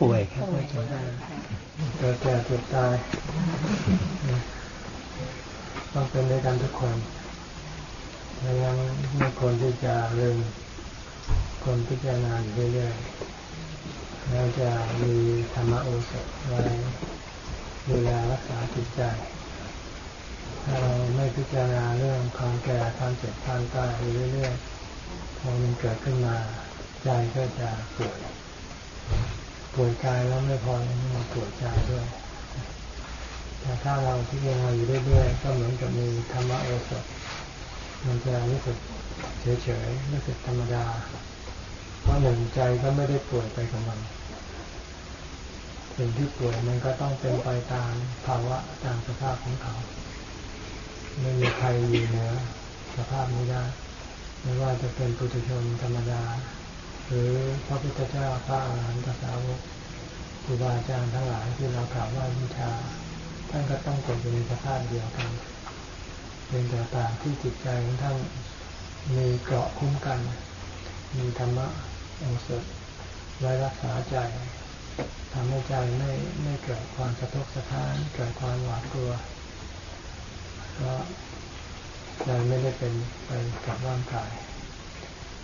ป่วยครับเกิดแก่เจ็บตายต้องเป็นด้วยกันทุกคนดังนั้นไม่ควรที่จะลืมคนพิจารณาอยู่เรื่อยๆแล้วจะมีธรรมโอสถไว้ดูแลรักษาจิตใจ ถ้าเราไม่พิจารณาเรื่องความแก่ความเจ็บความตายอยู่เรื่อยๆพอมันเกิดขึ้นมา ใจก็จะป่วยป่วยกายแล้วไม่พอยังมาป่วยใจด้วยแต่ถ้าเราพิจารณาอยู่เรื่อยๆก็เหมือนกับมีธรรมโอสถมันจะรู้สึกเฉยๆรู้สึกธรรมดา เพราะหนึ่งใจก็ไม่ได้ป่วยไปกับมันสิ่งที่ป่วยมันก็ต้องเป็นไปตามภาวะตามสภาพของเขา ไม่มีใครอยู่เหนือสภาพนี้ได้ไม่ว่าจะเป็นปุถุชนธรรมดา หรือพระพุทธเจ้าพระอาหารหันตสาวกครูบาอาจารย์ทั้งหลายที่เรากล่าวว่าวิชาท่านก็ต้องตกอยู่ในสภาพเดียวกันเป็นแต่ต่างที่จิตใจของท่านมีเกราะคุ้มกัน มีธรรมะองศดไว้รักษาใจทำให้ใจไม่ไม่เกิดความสะทกสะท้านเกิดความหวาดกลัวเพราะใจไม่ได้เป็นไปกับร่างกาย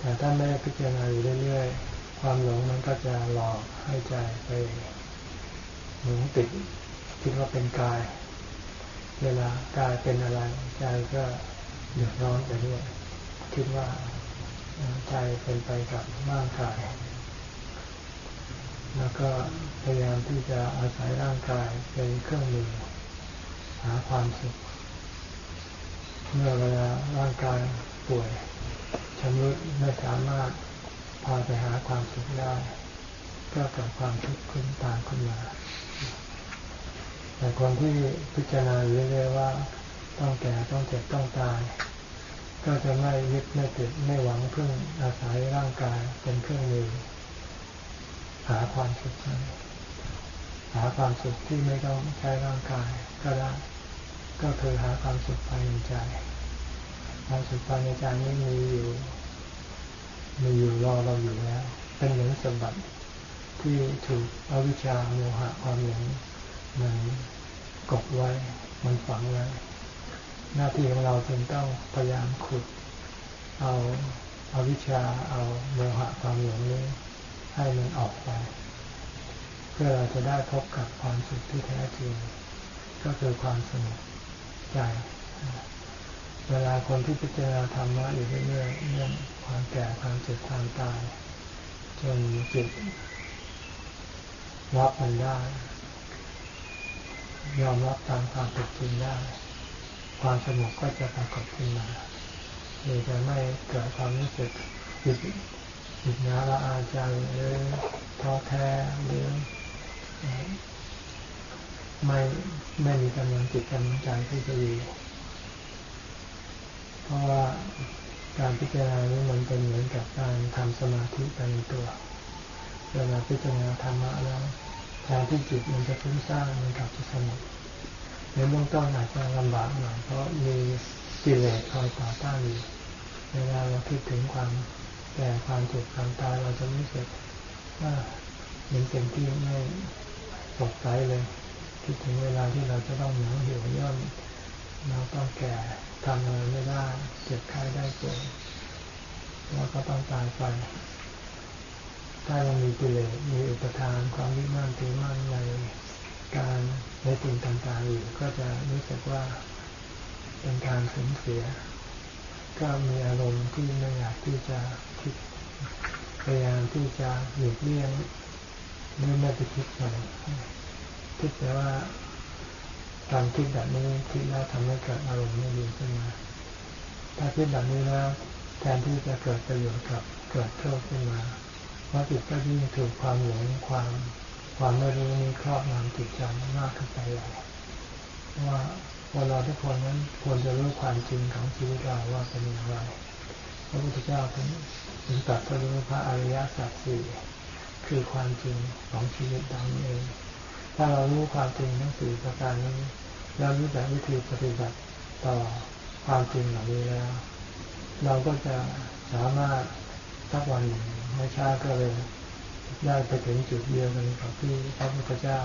แต่ถ้าไม่ได้พิจารณาอยู่เรื่อยๆ ความหลงมันก็จะหลอกให้ใจไปหลงติดคิดว่าเป็นกาย เวลากายเป็นอะไร ใจก็เดือดร้อนไปด้วยคิดว่าใจเป็นไปกับร่างกาย แล้วก็พยายามที่จะอาศัยร่างกายเป็นเครื่องมือหาความสุข เมื่อเวลาร่างกายป่วย รุดไม่สามารถพาไปหาความสุขได้ ก็เกิดความทุกข์ขึ้นตามขึ้นมา แต่คนที่พิจารณาเรื่อยๆว่า ต้องแก่ต้องเจ็บต้องตาย ก็จะไม่ยึดไม่ติดไม่หวังพึ่งอาศัยร่างกายเป็นเครื่องมือหาความสุขหาความสุขที่ไม่ต้องใช้ร่างกายก็ได้ ก็คือหาความสุขภายในใจ ความสุขภายในใจนี้มีอยู่มีอยู่รอเราอยู่แล้ว เป็นเหมือนสมบัติที่ถูกอวิชชาโมหะความหลงมันกดไว้ มันฝังไว้ หน้าที่ของเราจึงต้องพยายามขุด เอาเอาวิชชาเอาโมหะความหลงนี้ให้มันออกไป เพื่อเราจะได้พบกับความสุขที่แท้จริง ก็คือความสงบใจ เวลาคนที่พิจารณาธรรมะอยู่เรื่อยๆเรื่องความแก่ความเจ็บความตายจนจิตรับมันได้ ยอมรับตามความเป็นจริงได้ ความสงบก็จะปรากฏขึ้นมาโดยจะไม่เกิดความรู้สึกจิตจิตนาละอาใจหรือท้อแท้หรือไม่ไม่มีกำลังจิตกำลังใจที่จะดี เพราะว่าการพิจารณานี้มันเป็นเหมือนกับการทำสมาธิไปในตัว เวลาพิจารณาธรรมะแล้วแทนที่จิตมันจะฟุ้งซ่านมันกลับจะสงบในเบื้องต้นอาจจะลำบากหน่อยเพราะมีกิเลสคอยต่อต้านอยู่เวลาเราคิดถึงความแต่ความเจ็บความตายเราจะรู้สึกว่าเป็นสิ่งที่ไม่สดใสเลย คิดถึงเวลาที่เราจะต้องหนาวหิวย่อน เราต้องแก่ทำอะไรไม่ได้เจ็บไข้ได้ป่วยแล้วก็ต้องตายไป ถ้ายังมีกิเลสมีอุปทานความยึดมั่นถือมั่นในการในสิ่งต่างๆอยู่ก็จะรู้สึกว่าเป็นการสูญเสีย ก็มีอารมณ์ที่ไม่อยากที่จะคิดพยายามที่จะหยุดเลี่ยงไม่ไม่ไปคิดเลยคิดแต่ว่า การคิดแบบนี้คิดแล้วทำให้เกิดอารมณ์ไม่ดีขึ้นมา ถ้าคิดแบบนี้แล้วแทนที่จะเกิดประโยชน์กับเกิดโทษขึ้นมาเพราะจิตก็ยิ่งถูกความหลงความความไม่รู้นี้ครอบงำจิตใจมากขึ้นไปใหญ่ว่าว่าเราทุกคนนั้นควรจะรู้ความจริงของชีวิตเราว่าเป็นอย่างไรพระพุทธเจ้าถึงถึงตัดสรู้พระอริยสัจสี่คือความจริงของชีวิตเราเอง ถ้าเรารู้ความจริงทั้งสี่ประการนี้แล้วรู้จักวิธีปฏิบัติต่อความจริงเหล่านี้แล้ว เราก็จะสามารถสักวันหนึ่งไม่ช้าก็เลยได้ไปถึงจุดเดียวกันกับที่พระพุทธเจ้า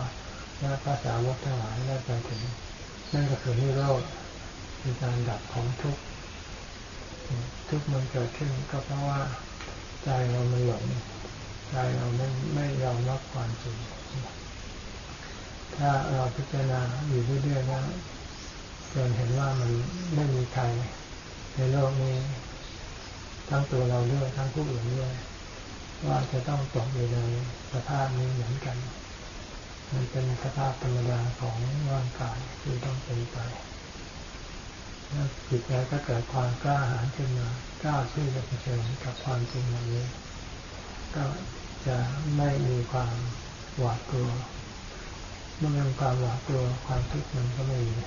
และพระสาวกทั้งหลายได้ไปถึงนั่นก็คือนิโรธคือการดับของทุกข์ทุกข์มันเกิดขึ้นก็เพราะว่าใจเรามันหลงใจเราไม่ไม่ยอมรับความจริง ถ้าเราพิจารณาอยู่เรื่อยๆแล้วจนเห็นว่ามันไม่มีใครในโลกนี้ ทั้งตัวเราด้วยทั้งผู้อื่นด้วยว่าจะต้องตกอยู่ในสภาพนี้เหมือนกัน มันเป็นสภาพธรรมดาของร่างกายที่ต้องเป็นไปแล้วจิตใจก็เกิดความกล้าหาญขึ้นมากล้าที่จะเผชิญกับความจริงแบบนี้ ก็จะไม่มีความหวาดกลัว เมื่อมีความหวาดกลัวความทุกข์มันก็ไม่มี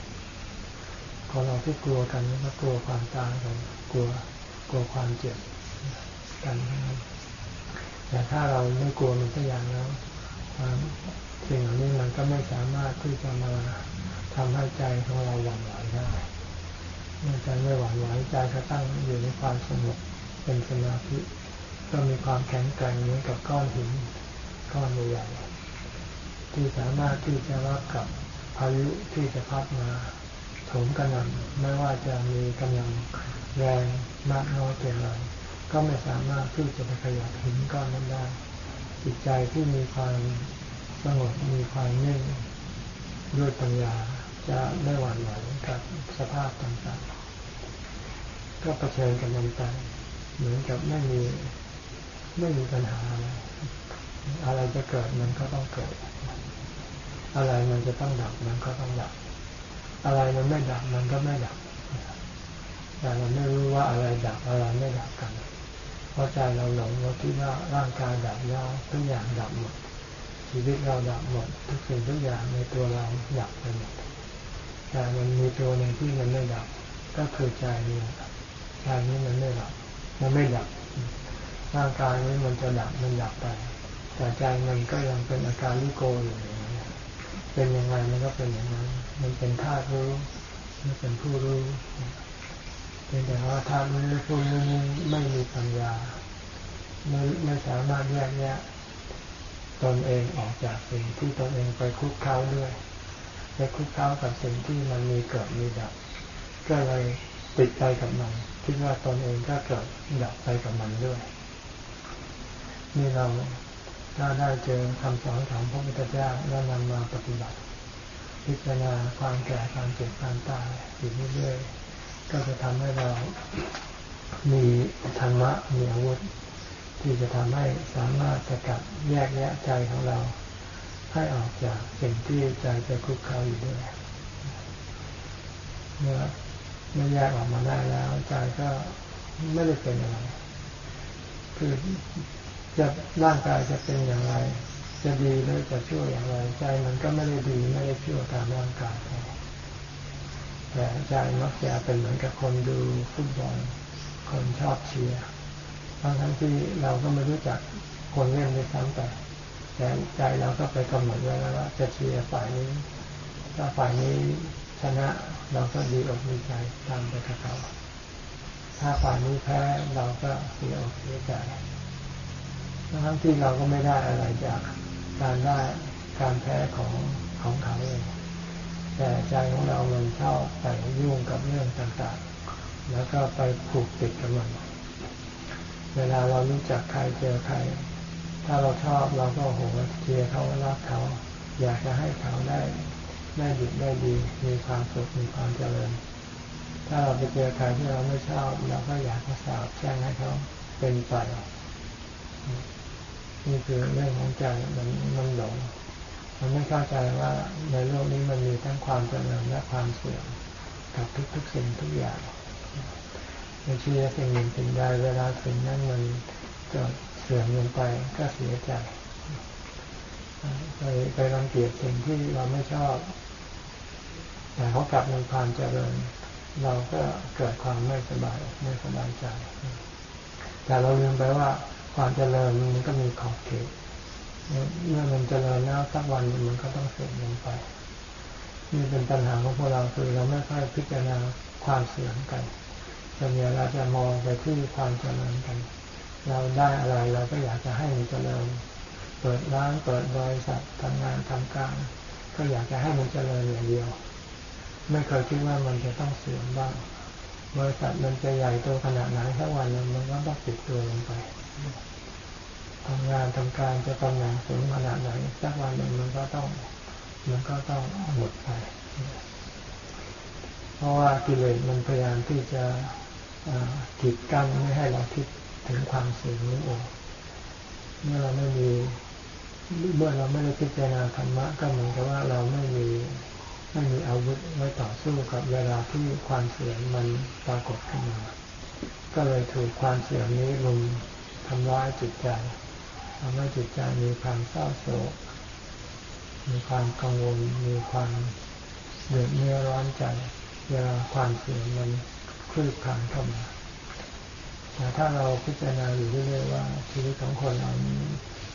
คนเราที่กลัวกันก็กลัวความตายกันกลัวกลัวความเจ็บกันแต่ถ้าเราไม่กลัวมันสักอย่างแล้วความสิ่งเหล่านี้มันก็ไม่สามารถที่จะมาทำให้ใจของเราหวั่นไหวได้เมื่อใจไม่หวั่นไหวใจก็ตั้งอยู่ในความสงบเป็นสมาธิก็มีความแข็งแกร่งเหมือนกับก้อนหินก้อนใหญ่ ที่สามารถที่จะรับกับพายุที่จะพัดมาถมกระหน่ำไม่ว่าจะมีกำลังแรงมากน้อยเพียงไรก็ไม่สามารถที่จะไปขยับหินก้อนนั้นได้ จิตใจที่มีความสงบมีความนิ่งด้วยปัญญาจะไม่หวั่นไหวกับสภาพต่างๆ ก็ประเชิญกับมันไปเหมือนกับไม่มีไม่มีปัญหาอะไรอะไรจะเกิดมันก็ต้องเกิด อะไรมันจะต้องดับมันก็ต้องดับ อะไรมันไม่ดับมันก็ไม่ดับแต่เราไม่รู้ว่าอะไรดับอะไรไม่ดับกันเพราะใจเราหลงเราคิดว่าร่างกายดับแล้วทุกอย่างดับหมดชีวิตเราดับหมด ทุกสิ่งทุกอย่างในตัวเราดับไปหมดแต่มันมีตัวหนึ่งที่มันไม่ดับ ก็คือใจนี่ใจนี้มันไม่ดับ มันไม่ดับ ร่างกายนี้มันจะดับมันดับไป แต่ใจมันก็ยังเป็นอาการลิโกอยู่ เป็นยังไงมันก็เป็นอย่างนั้น มันเป็นธาตุรู้มันเป็นผู้รู้เพียงแต่ว่าธาตุรู้ผู้รู้นี้ไม่มีปัญญาไม่ไม่สามารถแยกแยะตนเองออกจากสิ่งที่ตนเองไปคุกเข้าด้วย ไปคุกเข้ากับสิ่งที่มันมีเกิดมีดับ ก็เลยติดไปกับมันคิดว่าตนเองก็เกิดดับไปกับมันด้วยนี่เรา ถ้าได้เจอคำสอนของพระพุทธเจ้าแล้วนำมาปฏิบัติ พิจารณาความแก่ความเจ็บความตายอยู่เรื่อยๆก็จะทำให้เรามีธรรมะมีอาวุธ ที่จะทำให้สามารถสกัดแยกแยะใจของเรา ให้ออกจากสิ่งที่ใจจะคุกเขาอยู่ด้วยเมื่อเมื่อแยกออกมาได้แล้วใจก็ไม่ได้เป็นอะไรคือ จะร่างกายจะเป็นอย่างไร จะดีหรือจะชั่วอย่างไร ใจมันก็ไม่ได้ดีไม่ได้ชั่วตามร่างกายแต่ใจมักจะเป็นเหมือนกับคนดูฟุตบอลคนชอบเชียร์ทั้งทั้งที่เราก็ไม่รู้จักคนเล่นในซ้ำแต่แต่ใจเราก็ไปกำหนดไว้แล้วว่าจะเชียร์ฝ่ายนี้ ถ้าฝ่ายนี้ชนะเราก็ดีอกดีใจตามไปกับเขา ถ้าฝ่ายนี้แพ้เราก็เสียอกเสียใจ ทั้งที่เราก็ไม่ได้อะไรจากการได้การแพ้ของของเขาเองแต่ใจของเรามันชอบไปยุ่งกับเรื่องต่างๆ แล้วก็ไปผูกติดกับมัน เวลาเรารู้จักใครเจอใคร ถ้าเราชอบเราก็โหเชียร์เขารักเขา อยากจะให้เขาได้ได้ดีได้ดี มีความสุขมีความเจริญ ถ้าเราไปเจอใครที่เราไม่ชอบเราก็อยากจะสาบแช่งให้เขาเป็นไป นี่คือเรื่องของใจมันมันหลง มันไม่เข้าใจว่าในโลกนี้มันมีทั้งความเจริญและความเสื่อมกับทุกๆสิ่งทุกอย่างในชีวิตสิ่งหนึ่งสิ่งใดเวลาสิ่งนั้นมันเกิดเสื่อมลงไปก็เสียใจไปไปรังเกียจสิ่งที่เราไม่ชอบ แต่เขากลับมีความเจริญ เราก็เกิดความไม่สบายไม่สบายใจ แต่เราลืมไปว่า ความเจริญมันก็มีขอบเขตเมื่อมันเจริญแล้วสักวันมันก็ต้องเสื่อมลงไป นี่เป็นปัญหาของพวกเราคือเราไม่ค่อยพิจารณาความเสื่อมกันส่วนใหญ่เราจะมองไปที่ความเจริญกัน เราได้อะไรเราก็อยากจะให้มันเจริญ เปิดร้านเปิดบริษัททำงานทำการ ก็อยากจะให้มันเจริญอย่างเดียว ไม่เคยคิดว่ามันจะต้องเสื่อมบ้าง บริษัทมันจะใหญ่โตขนาดไหนถ้าวันนึงมันก็ต้องปิดตัวลงไป ทำงานทำการจะตำแหน่งสูงขนาดไหนสักวันหนึ่งมันก็ต้อง มันก็ต้องหมดไป เพราะว่ากิเลสมันพยายามที่จะกีดกั้นไม่ให้เราคิดถึงความเสื่อมนี้เองเมื่อเราไม่มีเมื่อเราไม่ได้พิจารณาธรรมะก็เหมือนกับว่าเราไม่มีไม่มีอาวุธไว้ต่อสู้กับเวลาที่ความเสื่อมมันปรากฏขึ้นมา ก็เลยถูกความเสื่อมนี้ลุม ทำร้ายจิตใจทำให้จิตใจมีความเศร้าโศก มีความกังวล มีความเดือดเนื้อร้อนใจเวลาความเสื่อมมันคลืบคลานเข้ามาแต่ถ้าเราพิจารณาอยู่เรื่อยๆว่าชีวิตของคนเรา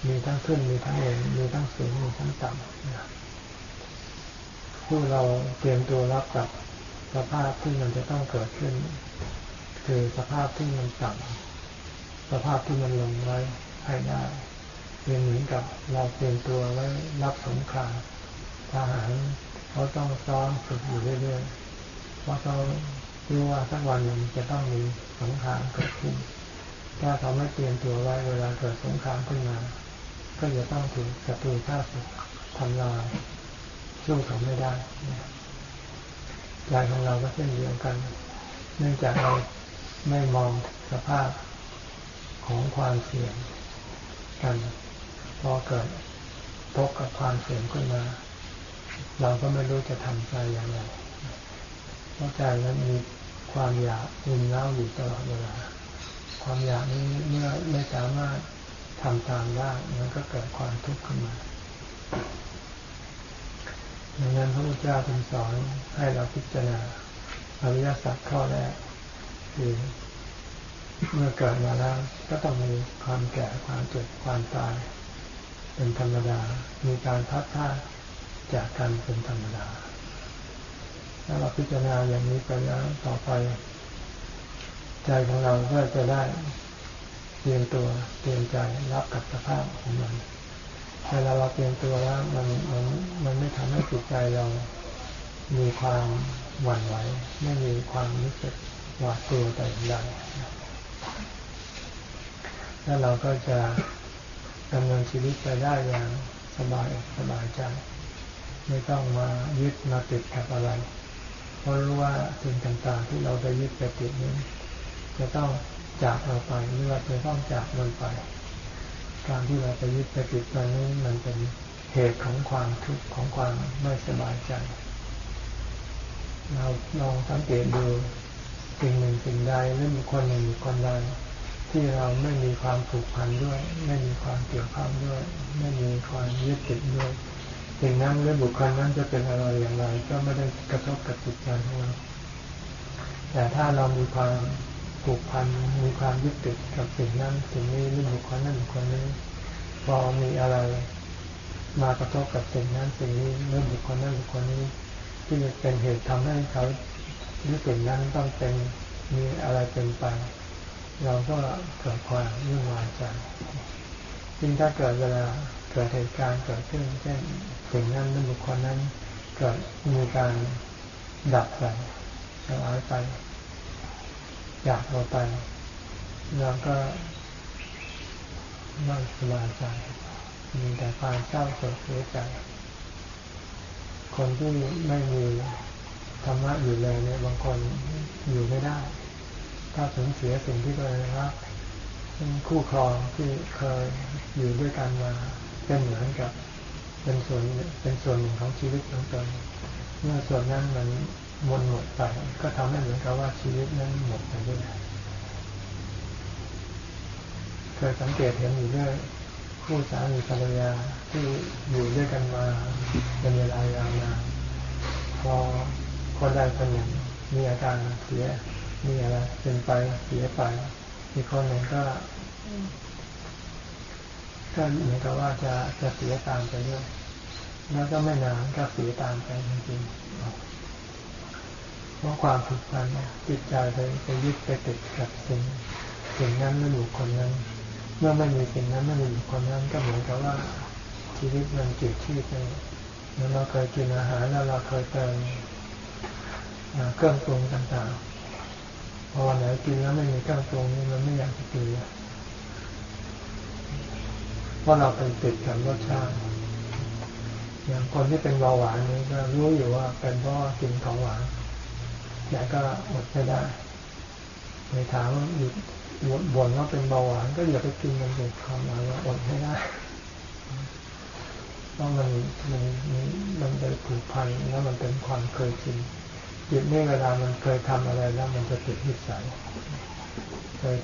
มีทั้งขึ้นมีทั้งลงมีทั้งสูงมีทั้งต่ำผู้เราเตรียมตัวรับกับสภาพที่มันจะต้องเกิดขึ้น คือสภาพที่มันต่ำ สภาพที่มันลงไว้ให้ได้เป็นเหมือนกับเราเตรียมตัวไว้รับสงครามทหารเขาต้องซ้อมฝึกอยู่เรื่อยๆเพราะเขารู้ว่าสักวันหนึ่งจะต้องมีสงครามเกิดขึ้น ถ้าเขาไม่เตรียมตัวไว้เวลาเกิดสงครามขึ้นมา ก็จะต้องถูกศัตรูฆ่าศึกทำลายสู้เขาไม่ได้ใจของเราก็เช่นเดียวกัน เนื่องจากเราไม่มองสภาพ ของความเสี่ยงกันพอเกิดพบกับความเสี่ยงขึ้นมา เราก็ไม่รู้จะทำใจอย่างไรเพราะใจนั้นมีความอยากรุนเล่าอยู่ตลอดเวลา ความอยากนี้เมื่อไม่สามารถทำตามได้มันก็เกิดความทุกข์ขึ้นมาดังนั้นพระพุทธเจ้าจึงสอนให้เราพิจารณาอริยสัจข้อแรกคือ เมื่อเกิดมาแล้ว ก็ต้องมีความแก่ความเจ็บความตาย เป็นธรรมดา มีการพัดท่าจากกันเป็นธรรมดา ถ้าเราพิจารณาอย่างนี้ไปแล้วต่อไป ใจของเราก็จะได้เตรียมตัวเตรียมใจรับกับสภาพของมันเวลาเราเตรียมตัวแล้วมันมันมันไม่ทำให้จิตใจเรามีความหวั่นไหวไม่มีความรู้สึกหวาดกลัวแต่อย่างใด แล้วเราก็จะดำเนินชีวิตไปได้อย่างสบายสบายใจ ไม่ต้องมายึดมาติดกับอะไร เพราะรู้ว่าสิ่งต่างๆ ที่เราไปยึดไปติดนี้ จะต้องจากเราไปหรือว่าจะต้องจากมันไป การที่เราไปยึดไปติดไปนี้มันเป็นเหตุของความทุกข์ของความไม่สบายใจ เราลองสังเกตดูสิ่งหนึ่งสิ่งใดหรือบุคคลหนึ่งบุคคลใด ที่เราไม่มีความผูกพันด้วย ไม่มีความเกี่ยวข้องด้วย ไม่มีความยึดติดด้วยสิ่งนั้นหรือบุคคลนั้นจะเป็นอะไรอย่างไร ก็ไม่ได้กระทบกับจิตใจของเราแต่ถ้าเรามีความผูกพันมีความยึดติดกับสิ่งนั้นสิ่งนี้หรือบุคคลนั้นบุคคลนี้พอมีอะไรมากระทบกับสิ่งนั้นสิ่งนี้หรือบุคคลนั้นบุคคลนี้ ที่จะเป็นเหตุทำให้เขาหรือสิ่งนั้นต้องเป็นมีอะไรเป็นไป เราก็เกิดความยุ่งวายใจจริงถ้าเกิดเวลาเกิดเหตุการณ์เกิดขึ้นเช่นสิ่งนั้นหรือบุคคลนั้นเกิดมีการดับไปสลายไปจากเราไปเราก็ไม่สบายใจมีแต่ความเศร้าโศกเสียใจ คนที่ไม่มีธรรมะอยู่เลยเนี่ยบางคนอยู่ไม่ได้ ถ้าสูญเสียสิ่งที่เองรักคู่ครองที่เคยอยู่ด้วยกันมาเป็นเหมือนกับ เป็นส่วนเป็นส่วนหนึ่งของชีวิตของตนเมื่อส่วนนั้นมันมนหมดไปก็ทำให้เหมือนกับว่าชีวิตนั้นหมดไปด้วยเคยสังเกตเห็นอยู่เรื่อยคู่สามีภรรยาที่อยู่ด้วยกันมาเป็นเวลายาวนานพอคนใดคนหนึ่งมีอาการเสีย มีอะไรเป็นไปเสียไปอีกคนหนึ่งก็ก็เหมือนกับว่าจะจะเสียตามไปด้วยแล้วก็ไม่นานก็เสียตามไปจริงๆเพราะความผูกพันจิตใจไปไปยึดไปติดกับสิ่งสิ่งนั้นหรือบุคคลนั้น เมื่อไม่มีสิ่งนั้นไม่มีคนนั้น ก็เหมือนกับว่าชีวิตมันจืดชืดไปแล้วเราเคยกินอาหารแล้วเราเคยเติมเครื่องปรุงต่างๆ อวันไหนกินแล้วไม่มีเครื่องปรุงนี่มันไม่อยากจะกินเพราะเราเป็นติดกับรสชาติอย่างคนที่เป็นเบาหวานนี้ก็รู้อยู่ว่าเป็นเพราะกินของหวานแต่ก็อดไม่ได้ไปถามว่าหยุดบ่นว่าเป็นเบาหวาน ก็อย่าไปกินมันเด็ดของหวานว่าอดไม่ได้เพราะมันมันมันไปผูกพันแล้วมันเป็นความเคยชิน จิตนี่เวลามันเคยทำอะไรแล้วมันจะติดนิสัยเคย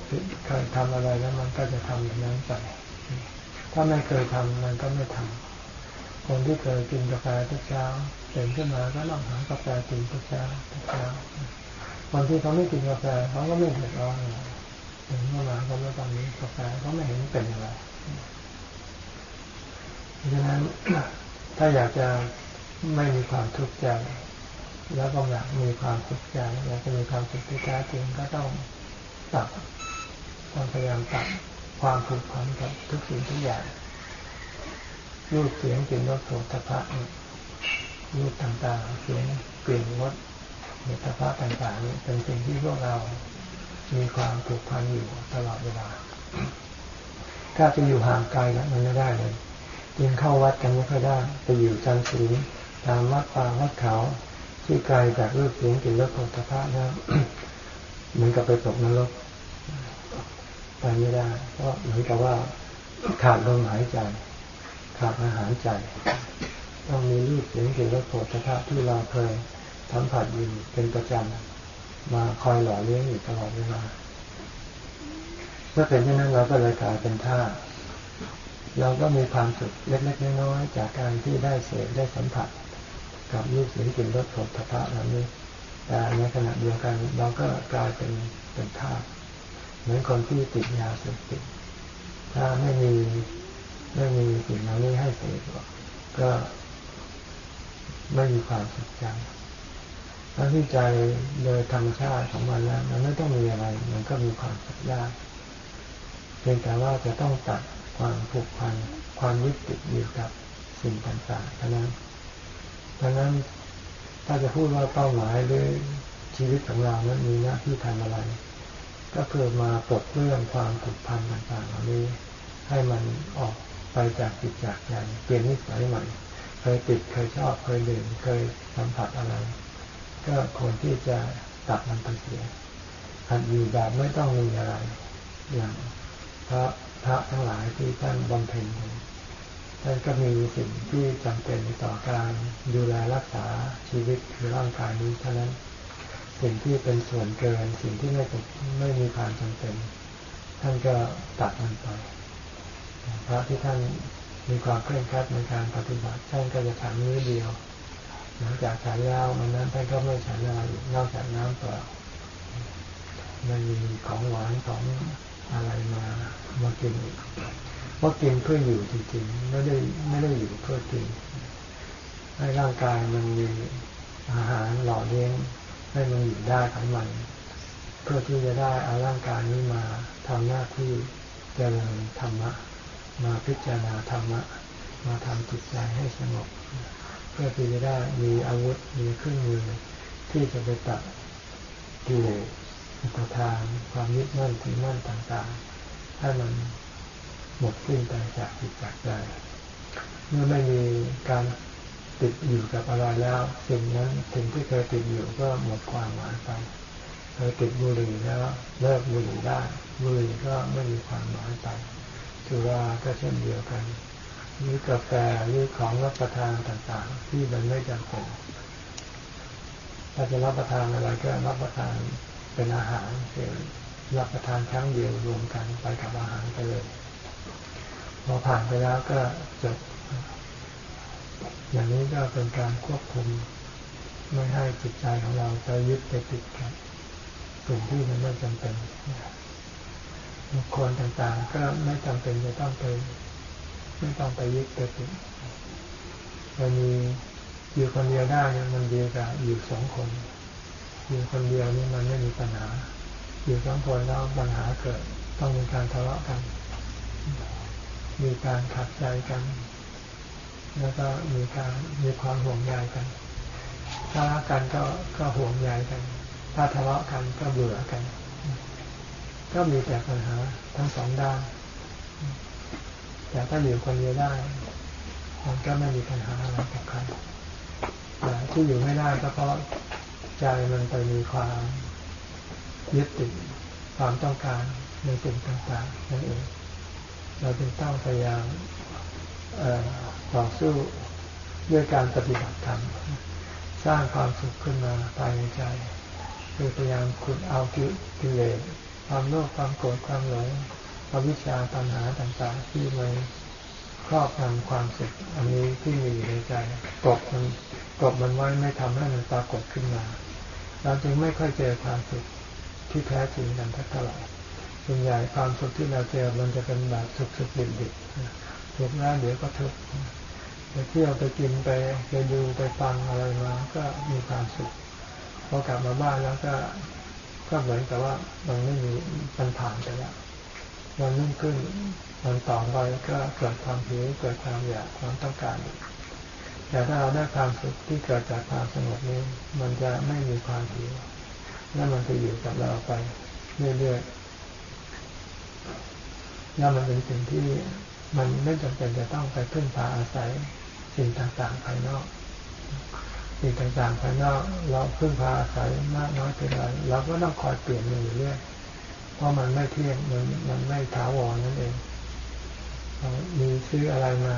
เคยทำอะไรแล้วมันก็จะทำอย่างนั้นไปถ้าไม่เคยทำมันก็ไม่ทำคนที่เคยกินกาแฟทุกเช้าตื่นขึ้นมาก็ต้องหากาแฟกินทุกเช้าทุกเช้าคนที่เขาไม่กินกาแฟเขาก็ไม่เดือดร้อนถึงเมื่อมาเขาไม่ตองนี้กาแฟเขาไม่เห็นเป็นอะไรเพราะฉะนั้นถ้าอยากจะไม่มีความทุกข์ใจ แล้วก็อยากมีความสุขใจอยากจะมีความสุขที่แท้จริงก็ต้องตัดต้องพยายามตัดความผูกพันกับทุกสิ่งทุกอย่างรูปเสียงกลิ่นรสโผฏฐะรูปต่างๆเสียงกลิ่นรสเมตตาต่างๆนี่เป็นสิ่งที่พวกเรามีความผูกพันอยู่ตลอดเวลา ถ้าจะอยู่ห่างไกลแล้วมันไม่ได้เลยยิงเข้าวัดกันไม่ค่อยได้ไปอยู่จันทร์ศีลตามวัดป่าวัดเขา ที่ไกลจากรูปเสียงกลิ่นรสโผฏฐะนะเหมือนกับไปตกนรกไปไม่ได้ เพราะเหมือนกับว่าขาดลมหายใจ ขาดอาหารใจ ต้องมีรูปเสียงกลิ่นรสโผฏฐะที่เราเคยสัมผัสอยู่เป็นประจำมาคอยหล่อเลี้ยงอยู่ตลอดเวลาเมื่อเป็นเช่นนั้นเราก็เลยกลายเป็นท่าเราก็มีความสุขเล็กๆน้อยๆจากการที่ได้เสพได้สัมผัส กับรูปเสียงกลิ่นรสโผฏฐะเหล่านี้แต่ในขณะเดียวกันเราก็กลายเป็นเป็นท่าเหมือนคนที่ติดยาเสพติดถ้าไม่มีไม่มีสิ่งเหล่านี้ให้เสพก็ไม่มีความสุขใจถ้าที่ใจโดยธรรมชาติของมันแล้วมันไม่ต้องมีอะไร มันก็มีความสุขได้เพียงแต่ว่าจะต้องตัดความผูกพันความยึดติดอยู่กับสิ่งต่างๆเท่านั้น ดังนั้นถ้าจะพูดว่าเป้าหมายหรือชีวิตของเรานั้นมีหน้าที่ทำอะไร ก็คือมาปลดเรื่องความผูกพันต่างๆเหล่านี้ ให้มันออกไปจากจิตจากใจเปลี่ยนนิสัยใหม่ เคยติดเคยชอบเคยดื่มเคยสัมผัสอะไร ก็ควรที่จะตัดมันไปเสียหัดอยู่แบบไม่ต้องมีอะไร อย่างพระพระทั้งหลายที่ท่านบำเพ็ญ ท่านก็มีสิ่งที่จำเป็นต่อการดูแลรักษาชีวิตคือร่างกายนี้เท่านั้น สิ่งที่เป็นส่วนเกิน สิ่งที่ไม่ไม่มีความจำเป็น ท่านก็ตัดมันไปพระที่ท่านมีความเคร่งครัดในการปฏิบัติท่านก็จะฉันมื้อเดียว หลังจากฉันยาวมันนั้นท่านก็ไม่ฉันอะไรนอกจากน้ำเปล่าไม่มีของหวานของอะไรมามากินเพ ราะกินเพื่ออยู่จริงๆ ไม่ได้ไม่ได้อยู่เพื่อกิน ให้ร่างกายมันมีอาหารหล่อเลี้ยงให้มันอยู่ได้ของมัน เพื่อที่จะได้เอาร่างกายนี้มาทำหน้าที่เจริญธรรมะ มาพิจารณาธรรมะ มาทำจิตใจให้สงบเพื่อที่จะได้มีอาวุธมีเครื่องมือที่จะไปตัดกิเลสอุปทานความยึดมั่นถือมั่นต่างๆให้มัน หมดสิ้นไปจากจิตจากใจเมื่อไม่มีการติดอยู่กับอะไรแล้วสิ่งนั้นสิ่งที่เคยติดอยู่ก็หมดความหมายไปเคยติดบุหรี่แล้วเลิกบุหรี่ได้บุหรี่ก็ไม่มีความหมายไปถือว่าก็เช่นเดียวกันหรือกาแฟหรือของรับประทานต่างๆ ที่มันไม่จำเป็นถ้าจะรับประทานอะไรก็รับประทานเป็นอาหารเรับประทานครั้งเดียวรวมกันไปกับอาหารไปเลย พอผ่านไปแล้วก็จบอย่างนี้ก็เป็นการควบคุมไม่ให้จิตใจของเราไปยึดไปติดกับสิ่งที่มันไม่จำเป็นบุคคลต่างๆ ก็ไม่จำเป็นจะต้องไปไม่ต้องไปยึดไปติดมันมีอยู่คนเดียวได้มันดีกว่าอยู่สองคนอยู่คนเดียวนี่มันไม่มีปัญหา อยู่สองคนแล้วปัญหาเกิด ต้องมีการทะเลาะกัน มีการขัดใจกัน แล้วก็มีการมีความห่วงใยกัน ถ้ารักกันก็ก็ห่วงใยกัน ถ้าทะเลาะกันก็เบื่อกัน ก็มีแต่ปัญหาทั้งสองด้านแต่ถ้าอยู่คนเดียวได้มันก็ไม่มีปัญหาอะไรกับใครแต่ที่อยู่ไม่ได้ก็เพราะใจมันไปมีความยึดติดความต้องการในสิ่งต่างๆนั่นเอง เราจึงต้องพยายามต่อสู้ด้วยการปฏิบัติธรรมสร้างความสุขขึ้นมาภายในใจคือพยายามขุดเอากิเลสความโลภความโกรธความหลงความวิชาตัณหาต่างๆ ที่มันครอบงำความสุขอันนี้ที่มีอยู่ในใจกบมันกบมันไว้ไม่ทำให้มันปรากฏขึ้นมา เราจึงไม่ค่อยเจอความสุขที่แท้จริงกันเท่าไหร่ ส่วนใหญ่ความสุขที่เราเจอมันจะเป็นแบบสุขสุขดิบดิบถูกแล้วเดี๋ยวก็ทุกข์ไปเที่ยวไปกินไปไปดูไปฟังอะไรมาก็มีความสุขพอกลับมาบ้านแล้วก็ก็เหมือนกับว่ามันไม่มีมันผ่านไปแล้ววันนุ่งขึ้นวันต่อไปก็เกิดความหิวเกิดความอยากความต้องการแต่ถ้าเราได้ความสุขที่เกิดจากความสงบนี้ มันจะไม่มีความหิวและมันจะอยู่กับเราไปเรื่อยๆ แล้วมันเป็นสิ่งที่มันไม่จำเป็นจะต้องไปพึ่งพาอาศัยสิ่งต่างๆภายนอก สิ่งต่างๆภายนอก เราพึ่งพาอาศัยมากน้อยเท่าไรเราก็ต้องคอยเปลี่ยนมันอยู่เรื่อยเพราะมันไม่เที่ยงมันมันไม่ถาวรนั่นเองมีซื้ออะไรมา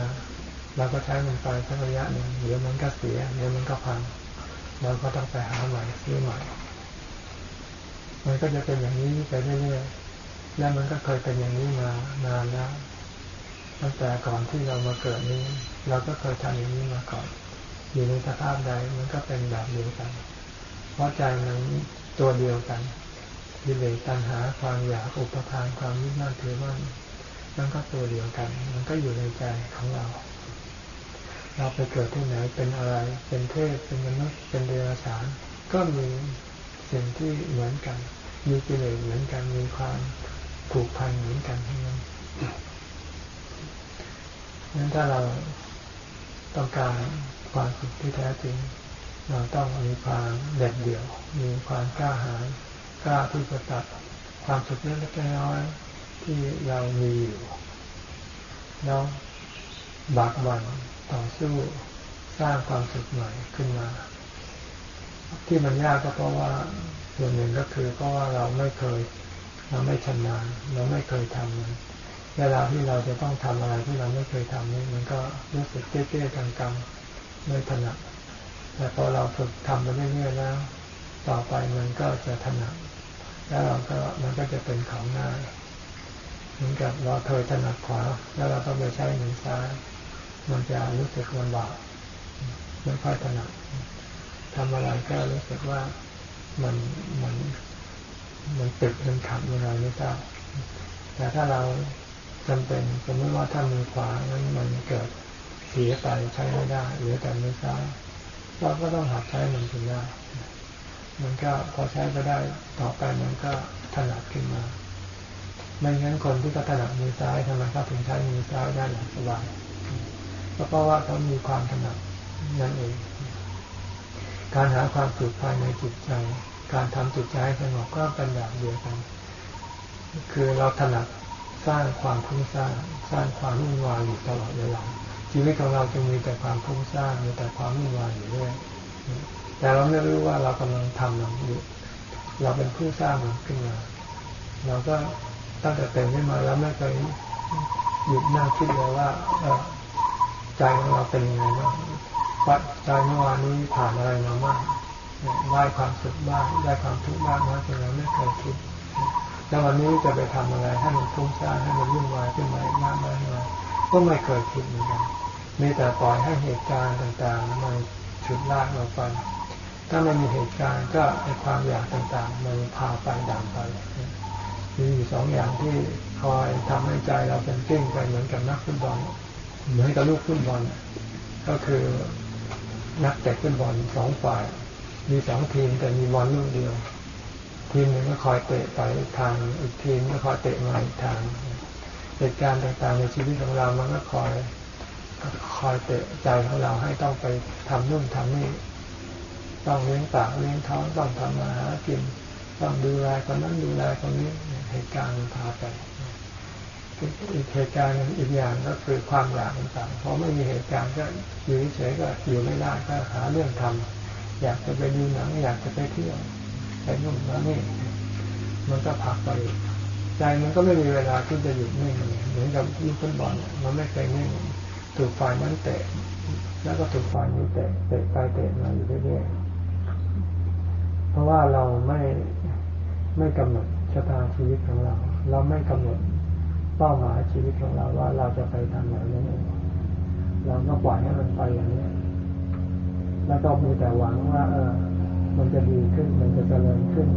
เราก็ใช้มันไปสักระยะหนึ่งเดี๋ยวมันก็เสียเดี๋ยวมันก็พังเราก็ต้องไปหาใหม่ซื้อใหม่ มันก็จะเป็นอย่างนี้ไปเรื่อยๆ แล้วมันก็เคยเป็นอย่างนี้มานานแล้วตั้งแต่ก่อนที่เรามาเกิดนี้ เราก็เคยทำอย่างนี้มาก่อน อยู่ในสภาพใดมันก็เป็นแบบเดียวกัน เพราะใจมันตัวเดียวกันยิเลตัณหาความอยากอุปทานความยึดมั่นถือมั่นมันก็ตัวเดียวกัน มันก็อยู่ในใจของเรา เราไปเกิดที่ไหนเป็นอะไร เป็นเทพเป็นมนุษย์เป็นเดรัจฉานก็มีสิ่งที่เหมือนกัน มีกิเลสเหมือนกันมีความ ผูกพันเหมือนกันทั้งนั้นนั้นถ้าเราต้องการความสุขที่แท้จริง เราต้องมีความเด็ดเดี่ยว มีความกล้าหาญกล้าที่จะตัดความสุขเล็กๆน้อยๆที่เรามีอยู่แล้วบากบั่นต่อสู้สร้างความสุขใหม่ขึ้นมา ที่มันยากก็เพราะว่าส่วนหนึ่งก็คือเพราะว่าเราไม่เคย เราไม่ชำนาญเราไม่เคยทำมันเวลาที่เราจะต้องทำอะไรที่เราไม่เคยทำนี่มันก็รู้สึกเจ๊ๆกังๆไม่ถนัดแต่พอเราฝึกทำไปเรื่อยๆแล้ว ต่อไปมันก็จะถนัดแล้วเราก็มันก็จะเป็นของง่ายเหมือนกับเราเคยถนัดขวา แล้วเราต้องไปใช้มือซ้ายมันจะรู้สึกลำบากไม่ค่อยถนัดทำอะไรก็รู้สึกว่ามันมัน มันติดมันขัดมันอะไรไม่ทราแต่ถ้าเราจำเป็นสมมติว่าถ้ามือขวานั้นมันเกิดเสียไปใช้ไม่ได้หรือแต่มือซ้ายเราก็ต้องหัดใช้มันถึงได้มันก็พอใช้ก็ได้ต่อไปมันก็ถนัดขึ้นมา ไม่งั้นคนที่ก็ถนัดมือซ้ายทำไมเขาถึงใช้มือซ้ายได้อย่างสบายก็เพราะว่าเขามีความถนัดนั่นเอง การหาความสุขภายในจิตใจ การทำจิตใจให้สงบก็เป็นแบบเดียวกัน คือเราถนัดสร้างความพุ่งสร้างสร้างความวุ่นวายอยู่ตลอดเวลาชีวิตของเราจะมีแต่ความพุ่งสร้างมีแต่ความวุ่นวายอยู่เรื่อยแต่เราไม่รู้ว่าเรากำลังทำมันอยู่เราเป็นผู้สร้างมันขึ้นมา เราก็ตั้งแต่เป็นขึ้นมาแล้วไม่เคยหยุดนั่งคิดเลยว่าใจของเราเป็นยังไงบ้างวัดใจเมื่อวานนี้ผ่านอะไรมาบ้าง ได้ความสุขบ้างได้ความทุกข์บ้างน้อยเพียงไรไม่เคยคิดแล้ววันนี้จะไปทำอะไรให้มันฟุ้งซ่านให้มันวุ่นวายขึ้นมามากมายมาก็ไม่เคยคิดเหมือนกันมีแต่ปล่อยให้เหตุการณ์ต่างๆมันฉุดลากเราไปถ้ามันมีเหตุการณ์ก็ไอความอยากต่างๆมันพาไปดังไปมีอยู่สองอย่างที่คอยทำให้ใจเราเป็นกิ้งไปเหมือนกับนักฟุตบอลเหมือนกับลูกฟุตบอลก็คือนักเตะฟุตบอลสองฝ่าย มีสองทีมแต่มีบอลลูกเดียว ทีมหนึ่งก็คอยเตะไปทางอีกทีมก็คอยเตะมาอีกทางเหตุการณ์ต่างๆในชีวิตของเรามันก็คอยคอยเตะใจของเราให้ต้องไปทำนู่นทำนี่ต้องเลี้ยงปากเลี้ยงท้องต้องทำมาหากินต้องดูแลคนนั้นดูแลคนนี้เหตุการณ์พาไปอีกเหตุการณ์อีกอย่างก็คือความอยากต่างๆพอไม่มีเหตุการณ์ก็อยู่เฉยก็อยู่ไม่ได้ก็หาเรื่องทำ อยากจะไปดูหนังอยากจะไปเที่ยวไปนู่นมานี่มันก็ผักไป ใจมันก็ไม่มีเวลาที่จะหยุดนิ่งเหมือนกับยิงฟุตบอลมันไม่เคยนิ่งถูกฝ่ายนั้นเตะแล้วก็ถูกฝ่ายนี้เตะเตะไปเตะมาอยู่เรื่อยๆเพราะว่าเราไม่ไม่กำหนดชะตาชีวิตของเรา เราไม่กำหนดเป้าหมายชีวิตของเราว่าเราจะไปทางไหนนั่นเองเราก็ปล่อยให้มันไปอย่างนี้ แล้วก็มีแต่หวังว่า เออ มันจะดีขึ้น มันจะเจริญขึ้น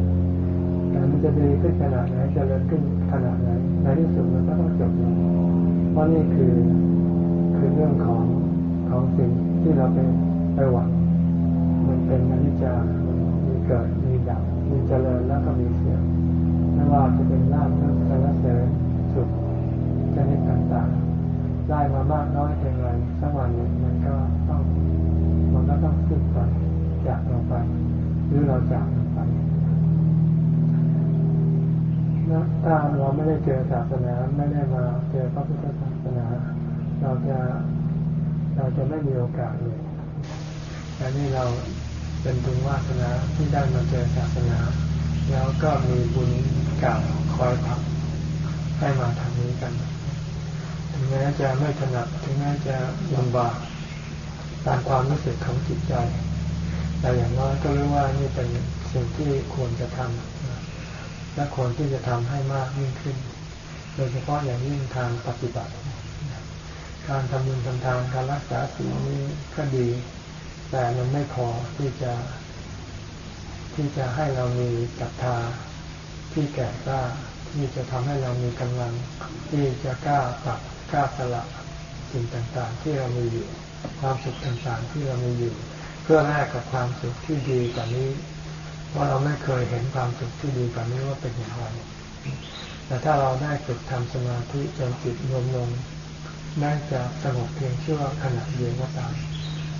แต่มันจะดีขึ้นขนาดไหนเจริญขึ้นขนาดไหนในที่สุดมันก็ต้องจบลงเพราะนี่คือคือเรื่องของของสิ่งที่เราไปไปหวัง มันเป็นอนิจจามีเกิดมีดับมีเจริญแล้วก็มีเสื่อมไม่ว่าจะเป็นลาภเรื่องสารเสริญสุขชนิดต่างๆ ได้มามากน้อยเพียงไรสักวันหนึ่งมันก็ต้องมันก็ต้องสิ้นไปจากเราไป หรือเราจากเราไปนะถ้าเราไม่ได้เจอศาสนาไม่ได้มาเจอพระพุทธศาสนา เราจะเราจะไม่มีโอกาสเลยแต่นี่เราเป็นบุญวาสนาที่ได้มาเจอศาสนา แล้วก็มีบุญเก่าคอยผลักให้มาทางนี้กัน แม้จะไม่ถนัดถึงแม้จะลำบากตามความรู้สึกของจิตใจ แต่อย่างน้อยก็รู้ว่านี่เป็นสิ่งที่ควรจะทำและควรที่จะทำให้มากยิ่งขึ้น โดยเฉพาะอย่างยิ่งทางปฏิบัติ การทำบุญทำทานการรักษาศีลนี้ก็ดี แต่มันไม่พอที่จะ ที่จะให้เรามีศรัทธาที่แก่กล้าที่จะทำให้เรามีกำลังที่จะกล้าตัด กล้าสละสิ่งต่างๆ ที่เรามีอยู่ ความสุขต่างๆ ที่เรามีอยู่ เพื่อแลกกับความสุขที่ดีกว่านี้ เพราะเราไม่เคยเห็นความสุขที่ดีกว่านี้ว่าเป็นอย่างไรแต่ถ้าเราได้ฝึกทำสมาธิจนจิตรวมลงแม้จะสงบเพียงชั่วขณะเดียวก็ตาม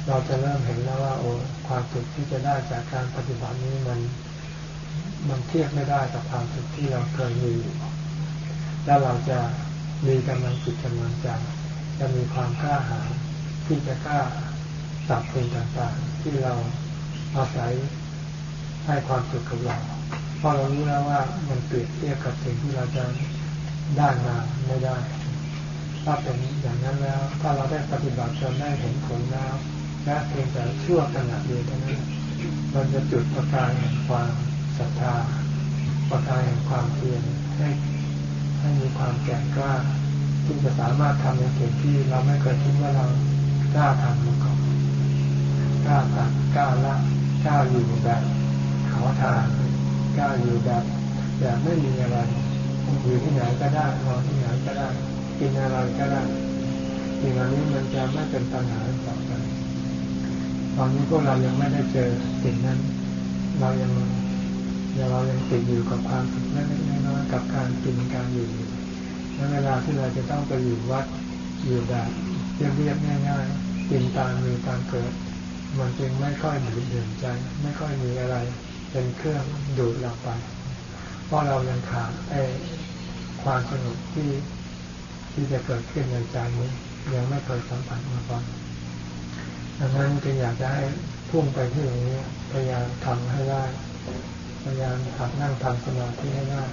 เราจะเริ่มเห็นแล้วว่าโอ้ความสุขที่จะได้จากการปฏิบัตินี้มันมันเทียบไม่ได้กับความสุขที่เราเคยมีแล้วเราจะ มีกำลังจิตกำลังใจจะมีความกล้าหาญที่จะกล้าตัดสิ่งต่างๆ ที่เราอาศัยให้ความสุขกับเราเพราะเรารู้แล้วว่ามันเปรียบเทียบกับสิ่งที่เราจะได้มาไม่ได้ ถ้าเป็นอย่างนั้นแล้ว ถ้าเราได้ปฏิบัติจนได้เห็นผลแล้วแค่เพียงแต่ชั่วขณะเดียวเท่านั้นมันจะจุดประกายแห่งความศรัทธา ประกายแห่งความเพียรให้ ให้มีความแก่กล้าที่จะสามารถทำในสิ่งที่เราไม่เคยคิดว่าเรากล้าทำมาก่อนกล้าตัดกล้าละกล้าอยู่แบบขอทานกล้าอยู่แบบแบบไม่มีอะไรอยู่ที่ไหนก็ได้นอนที่ไหนก็ได้กินอะไรก็ได้สิ่งเหล่านี้มันจะไม่เป็นปัญหาต่อไปตอนนี้พวกเรายังไม่ได้เจอสิ่งนั้น เรายัง เรายังติดอยู่กับความสุขเล็กๆน้อยๆกับการกินการอยู่และเวลาที่เราจะต้องไปอยู่วัดอยู่แบบเรียบๆง่ายๆกินตามมีตามเกิด มันจึงไม่ค่อยดูดดื่มใจ ไม่ค่อยมีอะไร เป็นเครื่องดูดเราไป เพราะเรายังขาดไอ้ความสงบที่ที่จะเกิดขึ้นในใจนี้ยังไม่เคยสัมผัสมาก่อนดังนั้นจึงอยากจะให้พุ่งไปที่ตรงนี้พยายามทำให้ได้ พยายามหัดนั่งทำสมาธิให้ได้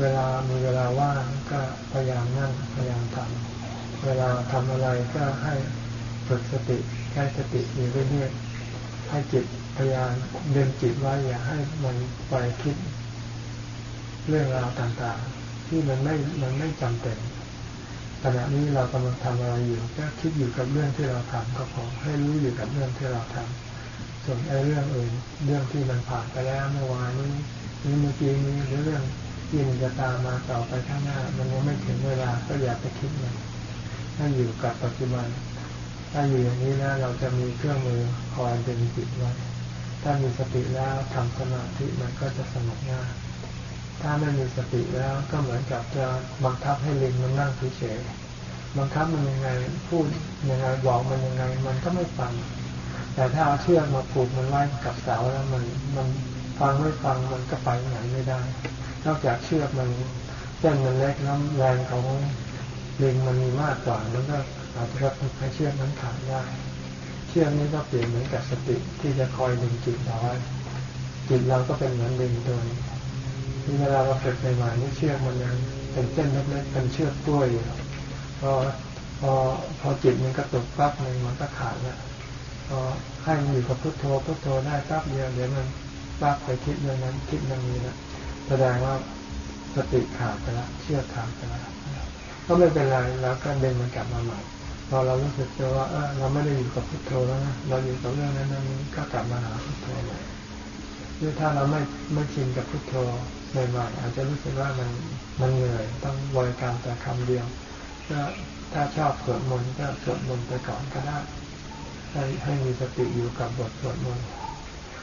เวลามีเวลาว่างก็พยายามนั่งพยายามทำเวลาทำอะไรก็ให้ฝึกสติใช้สติอยู่เรื่อยๆให้จิตพยายามเดินจิตไว้อย่าให้มันไปคิด เรื่องราวต่างๆ ที่มันไม่มันไม่จำเป็นขณะนี้เรากำลังทำอะไรอยู่ก็คิดอยู่กับเรื่องที่เราทำก็พอให้รู้อยู่กับเรื่องที่เราทำ ส่วนไอ้เรื่องอื่น เรื่องที่มันผ่านไปแล้วเมื่อวานนี้นี้เมื่อกี้นี้หรือเรื่องที่มันจะตามมาต่อไปข้างหน้า มันยังไม่ถึงเวลาก็อย่าไปคิดมันถ้าอยู่กับปัจจุบัน ถ้าอยู่อย่างนี้นะเราจะมีเครื่องมือคอยดึงจิตไว้ถ้ามีสติแล้วทำสมาธิมันก็จะสงบง่ายถ้าไม่มีสติแล้วก็เหมือนกับจะบังคับให้ลิงมันนั่งเฉยบังคับมันยังไงพูดยังไงบอกมันยังไง มันก็ไม่ฟัง แต่ถ้าเอาเชือกมาผูกมันไว้กับเสาแล้วมันมันฟังไม่ฟังมันก็ไปไหนไม่ได้ นอกจากเชือกมันเส้นมันเล็กน้ำแรงของลิงมันมีมากกว่ามันก็อาจจะทำให้เชือกนั้นขาดได้ เชือกนี้ก็เปลี่ยนเหมือนกับสติที่จะคอยดึงจิตเราไว้จิตเราก็เป็นเหมือนลิงตัวนี้ที่เวลาเราฝึกใหม่ๆนี่เชือกมันยังเป็นเส้นเล็กๆเป็นเชือกกล้วยอยู่พอพอพอจิตมันกระตุกปั๊บหนึ่งมันก็ขาดแล้ว พอให้มันอยู่กับพุทโธพุทโธได้ปั๊บเดียวเดี๋ยวมันปั๊บไปคิดเรื่องนั้นคิดเรื่องนี้แล้วแสดงว่าสติขาดไปแล้วเชื่อขาดไปแล้วก็ไม่เป็นไรแล้วก็เดินมันกลับมาใหม่พอเรารู้สึกตัวว่าเออเราไม่ได้อยู่กับพุทโธแล้วนะเราอยู่กับเรื่องนั้นนั้นก็กลับมาหาพุทโธใหม่หรือถ้าเราไม่ไม่ชินกับพุทโธใหม่ๆอาจจะรู้สึกว่ามันมันเหนื่อยต้องบริกรรมแต่คำเดียวก็ถ้าชอบสวดมนต์ก็สวดมนต์ไปก่อนก็ได้ ให้ให้มีสติอยู่กับบทสวดมนต์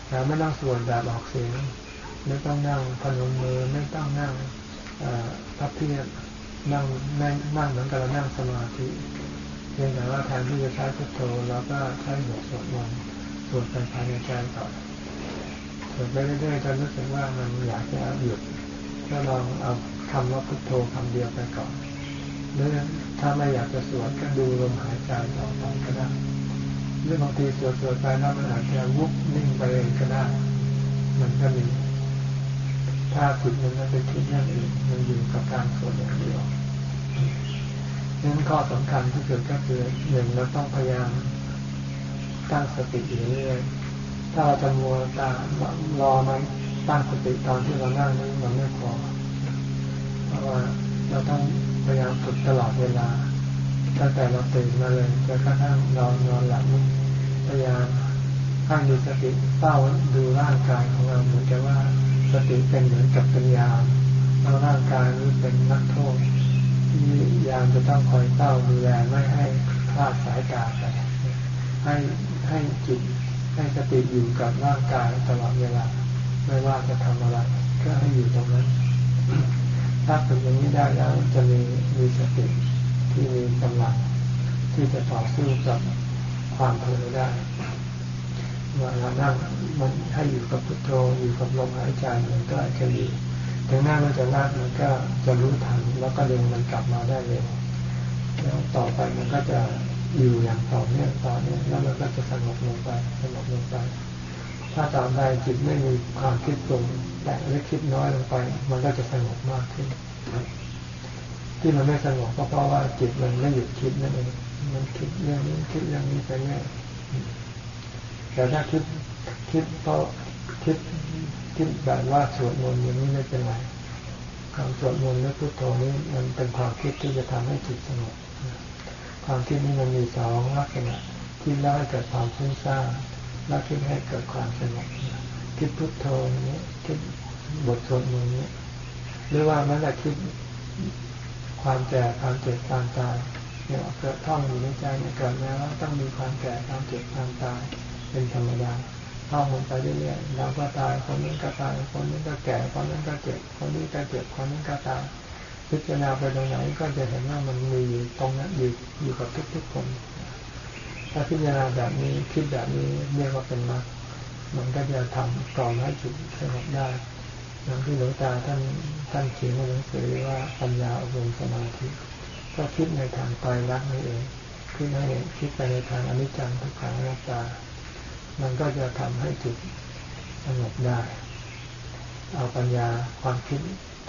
แต่ไม่ต้องสวดแบบออกเสียงไม่ต้องนั่งพนมมือไม่ต้องนั่งพับเพียบนั่งนั่งนั่งเหมือนกับเรานั่งสมาธิเพียงแต่ว่าแทนที่จะใช้พุทโธเราก็ใช้บทสวดมนต์สวดไปภายในใจก่อนสวดไปเรื่อยๆจนรู้สึกว่ามันอยากจะหยุดก็ลองเอาคำว่าพุทโธคำเดียวไปก่อนหรือถ้าไม่อยากจะสวดก็ดูลมหายใจต่อไปก็ได้ หรือบางทีสวดสวดไปแล้วมันอาจจะวุบนิ่งไปเองก็ได้มันก็มีถ้าจิตมันไม่ไปคิดเรื่องอื่นมันอยู่กับการสวดอย่างเดียวนั้นข้อสำคัญที่สุดก็คือหนึ่งเราต้องพยายามตั้งสติอยู่เรื่อยถ้าเราจะมัวตารอมันตั้งสติตอนที่เรานั่งนี้มันไม่พอเพราะว่าเราต้องพยายามฝึกตลอดเวลา ตั้งแต่เราตื่นมาเลยจนกระทั่งเรานอนหลับพยายามให้มีสติเฝ้าดูร่างกายของเราเหมือนกับว่าสติเป็นเหมือนกับปัญญาเราร่างกายนี้เป็นนักโทษที่ยามจะต้องคอยเฝ้าดูแลไม่ให้พลาดสายตาไปให้ให้จิตให้สติอยู่กับร่างกายตลอดเวลา ไม่ว่าจะทำอะไรก็ให้อยู่ตรงนั้น ถ้าเป็นอย่างนี้ได้แล้วจะมีมีสติ ที่มีกำลังที่จะต่อสู้กับความเพลินได้เวลานั่งมันให้อยู่กับพุทโธอยู่กับลมหายใจมันก็จะดีถึงหน้ามันจะลากมันก็จะรู้ทันแล้วก็เดึงมันกลับมาได้เร็วแล้วต่อไปมันก็จะอยู่อย่างต่อเนื่องต่อเนื่องแล้วมันก็จะสงบลงไปสงบลงไป ถ้าตามใดจิตไม่มีความคิดตรงแต่เล็กคิดน้อยลงไป มันก็จะสงบมากขึ้น ที่มันไม่สงบก็เพราะว่าจิตมันไม่หยุดคิดนั่นเองมันคิดเรื่องนี้คิดเรื่องนี้ไปเรื่อยแต่ถ้าคิดคิดเพราะคิดคิดแบบว่าสวดมนต์อย่างนี้ไม่เป็นไรคำสวดมนต์และพุทโธนี้มันเป็นความคิดที่จะทำให้จิตสงบความคิดนี้มันมีสองลักษณะคิดแล้วให้เกิดความฟุ้งซ่านและคิดให้เกิดความสงบคิดพุทโธนี้คิดบทสวดมนต์นี้หรือว่ามันจะคิด ความแก่ความเจ็บความตายเนี่ยเกิดท่องอยู่ในใจเนี่ยเกิดมาแล้วต้องมีความแก่ความเจ็บความตายเป็นธรรมดาท่องมันไปเรื่อยๆเราก็ตายคนนี้ก็ตายคนนี้ก็แก่คนนั้นก็เจ็บคนนี้ก็เจ็บคนนี้ก็ตายพิจารณาไปตรงไหนก็จะเห็นว่ามันมีอยู่ตรงนั้นอยู่อยู่กับทุกๆคน ถ้าพิจารณาแบบนี้คิดแบบนี้เรียกว่าเป็นมรรคมันก็จะทำกล่อมให้จิตสงบได้ อย่างที่หลวงตาท่านท่านเขียนในหนังสือว่าปัญญาอบรมสมาธิ ก็คิดในทางตายรักนี่เองคิดให้คิดไปในทางอนิจจังทุกขังอนัตตา มันก็จะทำให้จิตสงบได้ เอาปัญญาความคิด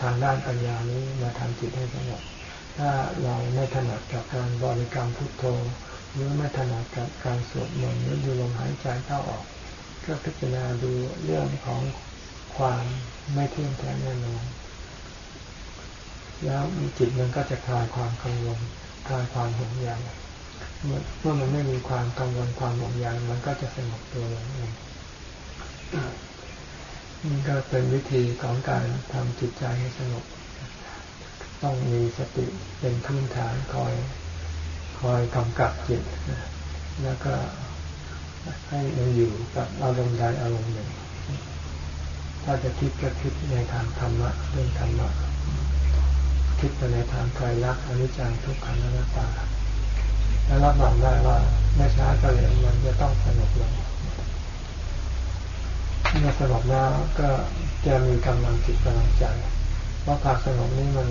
ทางด้านปัญญานี้มาทำจิตให้สงบถ้าเราไม่ถนัดกับการบริกรรมพุทโธหรือไม่ถนัดกับการสวดมนต์หรือดูลมหายใจเข้าออก ก็พิจารณาดูเรื่องของความ ไม่เที่ยงแท้แน่นอนแล้วมีจิตมันก็จะคลายความกังวลคลายความห่วงใยเมื่อเมื่อมันไม่มีความกังวลความห่วงใยมันก็จะสงบตัวเองนี่ก็เป็นวิธีของการทำจิตใจให้สงบต้องมีสติเป็นพื้นฐานคอยคอยกำกับจิต แล้วก็ให้มันอยู่กับอารมณ์ใดอารมณ์หนึ่ง ถ้าจะคิดก็คิดในทางธรรมะเรื่องธรรมะคิดไปในทางไตรลักษณ์อนิจจังทุกขังอนัตตาแล้วรับรองได้ว่าไม่ช้าก็เร็วมันจะต้องสงบลงเมื่อสงบแล้วก็จะมีกำลังจิตกำลังใจเพราะความสงบนี้มัน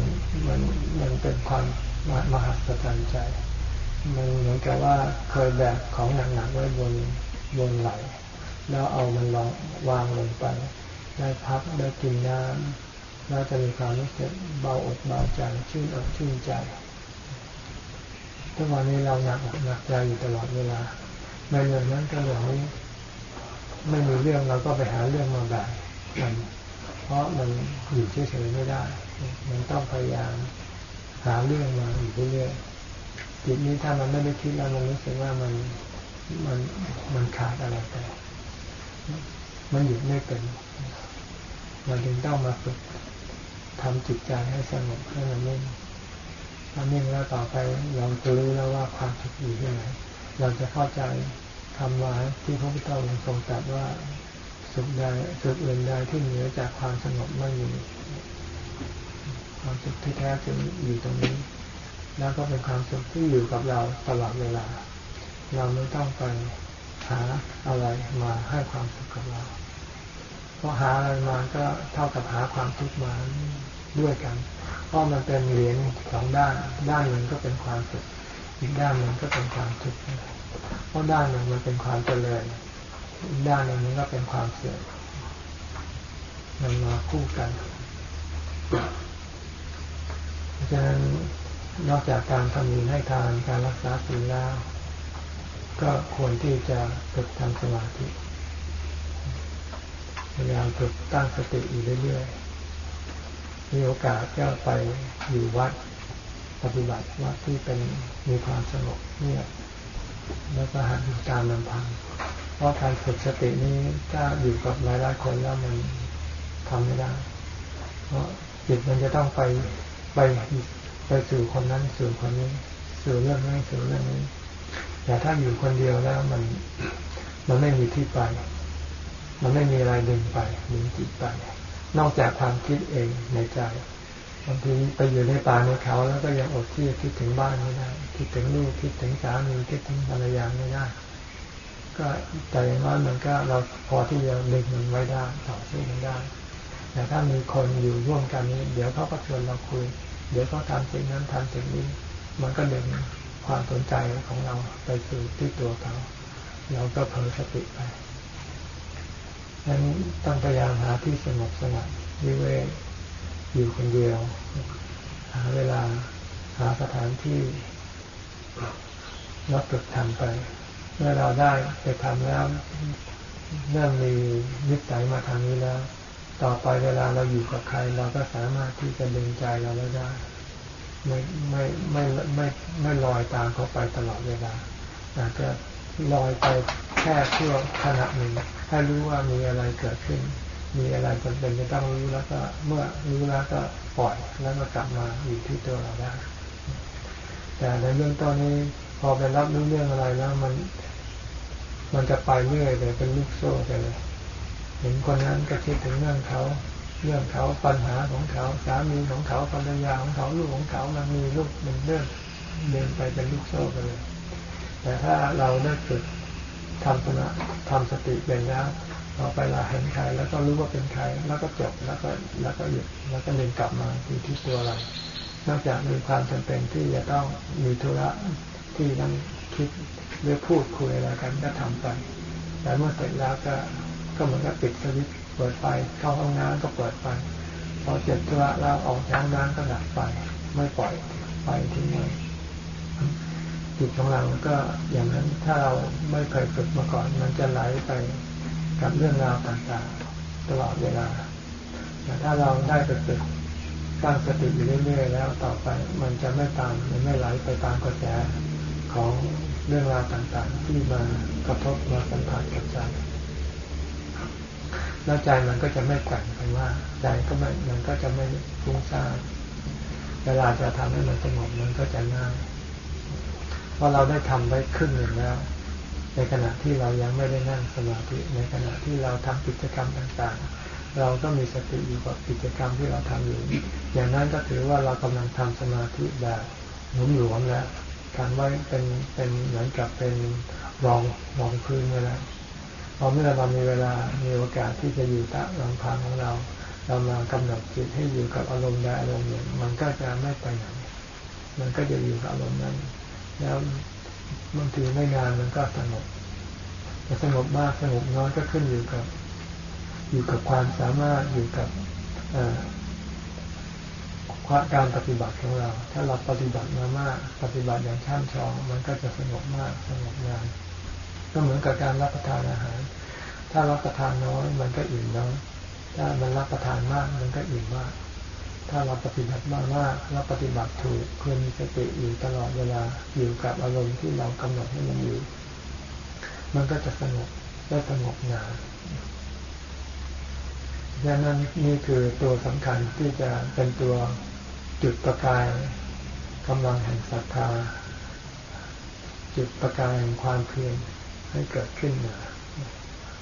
มันมันเป็นความมหัศจรรย์ใจ มันเหมือนกับว่าเคยแบกของหนักๆไว้บนบนไหลแล้วเอามันลองวางลงไป ได้พักได้กินน้ำแล้วจะมีความรู้สึกเบาอกเบาใจชื่นอกชื่นใจทุกวันนี้เราหนักหนักใจอยู่ตลอดเวลาในเรื่องนั้นก็เรื่องนี้ไม่มีเรื่องเราก็ไปหาเรื่องมาแบกมันเพราะมันอยู่เฉยๆไม่ได้ มันต้องพยายามหาเรื่องมาอยู่เรื่อยๆจิตนี้ถ้ามันไม่ได้คิดแล้วมันรู้สึกว่ามันมันมันขาดอะไรไปมันหยุดไม่เป็น มันจึงต้องมาฝึกทำจิตใจให้สงบให้มันนิ่งถ้านิ่งแล้วต่อไปเราจะรู้แล้วว่าความทุกข์อยู่ที่ไหนเราจะเข้าใจคำว่าที่พระพุทธเจ้าทรงตรัสว่าสุขใดสุขอื่นใดที่เหนือจากความสงบไม่มีความสุขที่แท้จริงอยู่ตรงนี้ แล้วก็เป็นความสุขที่อยู่กับเราตลอดเวลา เราไม่ต้องไปหาอะไรมาให้ความสุขกับเรา เพราะหาอะไรมาก็เท่ากับหาความทุกข์มาด้วยกัน เพราะมันเป็นเหรียญสองด้าน ด้านหนึ่งก็เป็นความสุข อีกด้านหนึ่งก็เป็นความทุกข์ เพราะด้านหนึ่งมันเป็นความเจริญอีกด้านหนึ่งมันก็เป็นความเสื่อม มันมาคู่กันเพราะฉะนั้นนอกจากการทำบุญให้ทานการรักษาศีลแล้ว ก็ควรที่จะฝึกทำสมาธิ พยายามฝึกตั้งสติอยู่เรื่อยๆ มีโอกาสก็ไปอยู่วัดปฏิบัติวัดที่เป็นมีความสงบเงียบแล้วก็หัดอยู่ตามลำพัง เพราะการฝึกสตินี้ถ้าอยู่กับหลายๆคนแล้วมันทำไม่ได้ เพราะจิตมันจะต้องไปไปไปสู่คนนั้นสู่คนนี้ สู่เรื่องนั้นสู่เรื่องนี้ แต่ถ้าอยู่คนเดียวแล้วมันมันไม่มีที่ไป มันไม่มีอะไรดึงไปดึงจิตไป นอกจากความคิดเองในใจบางทีไปอยู่ในป่าในเขา แล้วก็ยังอดที่จะคิดถึงบ้านไม่ได้ คิดถึงลูกคิดถึงสามีคิดถึงภรรยาไม่ได้ ก็แต่อย่างน้อยมันก็เราพอที่จะดึงมันไว้ได้ต่อสู้มันได้แต่ถ้ามีคนอยู่ร่วมกันนี้ เดี๋ยวเขาก็ชวนเราคุย เดี๋ยวเขาทำสิ่งนั้นทำสิ่งนี้ มันก็ดึงความสนใจของเราไปสู่ที่ตัวเขา เราก็เผลอสติไป นั้นต้องพยายามหาที่สงบสงัดวิเวกอยู่คนเดียว หาเวลาหาสถานที่รับฝึกทำไป เมื่อเราได้ไปทำแล้วเริ่มมีนิสัยมาทางนี้แล้ว ต่อไปเวลาเราอยู่กับใคร เราก็สามารถที่จะดึงใจเราได้ ไม่ไม่ไม่ไม่ไม่ลอยตามเขาไปตลอดเวลาอาจจะลอยไปแค่เพื่อขณะหนึ่ง ให้รู้ว่ามีอะไรเกิดขึ้น มีอะไรจำเป็นจะต้องรู้แล้วก็เมื่อรู้แล้วก็ปล่อยแล้วก็กลับมาอยู่ที่ตัวเราได้แต่ในเรื่องตอนนี้พอไปรับรู้เรื่องอะไรแล้วมัน มันจะไปเรื่อยเลยเป็นลูกโซ่ไปเลย เห็นคนนั้นก็คิดถึงเรื่องเขา เรื่องเขาปัญหาของเขาสามีของเขาภรรยาของเขาลูกของเขามันมีลูกเป็นเรื่องเดินไปเป็นลูกโซ่ไปเลย แต่ถ้าเราได้ฝึก ทำสมาทำสติเป็นแล้วต่อไปเราเห็นใครแล้วก็รู้ว่าเป็นใครแล้วก็จบแล้วก็แล้วก็หยุดแล้วก็เดินกลับมาที่ที่ตัวเรานอกจากมีความจำเป็นที่จะต้องมีธุระที่ต้องคิดหรือพูดคุยอะไรกันก็ทำไปแต่เมื่อเสร็จแล้วก็ก็เหมือนกับปิดสวิตช์เปิดไฟเข้าห้องน้ำก็เปิดไฟพอเสร็จธุระแล้วออกจากน้ำก็ดับไฟไม่ปล่อยไฟทิ้งไว้ จิตของเราก็อย่างนั้นถ้าเราไม่เคยฝึกมาก่อน มันจะไหลไปกับเรื่องราวต่างๆ ตลอดเวลาแต่ถ้าเราได้ไปฝึกตั้งสติอยู่เรื่อยๆแล้วต่อไปมันจะไม่ตามมันไม่ไหลไปตามกระแสของเรื่องราวต่างๆ ที่มากระทบมาสัมผัสกับใจแล้วใจมันก็จะไม่แกว่งไปว่าใจก็ไม่มันก็จะไม่ฟุ้งซ่านเวลาจะทำให้มันสงบมันก็จะง่าย เพราะเราได้ทำไว้ครึ่งหนึ่งแล้ว ในขณะที่เรายังไม่ได้นั่งสมาธิ ในขณะที่เราทำกิจกรรมต่างๆ เราก็มีสติอยู่กับกิจกรรมที่เราทำอยู่ อย่างนั้นก็ถือว่าเรากำลังทำสมาธิแบบหนุนหลวมแล้วการไว้เป็นเป็นเหมือนกับเป็นรองรองพื้นไว้แล้วพอเมื่อเรามีเวลา มีโอกาสที่จะอยู่ตะลำพังของเรา เรามากำหนดจิตให้อยู่กับอารมณ์ใดอารมณ์หนึ่ง มันก็จะไม่ไปไหน มันก็จะอยู่กับอารมณ์นั้น แล้วบางทีไม่นานมันก็สงบจะสงบมากสงบน้อยก็ขึ้นอยู่กับ อยู่กับความสามารถอยู่กับการปฏิบัติของเรา ถ้าเราปฏิบัติมามาก ปฏิบัติอย่างช่ำชองมันก็จะสงบมากสงบนานก็เหมือนกับการรับประทานอาหาร ถ้ารับประทานน้อยมันก็อิ่มน้อยถ้ามันรับประทานมากมันก็อิ่มมาก ถ้าเราปฏิบัติมากมาเราปฏิบัติถูกควรมีสติอยู่ตลอดเวลาอยู่กับอารมณ์ที่เรากำหนดให้มันอยู่ มันก็จะสงบได้สงบนานดังนั้นนี่คือตัวสำคัญที่จะเป็นตัวจุดประกายกำลังแห่งศรัทธา จุดประกายแห่งความเพียรให้เกิดขึ้นมา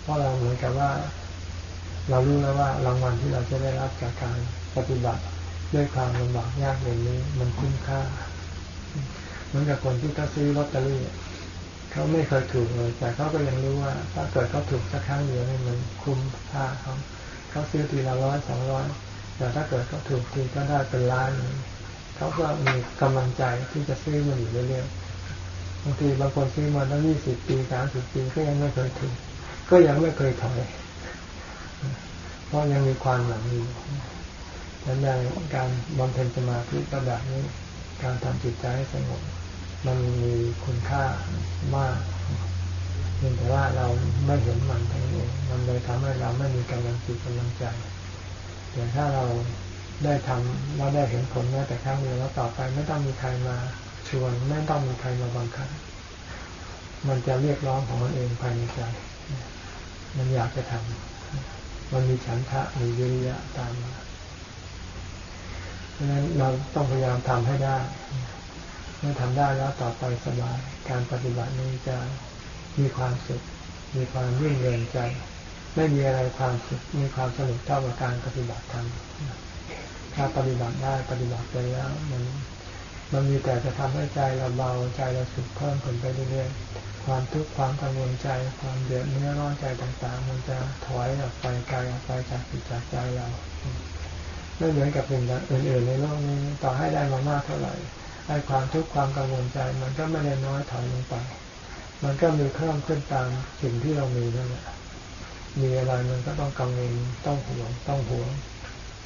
เพราะเราเหมือนกับว่า เรารู้แล้วว่ารางวัลที่เราจะได้รับจากการปฏิบัติ ด้วยความลำบากยากเย็นนี้มันคุ้มค่า เหมือนกับคนที่เขาซื้อลอตเตอรี่เขาไม่เคยถูกเลย แต่เขาก็ยังรู้ว่า ถ้าเกิดเขาถูกสักครั้งเดียวนี่มันคุ้มค่าเขาเขาซื้อทีละร้อยสองร้อยแต่ถ้าเกิดเขาถูกทีก็ได้เป็นล้านเขาก็มีกำลังใจที่จะซื้อมันอยู่เรื่อยๆบางทีบางคนซื้อมาตั้งยี่สิบปีสามสิบปีก็ยังไม่เคยถูกก็ยังไม่เคยถอยเพราะยังมีความหวังอยู่ ดังนั้นการบำเพ็ญสมาธิก็แบบนี้ การทำจิตใจให้สงบมันมีคุณค่ามากเพียงแต่ว่าเราไม่เห็นมันทั้งนี้มันเลยทำให้เราไม่มีกำลังจิตกำลังใจแต่ถ้าเราได้ทำเราได้เห็นผลแม้แต่ครั้งเดียวแล้วต่อไปไม่ต้องมีใครมาชวน ไม่ต้องมีใครมาบังคับมันจะเรียกร้องของมันเองภายในใจ มันอยากจะทำมันมีฉันทะมีวิริยะตามมา เพราะฉะนั้นเราต้องพยายามทำให้ได้ เมื่อทำได้แล้วต่อไปสบายการปฏิบัตินี้จะมีความสุข มีความรื่นเริงใจ ไม่มีอะไรความสุขมีความสนุกเท่ากับการปฏิบัติธรรมถ้าปฏิบัติได้ปฏิบัติไปแล้วมันมันมีแต่จะทำให้ใจเราเบาใจเราสุขเพิ่มขึ้นไปเรื่อยๆ ความทุกข์ความกังวลใจ ความเดือดเนื้อร้อนใจต่างๆ มันจะถอยออกไปไกลออกไปจากจิตจากใจเรา ไม่เหมือนกับสิ่งอื่นๆในโลกนี้ต่อให้ได้มามากเท่าไหร่ให้ความทุกข์ความกังวลใจ มันก็ไม่ได้น้อยถอยลงไป มันก็มีเพิ่มขึ้นตามสิ่งที่เรามีนั่นแหละมีอะไรมันก็ต้องกังวลต้องห่วงต้องห่วง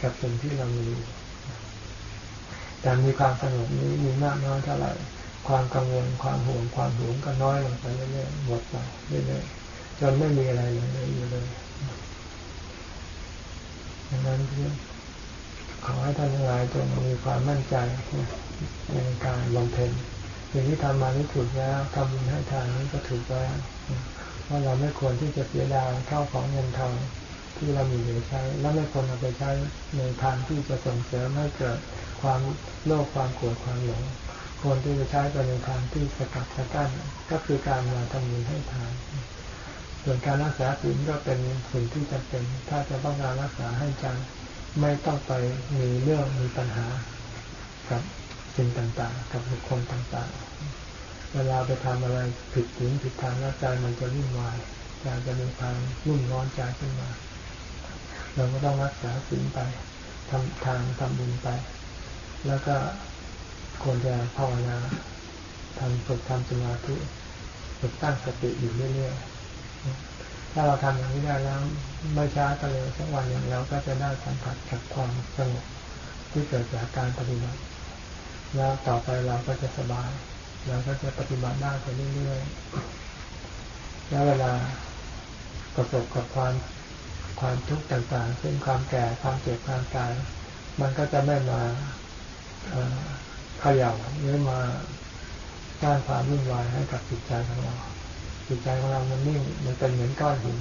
กับสิ่งที่เรามีแต่มีความสงบนี้มีมากน้อยเท่าไหร่ ความกังวลความห่วงความห่วงก็น้อยลงไปเรื่อยๆหมดไปเรื่อยๆจนไม่มีอะไรเลยอยู่เลยดังนั้น ขอให้ท่านทั้งหลายจงมีความมั่นใจในการลงเพนสิ่งที่ทำมานี่ถูกแล้วทำบุญให้ทานนี้ก็ถูกแล้วว่าเราไม่ควรที่จะเสียดายเข้าของเงินทองที่เรามีเหลือใช้ และไม่ควรเอาไปใช้ในทางที่จะส่งเสริมให้เกิดความโลภความโกรธความหลงควรที่จะใช้ไปในทางที่สกัดสกั้นก็คือการมาทำบุญให้ทานส่วนการรักษาศีลก็เป็นสิ่งที่จำเป็น ถ้าจะต้องการรักษาให้ใจ ไม่ต้องไปมีเรื่องมีปัญหากับสิ่งต่างๆ กับบุคคลต่างๆ เวลาไปทำอะไรผิดถึงผิดทางแล้วใจมันจะวุ่นวายใจจะมีความวุ่นร้อนใจขึ้นมา เราก็ต้องรักษาศีลไปทำทางทำบุญไป แล้วก็ควรจะภาวนาทำฝึกทำสมาธิฝึกตั้งสติอยู่เรื่อยๆ ถ้าเราทำอย่างนี้ได้แล้วไม่ช้าก็เลยสักวันหนึ่งเราก็จะได้สัมผัสกับความสงบที่เกิดจากการปฏิบัติ แล้วต่อไปเราก็จะสบาย เราก็จะปฏิบัติได้ไปเรื่อยๆ แล้วเวลาประสบกับความความทุกข์ต่างๆ เช่นความแก่ความเจ็บความตาย มันก็จะไม่มาเขย่าหรือมาสร้างความวุ่นวายให้กับจิตใจของเรา จิตใจของเรามันนิ่งมันเป็นเหมือนก้อนหิน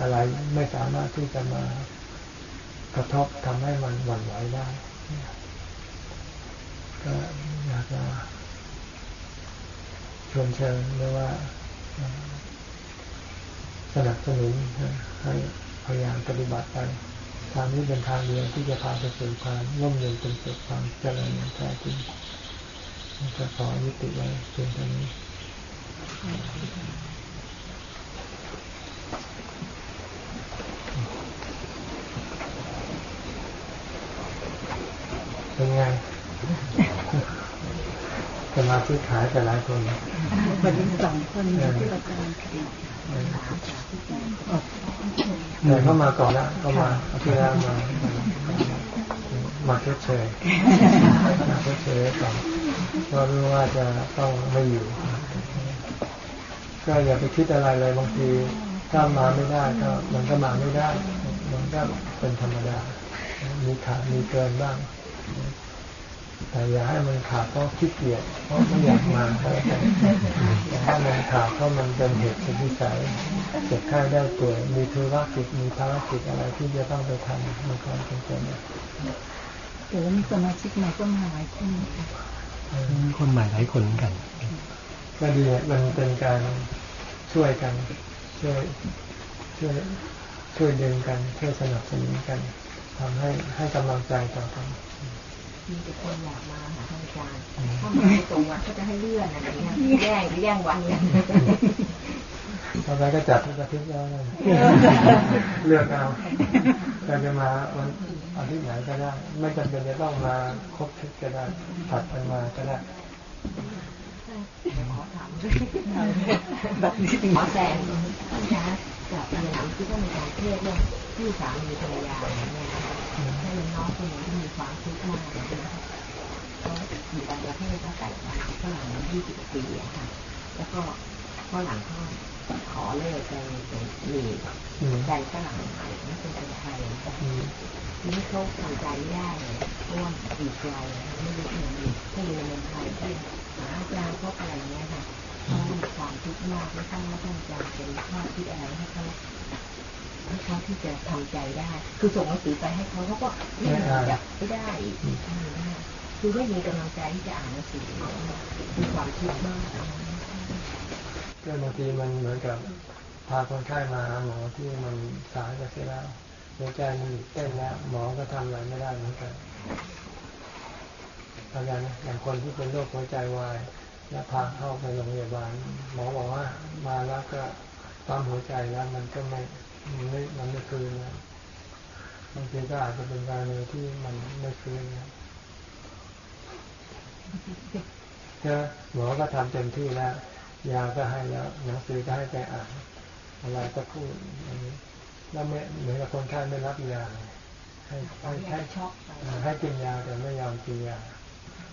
อะไรไม่สามารถที่จะมากระทบทำให้มันหวั่นไหวได้ก็อยากจะชวนเชิญหรือว่าสนับสนุนให้พยายามปฏิบัติไปทางนี้เป็นทางเดียวที่จะพาไปสู่ความร่มเย็นเป็นสุขความเจริญอย่างแท้จริงจะขอยุติไว้เพียงเท่านี้ เป็นไงจะมาซื้อขายแต่หลายคนวันนี้สองคนที่เรากำลังคิดแต่เข้ามาก่อนแล้วเข้ามาที่แล้วมา มาเฉยๆมาเฉยๆก่อนเพราะรู้ว่าจะต้องไม่อยู่ ก็อย่าไปคิดอะไรเลยบางทีถ้ามาไม่ได้ก็มันก็มาไม่ได้ มันก็เป็นธรรมดา มีขาดมีเกินบ้าง แต่อย่าให้มันขาดเพราะขี้เกียจเพราะไม่อยากมาแต่ถ้ามันขาดเพราะมันเป็นเหตุเป็นวิสัยเจ็บไข้ได้ป่วยมีธุรกิจมีภารกิจอะไรที่จะต้องไปทำมันก็จำเป็นแต่ว่ามีสมาชิกใหม่ก็มาหลายคนมีคนใหม่หลายคนเหมือนกัน ก็ดีมันเป็นการช่วยกัน ช่วยช่วยช่วยดึงกัน ช่วยสนับสนุนกันทำให้ให้กำลังใจต่อกันมีแต่คนอยากมาหาท่านอาจารย์ถ้ามาตรงวันก็จะให้เลื่อนอะไรเงี้ยแย่งแย่งวันเนี่ยทำไมก็จัดทุกอาทิตย์แล้วเลือกเอาใครจะมาวันอาทิตย์ไหนก็ได้ ไม่จำเป็นจะต้องมาครบชุดก็ได้ผัดกันมาก็ได้ขอถาม แบบนี้หมอแซงนะกับคำถามที่ต้องมีการเทศเรื่องที่สามีภรรยาเนี่ยถ้าเป็นน้องคนนึ่งที่มีความทุกข์มากเขาอยู่ต่างประเทศเขาแต่งงานฝรั่งมายี่สิบปีอะค่ะ แล้วก็ฝรั่งเขาขอเลิกไปเป็นมีแฟนฝรั่งใหม่ไม่เป็นคนไทยทีนี้เขาทำใจไม่ได้เลยเพราะว่าอยู่ไกลไม่รู้เมืองถ้าอยู่ในเมืองไทยที่หาอาจารย์พบอะไรเงี้ยค่ะ เขามีความทุกข์มากไม่ทราบว่าท่านอาจารเป็นข้อคิดอะไรให้เขาให้เขาที่จะทำใจได้ คือส่งหนังสือไปให้เขาเขาก็ไม่ได้ไม่ได้คือไม่มีกำลังใจที่จะอ่านหนังสือมีความคิดมากก็บางทีมันเหมือนกับพาคนไข้มาหมอที่มันสายไปเสียแล้วหัวใจมันเต้นแล้วหมอก็ทำอะไรไม่ได้เหมือนกันอาจารย์อย่างคนที่เป็นโรคหัวใจวาย แล้วพาเข้าไปโรงพยาบาลหมอบอกว่า มาแล้วก็ปั๊มหัวใจแล้วมันก็ไม่มันไม่มันไม่คืนนะบางทีก็อาจจะเป็นการเมืที่มันไม่คืนนะก็หมอก็ทำเต็มที่แล้วยาก็ให้แล้วหนังสือก็ให้ไปอ่านอะไรก็พูดอย่างนี้แล้วไม่เหมือนกับคนไข้ไม่รับยาให้ให้ให้ช็อกให้กินยาแต่ไม่ยอมกินยา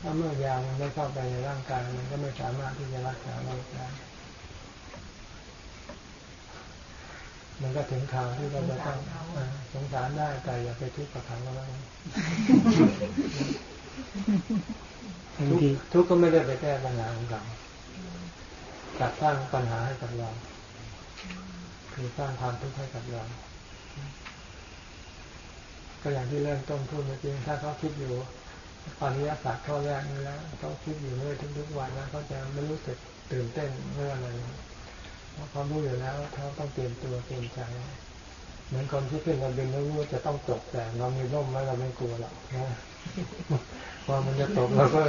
ถ้าเมื่อยามันไม่เข้าไปในร่างกายมันก็ไม่สามารถที่จะรักษาโรคได้มันก็ถึงข่าวที่เราจะต้องสงสารได้แต่อย่าไปทุกข์กับเขาแล้วทุกข์ก็ไม่ได้ไปแก้ปัญหาของเขากลับสร้างปัญหาให้กับเราคือสร้างความทุกข์ให้กับเราก็อย่างที่เริ่มต้นพูดเมื่อกี้ถ้าเขาคิดอยู่ ปริยัติศาสตร์ข้อแรกนี้แล้วเขาคิดอยู่เรื่อยทุกๆวันแล้วเขาจะไม่รู้สึกตื่นเต้นเมื่ออะไรเขารู้อยู่แล้วเขาต้องเตรียมตัวเตรียมใจเหมือนคนที่ขึ้นเราบินแล้วรู้จะต้องตกแต่เรามีร่มไว้เราไม่กลัวหรอกนะพอมันจะตกเราก็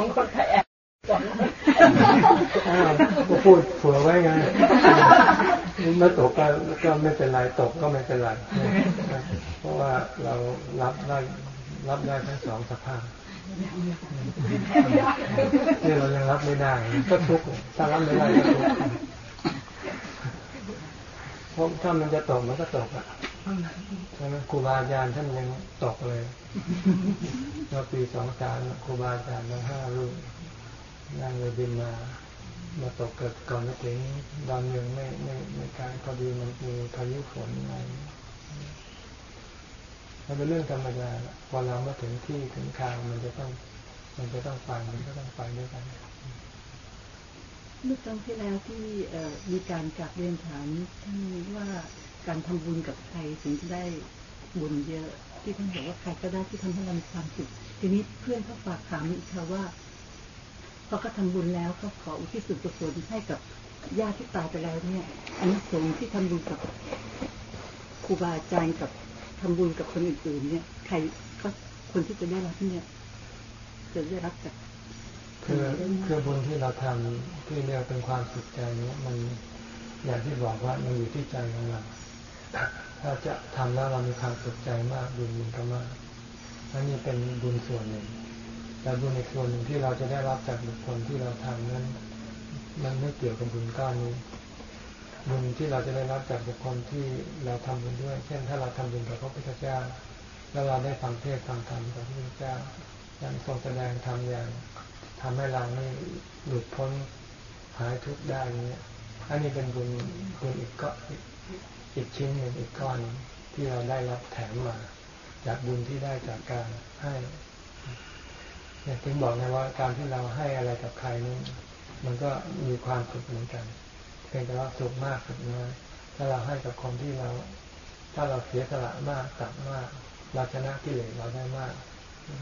ลู ก็พูดผัวไว้ไงไม่ตกก็ก็ไม่เป็นไรตกก็ไม่เป็นไร เพราะว่าเรารับได้รับได้ทั้งสองสภาพนี่เรายังรับไม่ได้ ก็ทุกข์ถ้ารับไม่ได้ก็ทุกข์เพราะถ้ามันจะตกมันก็ตกอะใช่ไหมครูบาอาจารย์ท่านยังตกเลยเมื่อปีสองสามครูบาอาจารย์มาห้ารูป นั่งเรือบินมา มาตกเกิดก่อนจะถึงดอนเมืองไม่ไม่ไม่การพอดีมันมีพายุฝนอะไรมันเป็นเรื่องธรรมดาพอเรามาถึงที่ถึงทางมันจะต้อง มันจะต้องไปมันก็ต้องไปด้วยกันเมื่อครั้งที่แล้วที่มีการกลับเรียนถามท่านว่าการทำบุญกับใครถึงจะได้บุญเยอะ ที่ท่านบอกว่าใครก็ได้ที่ทำให้เรามีความสุขทีนี้เพื่อนเขาฝากถามอีกค่ะว่า พอเขาทาบุญแล้วเขาขออุทิศส่วนกุศลให้กับญาติที่ตายไปแล้วเนี่ยอันนี้สงที่ทำบุญกับครูบาอาจารย์กับทำบุญกับคนอื่นๆเนี่ย ใครก็คนที่จะได้รับเนี่ยจะได้รับจากคือคือบุญที่เราทำที่เรียกเป็นความสุขใจเนี้ยมันอย่างที่บอกว่ามันอยู่ที่ใจของเราถ้าจะทำแล้วเรามีความสุขใจมากบุญมันก็มากนั่นนี่เป็นบุญส่วนหนึ่ง แต่บุญอีกส่วนหนึ่งที่เราจะได้รับจากบุคคลที่เราทำนั้น มันไม่เกี่ยวกับบุญก้อนนี้บุญที่เราจะได้รับจากบุคคลที่เราทำบุญด้วย เช่น ถ้าเราทำบุญกับพระพุทธเจ้า แล้วเราได้ฟังเทศน์ฟังธรรมกับพระพุทธเจ้าอย่างทรงแสดงธรรมอย่างทำให้เราไม่หลุดพ้นหายทุกข์ได้เนี้ยอันนี้เป็นบุญบุญอีกก็อีกชิ้นหนึ่งอีกก้อนที่เราได้รับแถมมา จากบุญที่ได้จากการให้ เนี่ยถึงบอกนะว่าการที่เราให้อะไรกับใครนี่มันก็มีความสุขเหมือนกันเพียงแต่ว่าสุขมากสุขน้อยถ้าเราให้กับคนที่เรา ถ้าเราเสียสละมากตัดมากเราชนะกิเลสเราได้มาก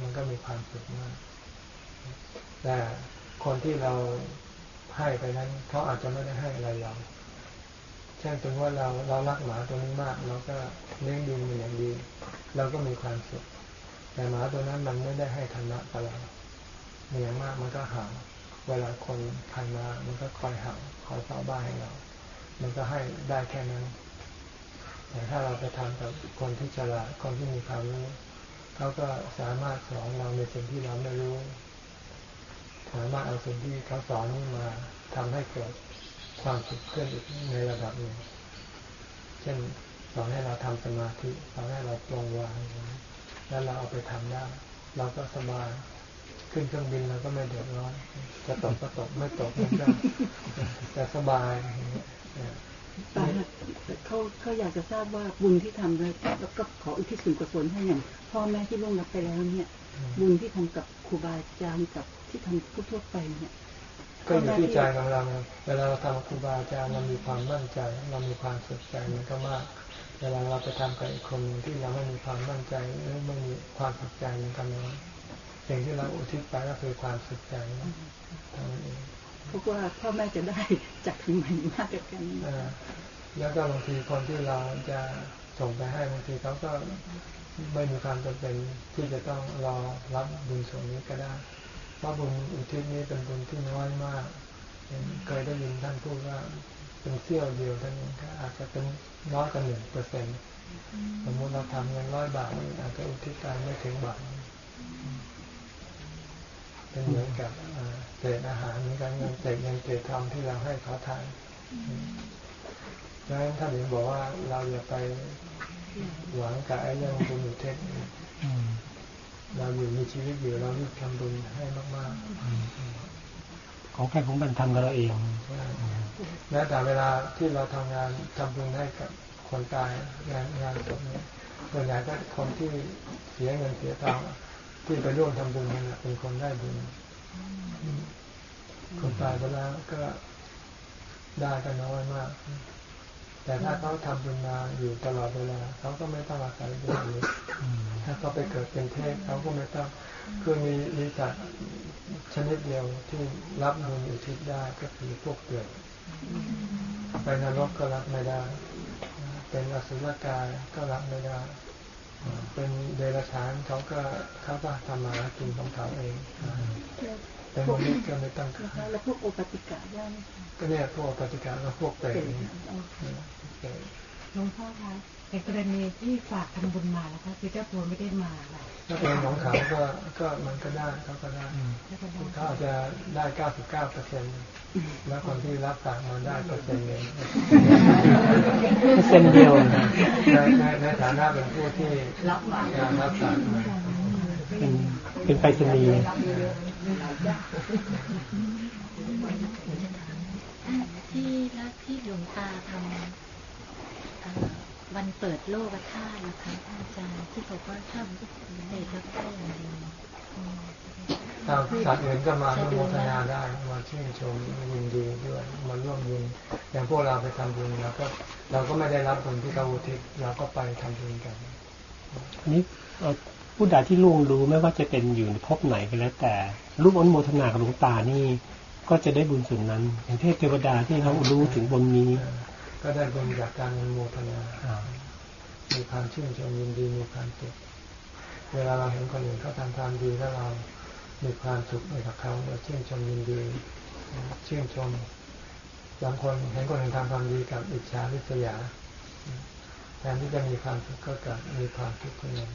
มันก็มีความสุขมาก แต่คนที่เราให้ไปนั้นเขาอาจจะไม่ได้ให้อะไรเราเช่นถึงว่าเราเรารักหมาตัวนี้มากเราก็เลี้ยงดูมันอย่างดี เราก็มีความสุข แต่หมาตัวนั้นมันไม่ได้ให้ธรรมะกับเราอย่างมากมันก็เห่าเวลาคนใครมามันก็คอยเห่าคอยเฝ้าบ้านให้เรา มันก็ให้ได้แค่นั้นแต่ถ้าเราไปทำกับคนที่ฉลาดคนที่มีความรู้เขาก็สามารถสอนเราในสิ่งที่เราไม่รู้ สามารถเอาสิ่งที่เขาสอนนี้มาทำให้เกิดความสุขขึ้นอีกในระดับหนึ่ง เช่นสอนให้เราทำสมาธิสอนให้เราปลงวาง แล้วเราเอาไปทำได้เราก็สบาย ขึ้นเครื่องบินเราก็ไม่เดือดร้อน จะตกก็ตกไม่ตกมันก็จะสบายอย่างเงี้ยตาเขาเขาอยากจะทราบว่าบุญที่ทำแล้วแล้วก็ขออุทิศส่วนกุศลให้อย่างพ่อแม่ที่ล่วงลับไปแล้วเนี่ย บุญที่ทำกับครูบาอาจารย์กับที่ทำทั่วๆไปเนี่ยก็อยู่ที่ใจของเราไงเวลาเราทำกับครูบาอาจารย์เรามีความมั่นใจ เรามีความสุขใจมันก็มาก เวลาเราไปทำกับอีกคนหนึ่งที่เราไม่มีความมั่นใจหรือไม่มีความสุขใจมันก็น้อยสิ่งที่เราอุทิศไปก็คือความสุขใจเท่านั้นเองเพราะว่าพ่อแม่จะได้จากทางไหนมากกว่ากันเออแล้วก็บางทีคนที่เราจะส่งไปให้บางทีเขาก็ไม่มีความจำเป็นที่จะต้องรอรับบุญส่วนนี้ก็ได้ เพราะบุญอุทิศนี้เป็นบุญที่น้อยมากเห็นเคยได้ยินท่านพูดว่า เป็นเสี้ยวเดียวเท่านั้นก็อาจจะเป็นน้อยกว่าหนึ่งเปอร์เซ็นต์สมมติเราทำเงินร้อยบาทนี่อาจจะอุทิศการไม่ถึงบาทเป็นเหมือนกับเอ่อเศษอาหารเหมือนกันเงินเศษเงินเศษทองที่เราให้เขาทานดังนั้นท่านถึงบอกว่าเราอย่าไปหวังกับไอ้เรื่องบุญอุทิศอืมเราอยู่มีชีวิตอยู่เรารีบทำบุญให้มากของใครของมันทำกับเราเองๆ แม้แต่เวลาที่เราทำงานทำบุญให้กับคนตายงานงานศพเนี่ยส่วนใหญ่ก็คนที่เสียเงินเสียทองที่ไปร่วมทำบุญนั่นแหละเป็นคนได้บุญคนตายไปแล้วก็ได้ก็น้อยมาก แต่ถ้าเขาทำบุญมาอยู่ตลอดเวลาเขาก็ไม่ต้องอาศัยบุญนี้ถ้าเขาไปเกิดเป็นเทพเขาก็ไม่ต้องคือมีมีสัตว์ชนิดเดียวที่รับบุญอุทิศได้ก็คือพวกเปลือก ไปนรกก็รับไม่ได้ เป็นอสุรกายก็รับไม่ได้ เป็นเดรัจฉานเขาก็เขาก็ทำมาหากินของเขาเองเป็นมนุษย์ก็ไม่ต้องนะคะแล้วพวกโอปติกะได้ไหมคะก็เนี่ยพวกปฏิกาก็พวกเปรตเป็นนี่เอาเปรตหลวงพ่อคะ ในกรณีที่ฝากทำบุญมาแล้วคะคือเจ้าตัวไม่ได้มาล่ะถ้าเป็นของเขาก็ก็มันก็ได้เขาก็ได้แล้วก็ได้เขาอาจจะได้99เปอร์เซ็นต์แล้วคนที่รับฝากมาได้เปอร์เซ็นต์หนึ่งเส้นต์เดียวในในในฐานะเป็นผู้ที่รับมากรับฝากมาเป็นเป็นไปรษณีย์ที่แล้วที่หลวงตาทำ วันเปิดโลกธาตุนะคะท่านอาจารย์ที่บอกว่าถ้าเด็กรับได้อย่างเดียวอืมทาสัตว์อื่นก็มาร่วมโมทนาได้มาชื่นชมยินดีด้วยมาร่วมบุญอย่างพวกเราไปทำบุญเราก็เราก็ไม่ได้รับบุญที่เขาอุทิศเราก็ไปทำบุญกันอันนี้เผู้ใดที่ล่วงรู้ไม่ว่าจะเป็นอยู่ในภพไหนก็แล้ว แต่รูปอนุโมทนากับหลวงตานี่ก็จะได้บุญส่วนนั้นอย่างเทพเทวดาที่เขารู้ถึงบนนี้ ก็ได้บุญจากการโมทนามีความชื่นชมยินดีมีความสุขเวลาเราเห็นคนอื่นเขาทำความดีแล้วเรามีความสุขไปกับเขาเราชื่นชมยินดีชื่นชมบางคนเห็นคนอื่นทำความดีกับอิจฉาริษยาแทนที่จะมีความสุขก็กลับมีความทุกข์ขึ้นมา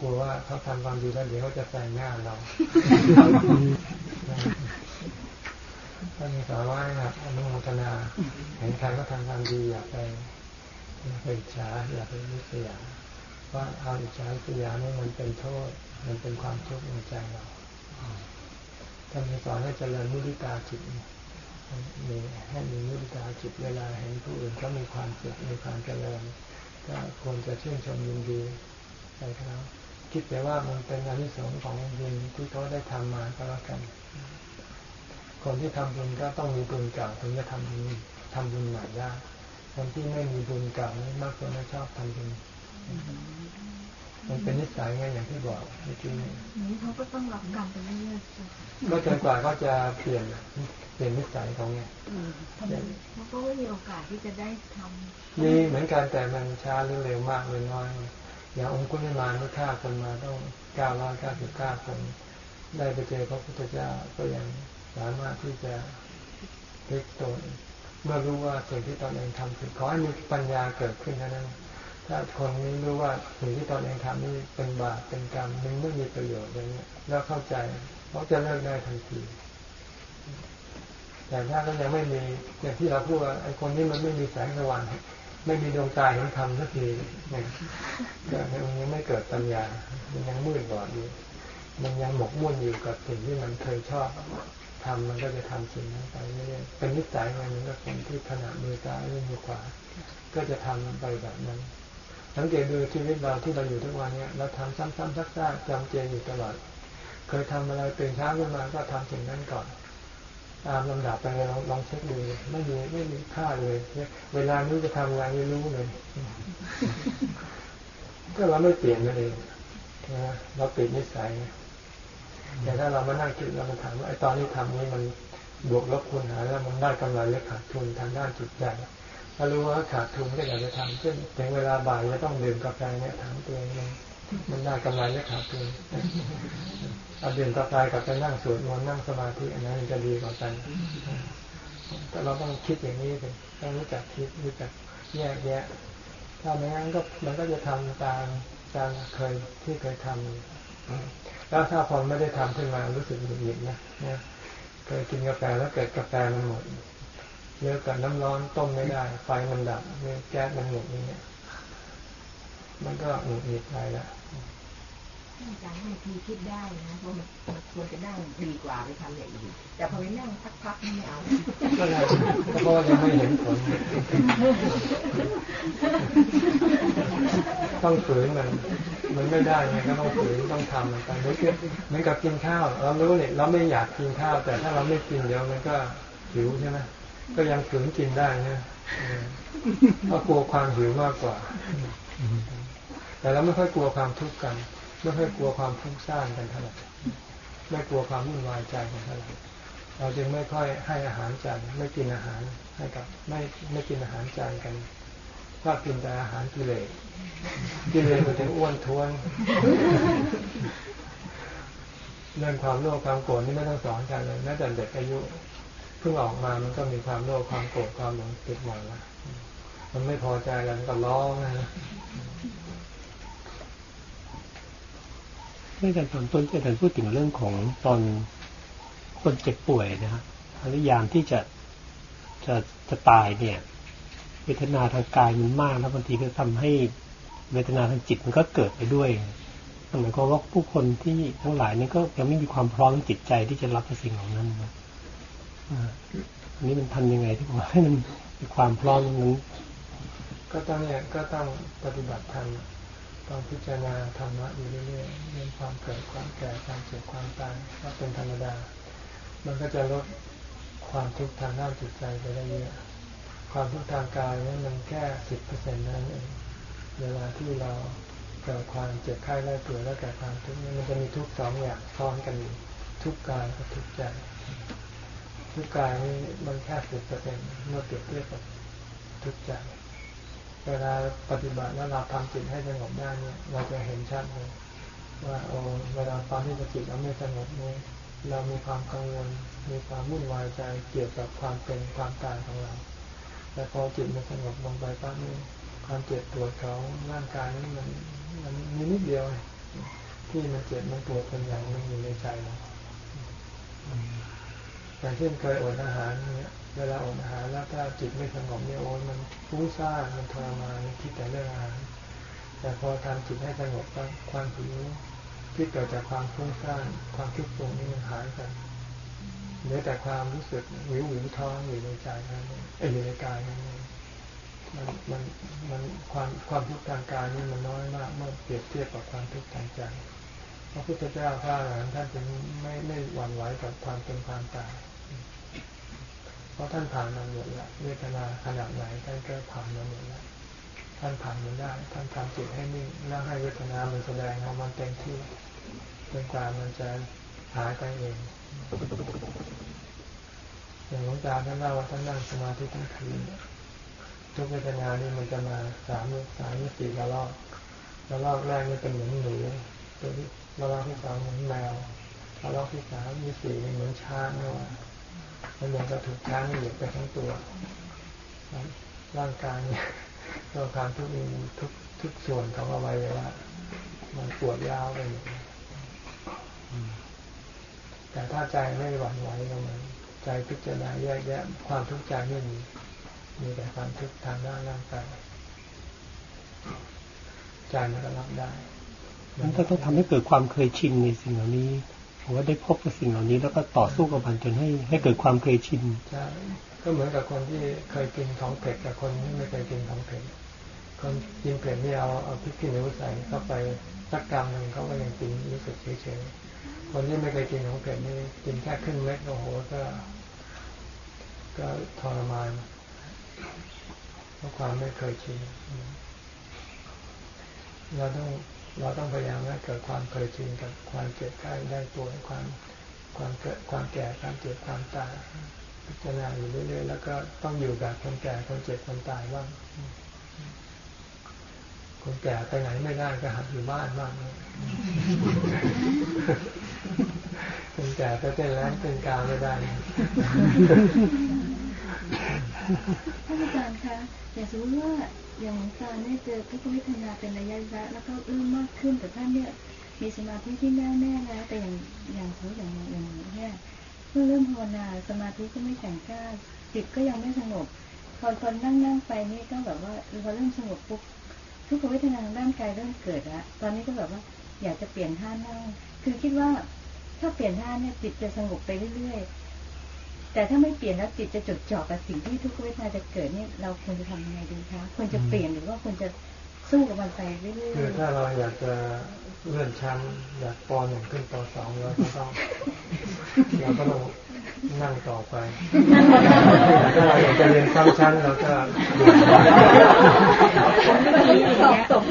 กลัวว่าเขาทำความดีแล้วเดี๋ยวเขาจะแซงหน้าเรา ถ้ามีสาระนะอนุโมทนาเห็นใครก็ทำความดีอย่าไปอย่าไปอิจฉาอย่าไปริษยาว่าเอาอิจฉาริษยานี่มันเป็นโทษ มันเป็นความทุกข์ในใจเราท่านสอนให้เจริญมุทิตาจิตมีให้มีมุทิตาจิตเวลาเห็นผู้อื่นก็มีความสุขมีความเจริญก็ควรจะชื่นชมยินดีไปครับคิดแต่ว่ามันเป็นอานิสงส์ของบุญที่เขาได้ทำมาก็แล้วกัน คนที่ทำบุญก็ต้องมีบุญเก่าถึงจะทำบุญทำบุญใหม่ได้คนที่ไม่มีบุญเก่านี่มักจะไม่ชอบทำบุญมันเป็นนิสัยไงอย่างที่บอกเมื่อกี้นี้นี้เขาก็ต้องรับกรรมไปเรื่อยก็จนกว่าเขาจะเปลี่ยนเปลี่ยนนิสัยเขาไงๆเขาก็ไม่มีโอกาสที่จะได้ทำมีเหมือนกันแต่มันช้าหรือเร็วมากหรือน้อยอย่างองค์กุลิมานที่ฆ่าคนมาต้องเก้าร้อยเก้าสิบเก้าคนได้ไปเจอพระพุทธเจ้าก็ยัง สามารถที่จะพลิกตัวเมื่อรู้ว่าสิ่งที่ตนเองทำผิดขอให้มีปัญญาเกิดขึ้นเท่านั้นถ้าคนนี้รู้ว่าสิ่งที่ตนเองทำนี่เป็นบาปเป็นกรรมมันไม่มีประโยชน์อย่างนี้แล้วเข้าใจเขาจะเลิกได้ทันทีแต่ถ้าเขายังไม่มีอย่างที่เราพูดว่าไอ้คนนี้มันไม่มีแสงสว่างไม่มีดวงตาเห็นธรรมสักทีเนี่ยมันยังไม่เกิดปัญญา มันยังมืดบอดอยู่มันยังหมกมุ่นอยู่กับสิ่งที่มันเคยชอบ ทำมันก็จะทำสิ่งนั้นไปเรื่อยๆเป็นนิสัยไงมันก็คนที่ถนัดมือซ้ายหรือมือขวา ก็จะทำไปแบบนั้นสังเกตดูชีวิตเราที่เราอยู่ทุกวันเนี้ยเราทำซ้ำๆซักๆจำเจอยู่ตลอด เคยทำอะไรตื่นเช้าขึ้นมาก็ทำสิ่งนั้นก่อนตามลำดับไปลองลองเช็คดูไม่มีไม่มีค่าเลยเวลานี้จะทำอะไรไม่รู้เลยก็เราไม่เปลี่ยนนั่นเองนะเราเปลี่ยนนิสัย แต่ถ้าเรามานั่งคิดเรามาถามว่าไอ้ตอนนี้ทำนี้มันบวกลบคูณหารแล้วมันได้กำไรหรือขาดทุนทางด้านจิตใจถ้ารู้ว่าขาดทุนก็อยากจะทำเช่นถึงเวลาบ่ายจะต้องดื่มกาแฟเนี่ยถามตัวเองมันได้กำไรหรือขาดทุนเอาดื่มกาแฟกับไปนั่งสวดมนต์นั่งสมาธิอันนั้นจะดีกว่ากันแต่เราต้องคิดอย่างนี้เลยต้องรู้จักคิดรู้จักแยกแยะถ้าไม่งั้นก็มันก็จะทำตามตามเคยที่เคยทำ แล้วถ้าพอไม่ได้ทำขึ้นมารู้สึกหงุดหงิดนะเนี่ยเคยกินกาแฟแล้วเกิดกาแฟมันหมดเยอะกับน้ำร้อนต้มไม่ได้ ไฟมันดับเนี่ยแก๊สมันหมดนี่เนี่ยมันก็หงุดหงิดไปแล้ว อาจารย์บางทีคิดได้นะว่ามันควรจะนั่งดีกว่าไปทำอย่างอื่นแต่พอไปนั่งสักพักไม่เอาก็เพราะว่ายังไม่เห็นผล ต้องฝืนมัน มันไม่ได้ไงก็ต้องฝืนต้องทำมันไปเหมือนกับเหมือนกับกินข้าว เรารู้เนี่ยเราไม่อยากกินข้าว แต่ถ้าเราไม่กินเดี๋ยวมันก็หิวใช่ไหมก็ยังฝืนกินได้นะเพราะกลัวความหิวมากกว่า แต่เราไม่ค่อยกลัวความทุกข์กัน ไม่ค่อยกลัวความฟุ้งซ่านกันเท่าไหร่ไม่กลัวความวุ่นวายใจกันเท่าไหร่เราจึงไม่ค่อยให้อาหารใจไม่กินอาหารให้กับไม่ไม่กินอาหารใจกันก็กินแต่อาหารกิเลสกิเลสมันถึงอ้วนท้วนเรื่องความโลภความโกรธนี่ไม่ต้องสอนกันเลยแม้แต่เด็กอายุเพิ่งออกมามันก็มีความโลภความโกรธความหลงติดหมดแล้วมันไม่พอใจแล้วมันก็ร้องนะ เมื่อการตอนต้นอาจารย์พูดถึงเรื่องของตอนคนเจ็บป่วยนะครับพยายามที่จะจะจะตายเนี่ยเวทนาทางกายมันมากแล้วบางทีก็ทำให้เวทนาทางจิตมันก็เกิดไปด้วยหมายความว่าผู้คนที่ทั้งหลายนี่ก็ยังไม่มีความพร้อมจิตใจที่จะรับสิ่งเหล่านั้นนะอันนี้มันทำยังไงที่ผมให้มันมีความพร้อมนั้น ก็ต้องเนี่ยก็ต้องปฏิบัติธรรม ตองพิจารณาธรรมะอยู่เรื่อยๆเรื่องความเกิดความแก่ความเจ็บความตายก็เป็นธรรมดา มันก็จะลดความทุกข์ทางด้านจิตใจไปได้เยอะความทุกข์ทางกายนี่ยมันแค่สิบเปอร์เซ็นต์นั้นเองเวลาที่เราเกิดความเจ็บไข้ได้ป่วยแล้วเกิดความทุกข์นี่ยมันจะมีทุกข์สองอย่างซ้อนกันอยู่ทุกข์กายกับทุกข์ใจ ทุกกายนี่มันแค่สิบเปอร์เซ็นต์เมื่อเปรียบเทียบกับทุกใจ เวลาปฏิบัติแล้วเราทำจิตให้สงบได้เนี่ยเราจะเห็นชัดเลยว่าโอ้เวลาตอนที่จิตเราไม่สงบเนี่ยเรามีความกังวล มีความวุ่นวายใจเกี่ยวกับความเป็นความตายของเรา แต่พอจิตมันสงบลงไปปั๊บนี่ความเจ็บปวดของร่างกายนี่มันมันมีนิดเดียวที่มันเจ็บมันปวดเป็นอย่างมันอยู่ในใจเราอย่างเช่นเคยอดอาหารเนี่ย เวลาอดอาหารแล้วถ้าจิตไม่สงบเนี่ยโอ้ยมันฟุ้งซ่านมันทรมานคิดแต่เรื่องอาหารแต่พอทำจิตให้สงบปั๊บความหิวที่เกิดจากความฟุ้งซ่านความคิดปรุงนี่มันหายไปเหลือแต่ความรู้สึกวิววิวท้องอยู่ในใจนั่นเองอยู่ในกายนั่นเองมันมันมันความความทุกข์ทางกายนี่มันน้อยมากเมื่อเปรียบเทียบกับความทุกข์ทางใจพระพุทธเจ้าพระอรหันต์ท่านจึงไม่ไม่หวั่นไหวกับความเป็นความตาย ราะท่านผ่านมาหมดแล้วเวทนาขนาดไหนท่านก็ผ่านมาหมดแล้วท่านผ่านมันได้ ท่านทำจิตให้นิ่งแล้วให้เวทนามันแสดงออกมาเต็มที่จนกว่ามันจะหายไปเอง อย่างหลวงตาท่านเล่าว่าท่านนั่งสมาธิทั้งคืนทุกเวทนานี่มันจะมาสามสามสี่ระลอกระลอกแรกนี่เป็นเหมือนหนูตัวที่ระลอกที่สองเหมือนแมวระลอกที่สามที่สี่เหมือนช้างนี่ว่า มันเหมือนกับถูกช้างเหยียบไปทั้งตัว ร่างกายเนี่ยตัวการทุกมีทุกทุกส่วนของอวัยวะมันปวดยาวไปหมดแต่ถ้าใจไม่หวั่นไหวกับมันใจพิจารณาแยกแยะความทุกข์ใจไม่มีมีแต่ความทุกข์ทางด้านร่างกายใจมันก็รับได้มันก็ต้องทำให้เกิดความเคยชินในสิ่งเหล่านี้ ผมว่าได้พบกับสิ่งเหล่านี้ แล้วก็ต่อสู้กับมันจนให้ให้เกิดความเคยชินใช่ก็เหมือนกับคนที่เคยกินของเผ็ดกับคนที่ไม่เคยกินของเผ็ดคนกินเผ็ดนี่เอาเอาพริกขี้หนูใส่เข้าไปสักกรัมหนึ่งเขาก็ยังกินรู้สึกเฉยๆคนที่ไม่เคยกินของเผ็ดนี่กินแค่ครึ่งเม็ดโอ้โหก็ ก็ทรมานเพราะความไม่เคยชินเราต้อง เราต้องพยายามให้เกิดความเคยชินกับความเจ็บไข้ได้ป่วยความความเกิดความแก่ความเจ็บความตายพิจารณาอยู่เรื่อยๆแล้วก็ต้องอยู่แบบคนแก่คนเจ็บคนตายบ้างคนแก่ไปไหนไม่ได้ก็หัดอยู่บ้านบ้างคนแก่ไปเต้นแรงเต้นกาไม่ได้ ท่านอาจารย์คะอย่างสมมติว่าอย่างหลวงตาเนี่ยเจอทุกขเวทนาเป็นระยะระแล้วก็เริ่มมากขึ้นแต่ท่านเนี่ยมีสมาธิที่แน่แน่แล้วแต่อย่างอย่างสมมติอย่างอย่างเนี่ยเมื่อเริ่มภาวนาสมาธิก็ไม่แข็งกล้าจิตก็ยังไม่สงบพอคนนั่งนั่งไปนี่ก็แบบว่าพอเริ่มสงบปุ๊บทุกขเวทนาทางร่างกายเริ่มเกิดแล้วตอนนี้ก็แบบว่าอยากจะเปลี่ยนท่านั่ง คือคิดว่าถ้าเปลี่ยนท่าเนี่ยจิตจะสงบไปเรื่อยๆ แต่ถ้าไม่เปลี่ยนแล้วจิตจะจดจ่อกับสิ่งที่ทุกขเวทนาจะเกิดเนี่ยเราควรจะทำยังไงดีคะควรจะเปลี่ยนหรือว่าควรจะสู้กับมันไปเรื่อยคือถ้าเราอยากจะเลื่อนชั้นอยากปหนึ่งขึ้นปสองเราก็ต้องเราก็ต้องนั่งต่อไปถ้าเราอยากจะเรียนซ้ำชั้นเราก็หยุดสอบตก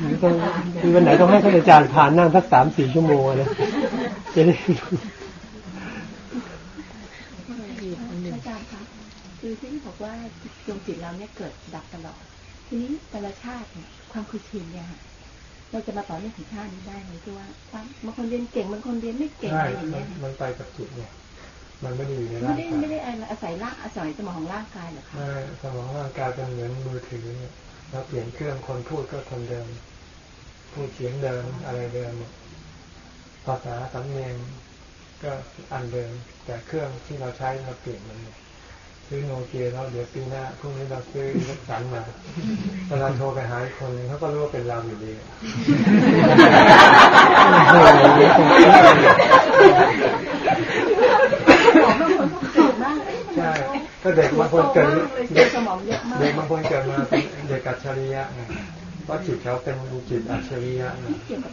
คือต้องคือวันไหนต้องให้ท่านอาจารย์พานั่งสักสามสี่ชั่วโมงนะจะได้รู้อาจารย์คะคือที่บอกว่าดวงจิตเราเนี่ยเกิดดับตลอด ทีนี้แต่ละชาติเนี่ยความคุ้นชินเนี่ยค่ะเราจะมาต่อเนื่องถึงชาตินี้ได้ไหมที่ว่าบางคนเรียนเก่งบางคนเรียนไม่เก่งใช่อะไรอย่างเงี้ยมันไปกับจิตเนี่ยมันไม่ได้อยู่ในไม่ร่างได้กายไม่ได้อาศัยร่างอาศัยสมองของร่างกายหรอกค่ะใช่สมองร่างกายเป็นเหมือนมือถือเนี่ยเราเปลี่ยนเครื่องคนพูดก็คนเดิม พูดเสียงเดิมอะไรเดิมหมดภาษาสำเนียงก็อันเดิม แต่เครื่องที่เราใช้เราเปลี่ยนมันหมดซื้อโนเกียแล้วเดี๋ยวปีหน้าพรุ่งนี้เราซื้อรถสันมาเวลาโทรไปหาอีกคนหนึงเขาก็รู้ว่าเป็นเราอยู่ดีใช่ก็เด็กบางคนเกิดเด็กสมองเยอะมากเด็กบางคนเกิดมาเป็นเด็กอัจฉริยะไง เพราะจิตเขาเป็นจิตอัจฉริยะไงเกี่ยวกับ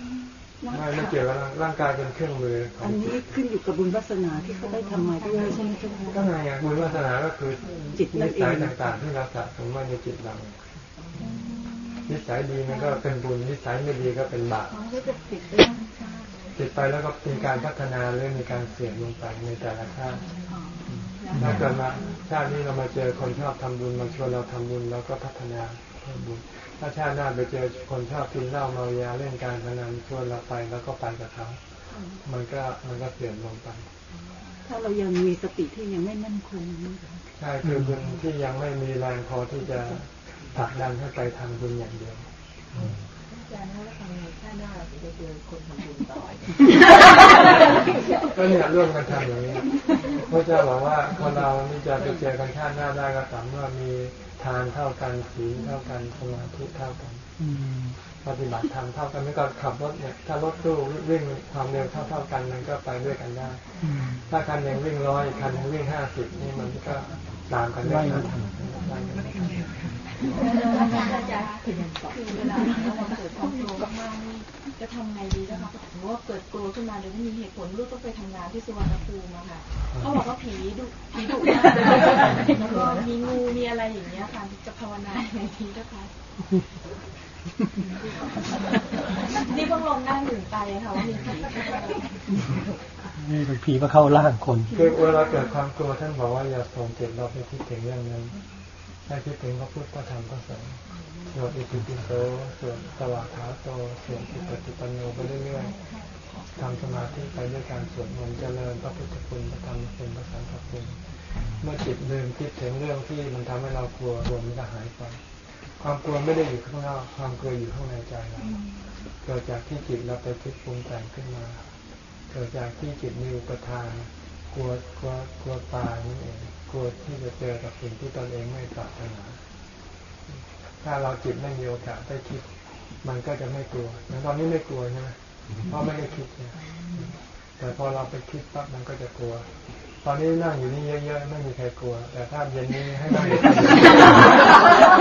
ร่างไม่กายไม่เกี่ยวกับร่างกายเป็นเครื่องมือขออังนจินี้ตขึ้นอยู่กับบุญวาสนาที่เขาได้ทำมาด้วยใช่ไหมเจ้าค่ะก็ไงอะบุญวาสนาก็คือจิตนั่นินเองสัยต่างๆที่เราสะสมมาในจิตเรานิสัยดีมันก็เป็นบุญนิสัยไม่ดีก็เป็นบาปอ๋อก็จะติดเรื่องชาติติดไปแล้วก็มีการพัฒนาหรือมีการเสื่อมลงไปในแต่ละชาติถ้าเกิดมาชาตินี้เรามาเจอคนชอบทำบุญมาชวนเราทำบุญเราก็พัฒนาเพิ่ม บุญถ้าชาติหน้าไปเจอคนชอบกินเหล้าเมายาเล่นการพนันชวนเราไปแล้วก็ไปกับเขา มันก็มันก็เสื่อมลงไป ถ้าเรายังมีสติที่ยังไม่มั่นคงนี่ค่ะใช่คือบุญที่ยังไม่มีแรงพอที่จะผลักดันให้ไปทางบุญอย่างเดียวอา จารย์ถ้าทำไงถ้าหน้าเราจะเจอคนทำบุญต่อก็เนี่ยร่วมกันทำอย่างนี้พระเจ้าบอกว่าคนเรานี่จะไปเจอกันชาติหน้าได้ก็ต่อเมื่อมีทานเท่ากันศีลเท่ากันสมาธิเท่ากันปฏิบัติธรรมเท่ากันไม่ก็ขับรถเนี่ยถ้ารถตู้วิ่งความเร็วเท่าเท่ากันมันก็ไปด้วยกันได้ ถ้าคันหนึ่งวิ่งร้อยคันหนึ่งวิ่งห้าสิบนี่มันก็ตามกันได้ ไล่ไม่ทันทันไล่ไม่ทันอาจารย์อาจารย์คือเวลาเราเกิดความโกรธมากๆนี่จะทำไงดีนะคะสมมติว่าเกิดกลัวขึ้นมาโดยไม่มีเหตุผลลูกต้องไปทำงานที่สุวรรณภูมิอะค่ะเขาบอกว่าผีดุผีดุมากแล้วก็มีงูมีอะไรอย่างเงี้ยค่ะจะภาวนาอย่างไรดีนะคะนี่เพิ่งลงหน้าหนึ่งไปค่ะว่ามีผีนี่เป็นผีมาเข้าร่างคนคือเวลาเกิดความกลัวท่านบอกว่าอย่าส่งจิตเราไปคิดถึงเรื่องนั้น ให้คิดถึงพระพุทธพระธรรมพระสงฆ์สวดอิติปิโสสวดสวากขาโตสวดสุปฏิปันโนไปเรื่อยๆทำสมาธิไปด้วยการสวดมนต์เจริญพระพุทธคุณพระธรรมคุณพระสังฆคุณเมื่อจิตลืมคิดถึงเรื่องที่มันทำให้เรากลัวกลัวมันจะหายไปความกลัวไม่ได้อยู่ข้างนอกความกลัวอยู่ข้างในใจเราเกิดจากที่จิตเราไปคิดปรุงแต่งขึ้นมา เกิดจากที่จิตมีอุปทานกลัวกลัวกลัวตายนี่เอง กลัวที่จะเจอกับสิ่งที่ตนเองไม่ปรารถนา ถ้าเราจิตไม่มีโอกาสได้คิด มันก็จะไม่กลัวอย่างตอนนี้ไม่กลัวใช่ไหมเพราะไม่ได้คิดเนี่ยแต่พอเราไปคิดปั๊บมันก็จะกลัว ตอนนี้นั่งอยู่นี่เยอะๆไม่มีใครกลัว แต่ถ้าเย็นนี้ให้นั่งอยู่คนเดียว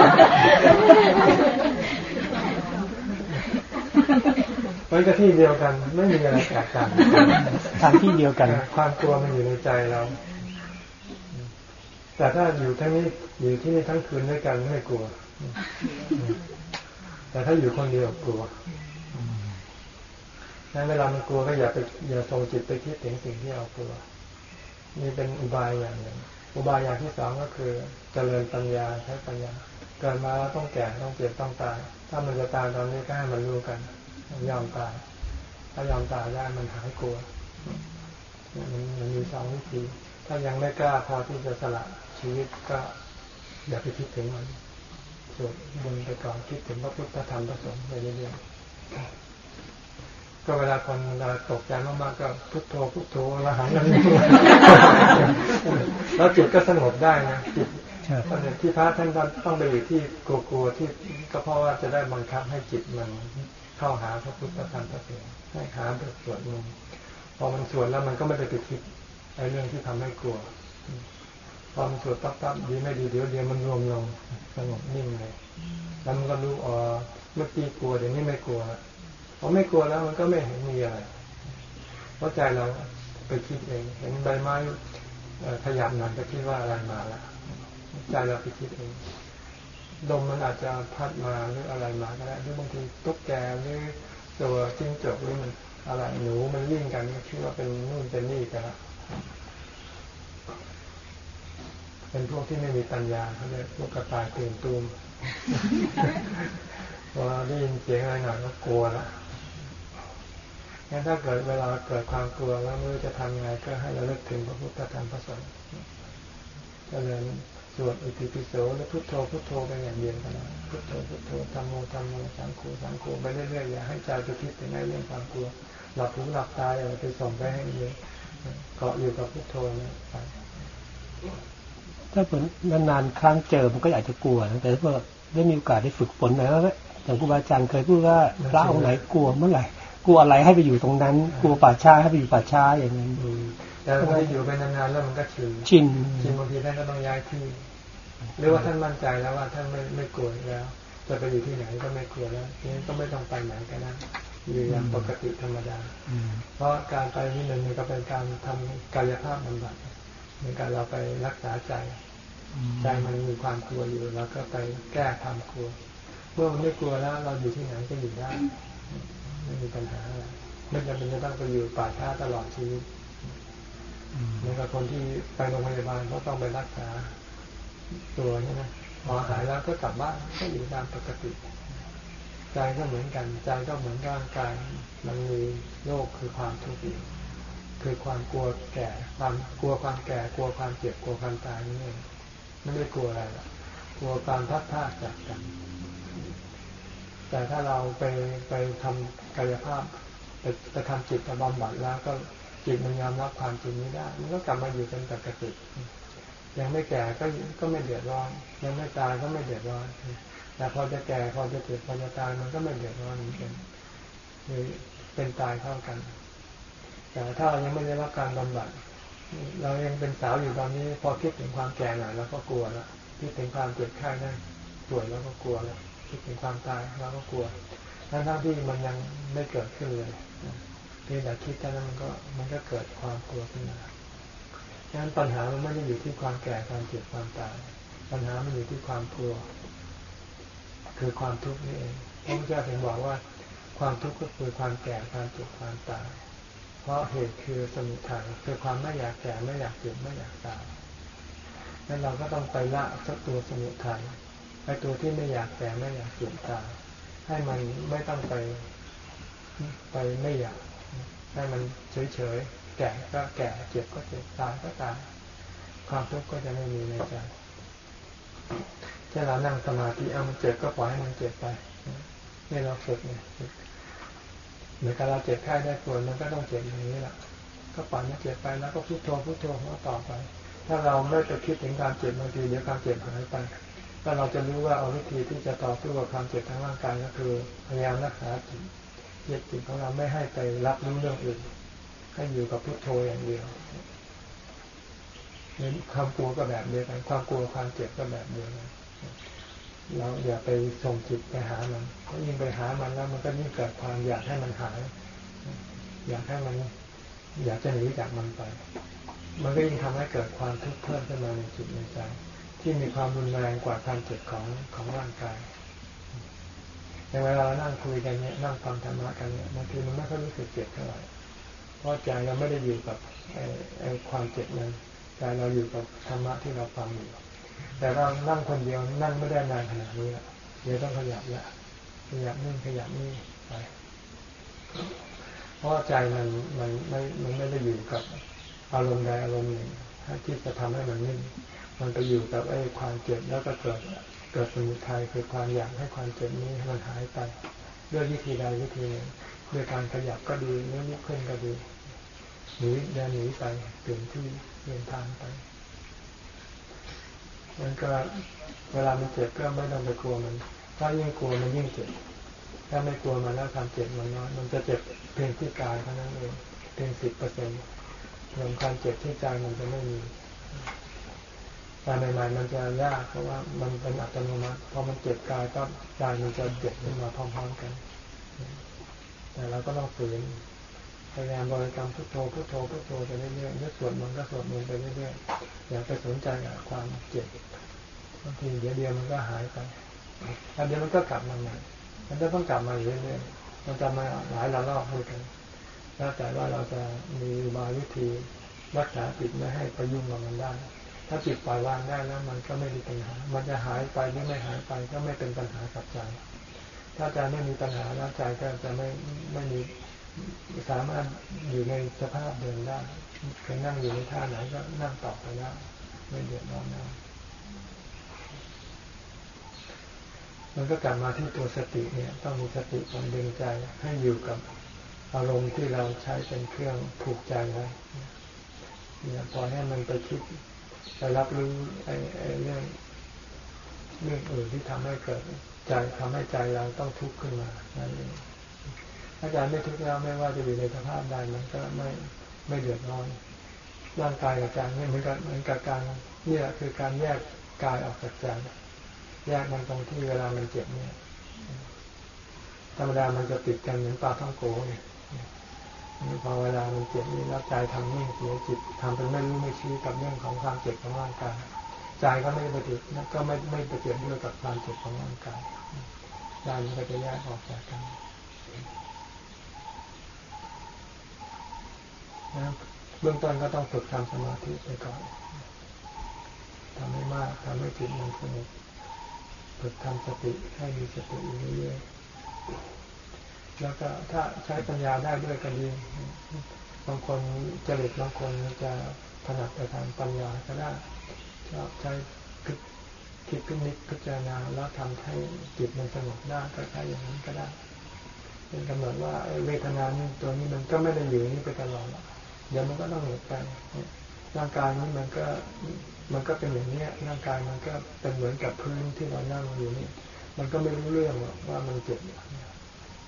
มันก็ที่เดียวกัน ไม่มีอะไรแตกต่างทางที่เดียวกัน ความกลัวมันอยู่ในใจเรา แต่ถ้าอยู่ทั้งนี้อยู่ที่นี่ทั้งคืนด้วยกันไม่กลัว แต่ถ้าอยู่คนเดียวกลัวงั้นเวลามันกลัวก็อย่าไปอย่าส่งจิตไปคิดถึงสิ่งที่เรากลัว นี่เป็นอุบายอย่างหนึ่งอุบายอย่างที่สองก็คือ เจริญปัญญาใช้ปัญญา เกิดมาแล้วต้องแก่ต้องเจ็บต้องตาย ถ้ามันจะตายตอนนี้ก็ให้มันรู้กันยอมตาย ถ้ายอมตายได้มันหายกลัวมันมีสองวิธี ถ้ายังไม่กล้าพอที่จะสละ ชีวิตก็อย่าไปคิดถึงมันสวดบนต์ไปก่อนคิดถึงพระพุทธธรรมพระสงฆ์ไปเรื่อยๆก็เวลาคนเวลาตกใจมากๆก็พุทโธพุทโธอรหังนั่นนี่แล้วจิตก็สงบได้นะจิตใช่ตอนนี้ที่พระท่านต้องไปอยู่ที่กลัวๆที่ก็เพราะว่าจะได้บังคับให้จิตมันเข้าหาพระพุทธธรรมพระสงฆ์ให้หาบทสวดมนต์พอมันสวดแล้วมันก็ไม่ได้ไปคิดไอ้เรื่องที่ทำให้กลัว พอมันสวดปั๊บปั๊บดีไม่ดีเดี๋ยวเดียวมันรวมลงสงบนิ่งเลยแล้วมันก็รู้อ๋อเมื่อกี้กลัวเดี๋ยวนี้ไม่กลัวละพอไม่กลัวแล้วมันก็ไม่เห็นมีอะไรเพราะใจเราไปคิดเองเห็นใบไม้ขยับหน่อยก็คิดว่าอะไรมาแล้วใจเราไปคิดเองลมมันอาจจะพัดมาหรืออะไรมาก็ได้หรือบางทีตุ๊กแกหรือตัวจิ้งจกหรือมันอะไรหนูมันวิ่งกันก็คิดว่าเป็นนู่นเป็นนี่กันละ เป็นพวกที่ไม่มีปัญญาเขาเรียพวกกระต่ายตื่นตูมพอได้ยินเสียงอะไรหน่อยก็กลัวละงั้นถ้าเกิดเวลาเกิดความกลัวแล้วไม่รู้จะทำยังไงก็ให้เราเลิกถึงพระพุทธธรรมพระสงฆ์เจริญสวดอิติปิโสแล้วพุทโธพุทโธไปอย่างเดียวก็ได้พุทโธพุทโธธรรมโมธรรมโมสังโฆสังโฆไปเรื่อยๆอย่าให้ใจไปคิดถึงในเรื่องความกลัว หลับหูหลับตาอย่าไปส่งไปให้เยอะเกาะอยู่กับพุทโธเนี่ยไป ถ้าผลนานๆครั้งเจอมันก็อาจจะกลัวนะแต่ถ้าได้มีโอกาสได้ฝึกฝนหน่อยแล้วก็อย่างครูบาอาจารย์เคยพูดว่าพระองค์ไหนกลัวเมื่อไหร่กลัวอะไรให้ไปอยู่ตรงนั้น กลัวป่าช้าให้ไปอยู่ป่าช้าอย่างนั้นอืมแต่พออยู่ไปนานๆแล้วมันก็ชินชินชินบางทีท่านก็ต้องย้ายที่ หรือว่าท่านมั่นใจแล้วว่าท่านไม่ไม่กลัวแล้วจะไปอยู่ที่ไหนก็ไม่กลัวแล้วทีนี้ก็ไม่ต้องไปไหนก็ได้อยู่อย่างปกติธรรมดาอืมเพราะการไปที่หนึ่งมันก็เป็นการทำกายภาพบำบัดในการเราไปรักษาใจ ใจมันมีความกลัวอยู่เราก็ไปแก้ความกลัว เมื่อมันไม่กลัวแล้ว เราอยู่ที่ไหนก็อยู่ได้ไม่มีปัญหาอะไรไม่จำเป็นจะต้องไปอยู่ป่าช้าตลอดชีวิตเหมือนกับคนที่ไปโรงพยาบาลเขาต้องไปรักษาตัวใช่ไหมพอหายแล้วก็กลับบ้านก็อยู่ตามปกติ ใจก็เหมือนกัน ใจก็เหมือนร่างกายมันมีโรคคือความทุกข์อยู่คือความกลัวแก่ ความกลัวความแก่ กลัวความเจ็บ กลัวความตายนี่เอง ไม่ได้กลัวอะไรหรอกกลัวความพัดพาจากกัน แต่ถ้าเราไปไปทำกายภาพไปไปทำจิตบำบัดแล้วก็จิตมันยอมรับความจริงนี้ได้ มันก็กลับมาอยู่เป็นปกติ ยังไม่แก่ก็ก็ไม่เดือดร้อน ยังไม่ตายก็ไม่เดือดร้อน แต่พอจะแก่พอจะเจ็บพอจะตายมันก็ไม่เดือดร้อนเหมือนกันคือเป็นตายเท่ากัน แต่ถ้าเรายังไม่ได้รับการบำบัด เรายังเป็นสาวอยู่ตอนนี้ พอคิดถึงความแก่หน่อยเราก็กลัวแล้วคิดถึงความเจ็บไข้ได้ป่วยแล้วก็กลัวแล้วคิดถึงความตายเราก็กลัวทั้งทั้งที่มันยังไม่เกิดขึ้นเลยเพียงแต่คิดแค่นั้นมันก็มันก็เกิดความกลัวขึ้นมาดังนั้นปัญหามันไม่ได้อยู่ที่ความแก่ความเจ็บความตาย ปัญหามันอยู่ที่ความกลัว คือความทุกข์นี่เองพระพุทธเจ้าถึงบอกว่า ความทุกข์ก็คือความแก่ความเจ็บความตาย เพราะเหตุคือสมุทัยคือความไม่อยากแก่ไม่อยากเจ็บไม่อยากตายนั้นเราก็ต้องไปละสักตัวสมุทัยไอ้ตัวที่ไม่อยากแก่ไม่อยากเจ็บตายให้มันไม่ต้องไปไปไม่อยากให้มันเฉยๆแก่ก็แก่เจ็บก็เจ็บตายก็ตายความทุกข์ก็จะไม่มีในใจถ้าเรานั่งสมาธิเอามันเจ็บก็ปล่อยให้มันเจ็บไปนี่เราฝึกเนี่ย เหมือนกับเราเจ็บไข้ได้ป่วยมันก็ต้องเจ็บอย่างนี้แหละก็ปล่อยมันเจ็บไปแล้วก็พุทโธพุทโธของต่อไป ถ้าเราไม่ไปคิดถึงการเจ็บบางทีเดี๋ยวความเจ็บหายไปถ้าเราจะรู้ว่าเอาวิธีที่จะต่อสู้กับความเจ็บทางร่างกายก็คือพยายามรักษาจิตเยึดจิตของเราไม่ให้ไปรับรู้เรื่องอื่นให้อยู่กับพุทโธอย่างเดียวนี่ความกลัวก็แบบเดียวกันความกลัวความเจ็บก็แบบเดียวกัน เราอย่าไปส่งจิตไปหามันเพราะยิ่งไปหามันแล้ว มันก็ยิ่งเกิดความอยากให้มันหาย อยากให้มัน อยากจะหนีจากมันไป มันก็ยิ่งทำให้เกิดความทุกข์เพิ่มขึ้นมาในจิตในใจที่มีความรุนแรงกว่าความเจ็บของของร่างกายในเวลานั่งคุยกันเนี่ยนั่งฟังธรรมะกันเนี่ยบางทีมันไม่ค่อยรู้สึกเจ็บเท่าไหร่เพราะใจเราไม่ได้อยู่กับไอ้ความเจ็บนั้นใจเราอยู่กับธรรมะที่เราฟังอยู่ แต่เรานั่งคนเดียวนั่งไม่ได้นานขนาดนี้ละเดี๋ยวต้องขยับละขยับนู่นขยับนี่ไป เพราะใจมันมันไม่มันไม่ได้อยู่กับอารมณ์ใดอารมณ์หนึ่งที่จะทำให้มันนิ่งมันไปอยู่กับไอ้ความเจ็บแล้วก็เกิดเกิดสมุทัยคือความอยากให้ความเจ็บนี้มันหายไปด้วยวิธีใดวิธีหนึ่งด้วยการขยับก็ดีเนื้อลุกขึ้นก็ดีหนีเดินหนีไปเปลี่ยนที่เปลี่ยนทางไป มันก็เวลามันเจ็บก็ไม่ต้องไปกลัวมัน ถ้ายิ่งกลัวมันยิ่งเจ็บ ถ้าไม่กลัวมันแล้วความเจ็บมันน้อย มันจะเจ็บเพียงที่กายเท่านั้นเองเพียงสิบเปอร์เซ็นต์รวมความเจ็บที่ใจมันจะไม่มีแต่ใหม่ๆมันจะยากเพราะว่ามันเป็นอัตโนมัติ พอมันเจ็บกายก็ใจมันจะเจ็บขึ้นมาพร้อมๆกัน แต่เราก็ต้องฝืน พยายามบริกรรมพุทโธพุทโธพุทโธไปเรื่อยๆนึกสวดมนต์ก็สวดมนต์ไปเรื่อยๆอย่าไปสนใจกับความเจ็บบางทีเดี๋ยวเดียวมันก็หายไปแล้วเดี๋ยวมันก็กลับมาใหม่มันจะต้องกลับมาเรื่อยๆมันจะมาหลายระลอกด้วยกันแล้วแต่ว่าเราจะมีมาวิธีรักษาจิตไม่ให้ไปยุ่งกับมันได้ ถ้าจิตปล่อยวางได้แล้วมันก็ไม่มีปัญหา มันจะหายไปหรือไม่หายไปก็ไม่เป็นปัญหากับใจ ถ้าใจไม่มีปัญหาแล้วใจก็จะไม่ไม่มี สามารถอยู่ในสภาพเดิมได้เคยนั่งอยู่ในท่าไหนก็นั่งต่อไปได้ไม่เดือดร้อนได้มันก็กลับมาที่ตัวสติเนี่ย ต้องมีสติความดึงใจให้อยู่กับอารมณ์ที่เราใช้เป็นเครื่องผูกใจไว้เนี่ยพอให้มันไปคิดไปรับรู้ไอ้ไอ้เรื่องเรื่องอื่นที่ทำให้เกิดใจทำให้ใจเราต้องทุกข์ขึ้นมานั่นเอง อาจารย์ไม่ทุกข์แล้วไม่ว่าจะอยู่ในสภาพใดมันก็ไม่ไม่เดือดร้อนร่างกายกับใจไม่เหมือนกับเหมือนกับการนี่แหละคือการแยกกายออกจากใจแยกมันตรงที่เวลามันเจ็บเนี่ยธรรมดามันจะติดกันเหมือนปลาท่องโกเนี่ยพอเวลามันเจ็บนี่แล้วใจทำนิ่งเสียจิตทำเป็นไม่รู้ไม่ชี้กับเรื่องของความเจ็บของร่างกายใจก็ไม่ไปติก็ไม่ไม่ไปเจ็บด้วยกับความเจ็บของร่างกายใจมันก็จะแยกออกจากกัน นะเบื้องต้นก็ต้องฝึกทำสมาธิไปก่อนทำให้มากทำให้จิตมันสงบฝึกทำสติให้มีสติอยู่เรื่อยๆแล้วก็ถ้าใช้ปัญญาได้ด้วยก็ดีบางคนจริตบางคนจะถนัดไปทางปัญญาก็ได้ชอบใช้คิดคิดพินิจพิจารณาแล้วทำให้จิตมันสงบได้ก็ใช้อย่างนั้นก็ได้เป็นกำหนดว่าเวทนานี่ตัวนี้มันก็ไม่ได้อยู่นี่ไปตลอดหรอก เดี๋ยวมันก็ต้องหมดไปร่างกายนี้มันก็มันก็เป็นอย่างนี้ร่างกายมันก็เป็นเหมือนกับพื้นที่เรานั่งอยู่นี่ มันก็ไม่รู้เรื่องว่ามันเจ็บ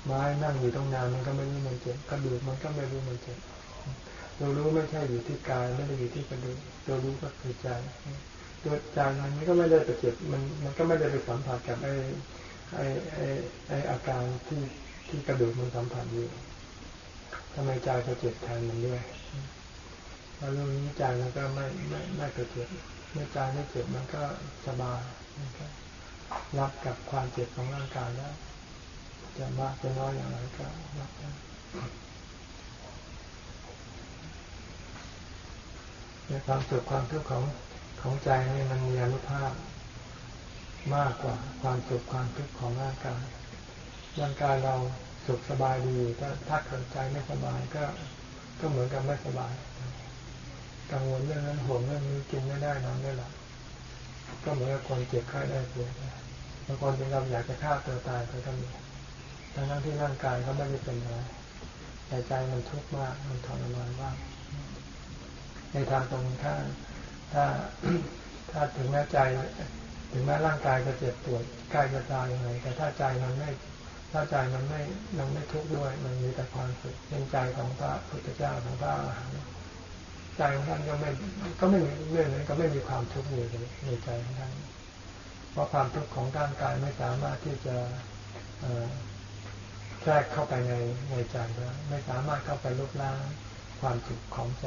ไม้นั่งอยู่ตรงนานมันก็ไม่รู้มันเจ็บกระดูกมันก็ไม่รู้มันเจ็บเรารู้ไม่ใช่อยู่ที่กายไม่ได้อยู่ที่กระดูกตัวรู้ก็คือใจตัวใจมันก็ไม่ได้ไปเจ็บมันมันก็ไม่ได้ไปสัมผัสกับไอ้ไอ้ไอ้ไอ้อาการที่ที่กระดูกมันสัมผัสอยู่ ทำไมใจจะเจ็บแทนมันด้วยแล้วเรื่องนี้ใจมันก็ไม่ไม่ไม่เจ็บเมื่อใจไม่เจ็บมันก็สบายมันก็รับกับความเจ็บของร่างกายแล้วจะมากจะน้อยอย่างไรก็รับได้ในความสุขความทุกข์ของของใจนี่มันมีอนุภาพมากกว่าความสุขความทุกข์ของร่างกายร่างกายเรา สุขสบายดีถ้าถ้าเกิดใจไม่สบายก็ก็เหมือนกับไม่สบาย กังวลเรื่องนั้นห่วงเรื่องนี้กินไม่ได้นอนไม่หลับก็เหมือนกับคนเจ็บไข้ได้ป่วยบางคนเป็นเราอยากจะฆ่าตัวตายไปก็มีทั้งนั้นที่ร่างกายเขาไม่ได้เป็นอะไรแต่ใจมันทุกข์มากมันทรมานมากในทางตรงข้ามถ้าถ้าถึงแม้ใจ ถึงแม้ร่างกายจะเจ็บปวดกายจะตายยังไงแต่ถ้าใจมันไม่ ถ้าใจมันไม่มันไม่ทุกข์ด้วย มันมีแต่ความสุขเป็นใจของพระพุทธเจ้าของพระอรหันต์ใจของท่านก็ไม่ก็ไม่มีเรื่องนั้นก็ไม่มีความทุกข์อยู่ในใจของท่านเพราะความทุกข์ของร่างกายไม่สามารถที่จะแทรกเข้าไปในในใจได้ไม่สามารถเข้าไปลบล้างความสุขของใจ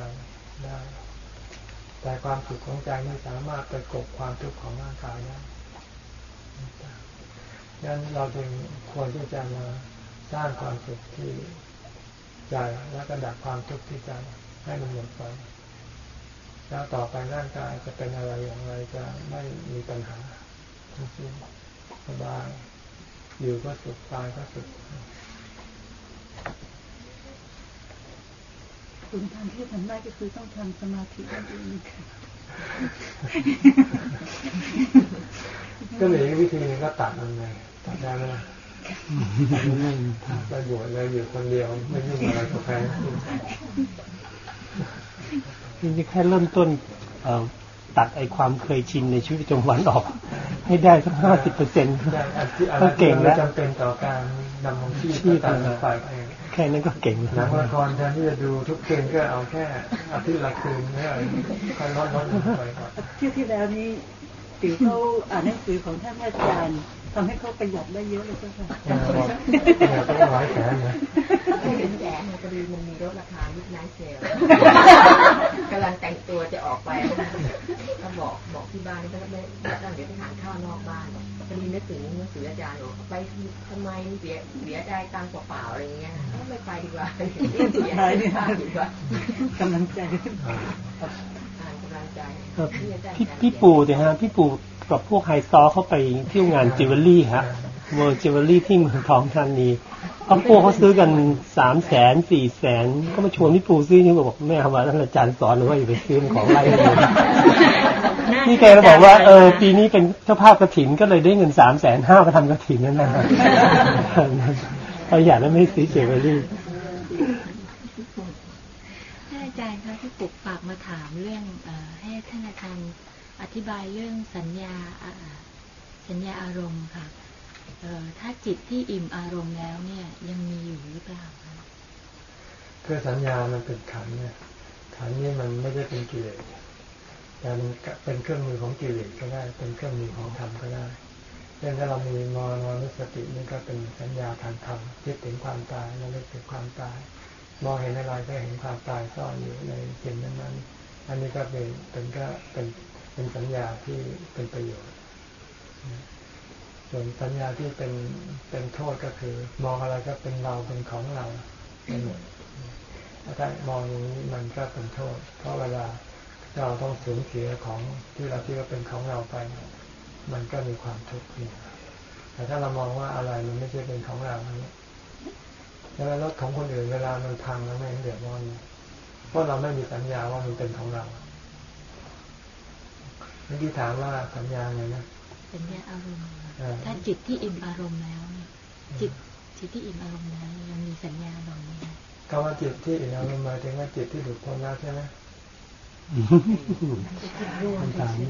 ได้ แต่ความสุขของใจไม่สามารถไปกบความทุกข์ของร่างกายได้ นั้นเราจึงควรที่จะมาสร้างความสุขที่ใจแล้วก็ดับความทุกข์ที่ใจให้มันหมดไปแล้วต่อไปร่างกายจะเป็นอะไรอย่างไรจะไม่มีปัญหาทั้งสิ้นสบายอยู่ก็สุขตายก็สุขคุณทำที่ทำได้ก็คือต้องทำสมาธินั่นเองค่ะก็เหลือวิธีนึงก็ตัดมันไง ตัดได้ไหมไปบวชเลยอยู่คนเดียว ไม่ยุ่งอะไรกับใครจริงๆแค่เริ่มต้นตัดไอความเคยชินในชีวิตประจำวันออก ให้ได้สักห้าสิบเปอร์เซ็นต์ก็เก่งแล้วจำเป็นต่อการดำรงชีพต่างไปแค่นั้นก็เก่งหนังละครแทนที่จะดูทุกคืนก็เอาแค่อาทิตย์ละคืนเนี่ยค่อยลดลดไปก่อนที่ที่แล้วนี้ติ๋วเขาอ่านหนังสือของท่านอาจารย์ ทำให้เขาประหยัดได้เยอะเลยเจ้าค่ะเนี่ยต้องร้อยแสนนะไม่เห็นแสนพอดีมันมีรถราคายุคไนเซลกำลังแต่งตัวจะออกไปก็บอกบอกที่บ้านนี่ก็ไม่ต้องเดี๋ยวไปทานข้าวนอกบ้านพอดีนึกถึงหนังสืออาจารย์บอกไปทำไมเสียเสียใจตังค์เปล่าอะไรเงี้ยไม่ไปดีกว่าเสียใจดีกว่ากำลังใจกำลังใจพี่พี่ปู่เดี๋ยวฮะพี่ปู่ กับพวกไฮโซเข้าไปเที่ยวงานจิวเวลรี่ฮะเวอร์จิวเวลรี่ที่เมืองทองธานีเขาพวกเขาซื้อกันสามแสนสี่แสนก็มาชวนพี่ปู่ซื้อนี่บอกแม่ว่าท่านอาจารย์สอนหรือว่าอย่าไปซื้อของไรเลยนี่แกก็บอกว่าเออปีนี้เป็นเจ้าภาพกระถินก็เลยได้เงินสามแสนห้าก็ทำกระถินนั่นนะเราอยากแล้วไม่ซื้อเจวเวลรี่อาจารย์คะที่ปุกปากมาถามเรื่องให้ท่านอาจารย์ อธิบายเรื่องสัญญาสัญญาอารมณ์ค่ะถ้าจิตที่อิ่มอารมณ์แล้วเนี่ย ยังมีอยู่หรือเปล่าคะคือสัญญามันเป็นขันเนี่ยขันนี่มันไม่ได้เป็นกิเลสแต่มันเป็นเครื่องมือของกิเลสก็ได้ เป็นเครื่องมือของธรรมก็ได้เช่นถ้าเรามีมรณสตินี่ก็เป็นสัญญาทางธรรมคิดถึงความตายแล้วเลิกถึงความตาย มองเห็นอะไรก็เห็นความตายซ่อนอยู่ในสิ่งนั้นๆอันนี้ก็เป็นเป็นก็เป็น เป็นสัญญาที่เป็นประโยชน์ ส่วนสัญญาที่เป็นเป็นโทษก็คือ มองอะไรก็เป็นเราเป็นของเราไปหมดถ้ามองอย่างนี้มันก็เป็นโทษ เพราะเวลาเราต้องสูญเสียของที่เราคิดว่าเป็นของเราไป มันก็มีความทุกข์ขึ้นแต่ถ้าเรามองว่าอะไรมันไม่ใช่เป็นของเราเนี่ยแล้วรถของคนอื่นเวลามันพังแล้วไม่เดือดร้อนเพราะเราไม่มีสัญญาว่ามันเป็นของเรา มื่อกี้ถามว่าสัญญาไงนะสัญญาอารมณ์ถ้าจิตที่อิ่มอารมณ์แล้วเนี่ยจิตจิตที่อิ่มอารมณ์แล้วยังมีสัญญาอารมณ์ไหมคะคำว่าจิตที่อิ่มอารมณ์หมายถึงว่าจิตที่หลุดพ้นแล้วใช่ไหม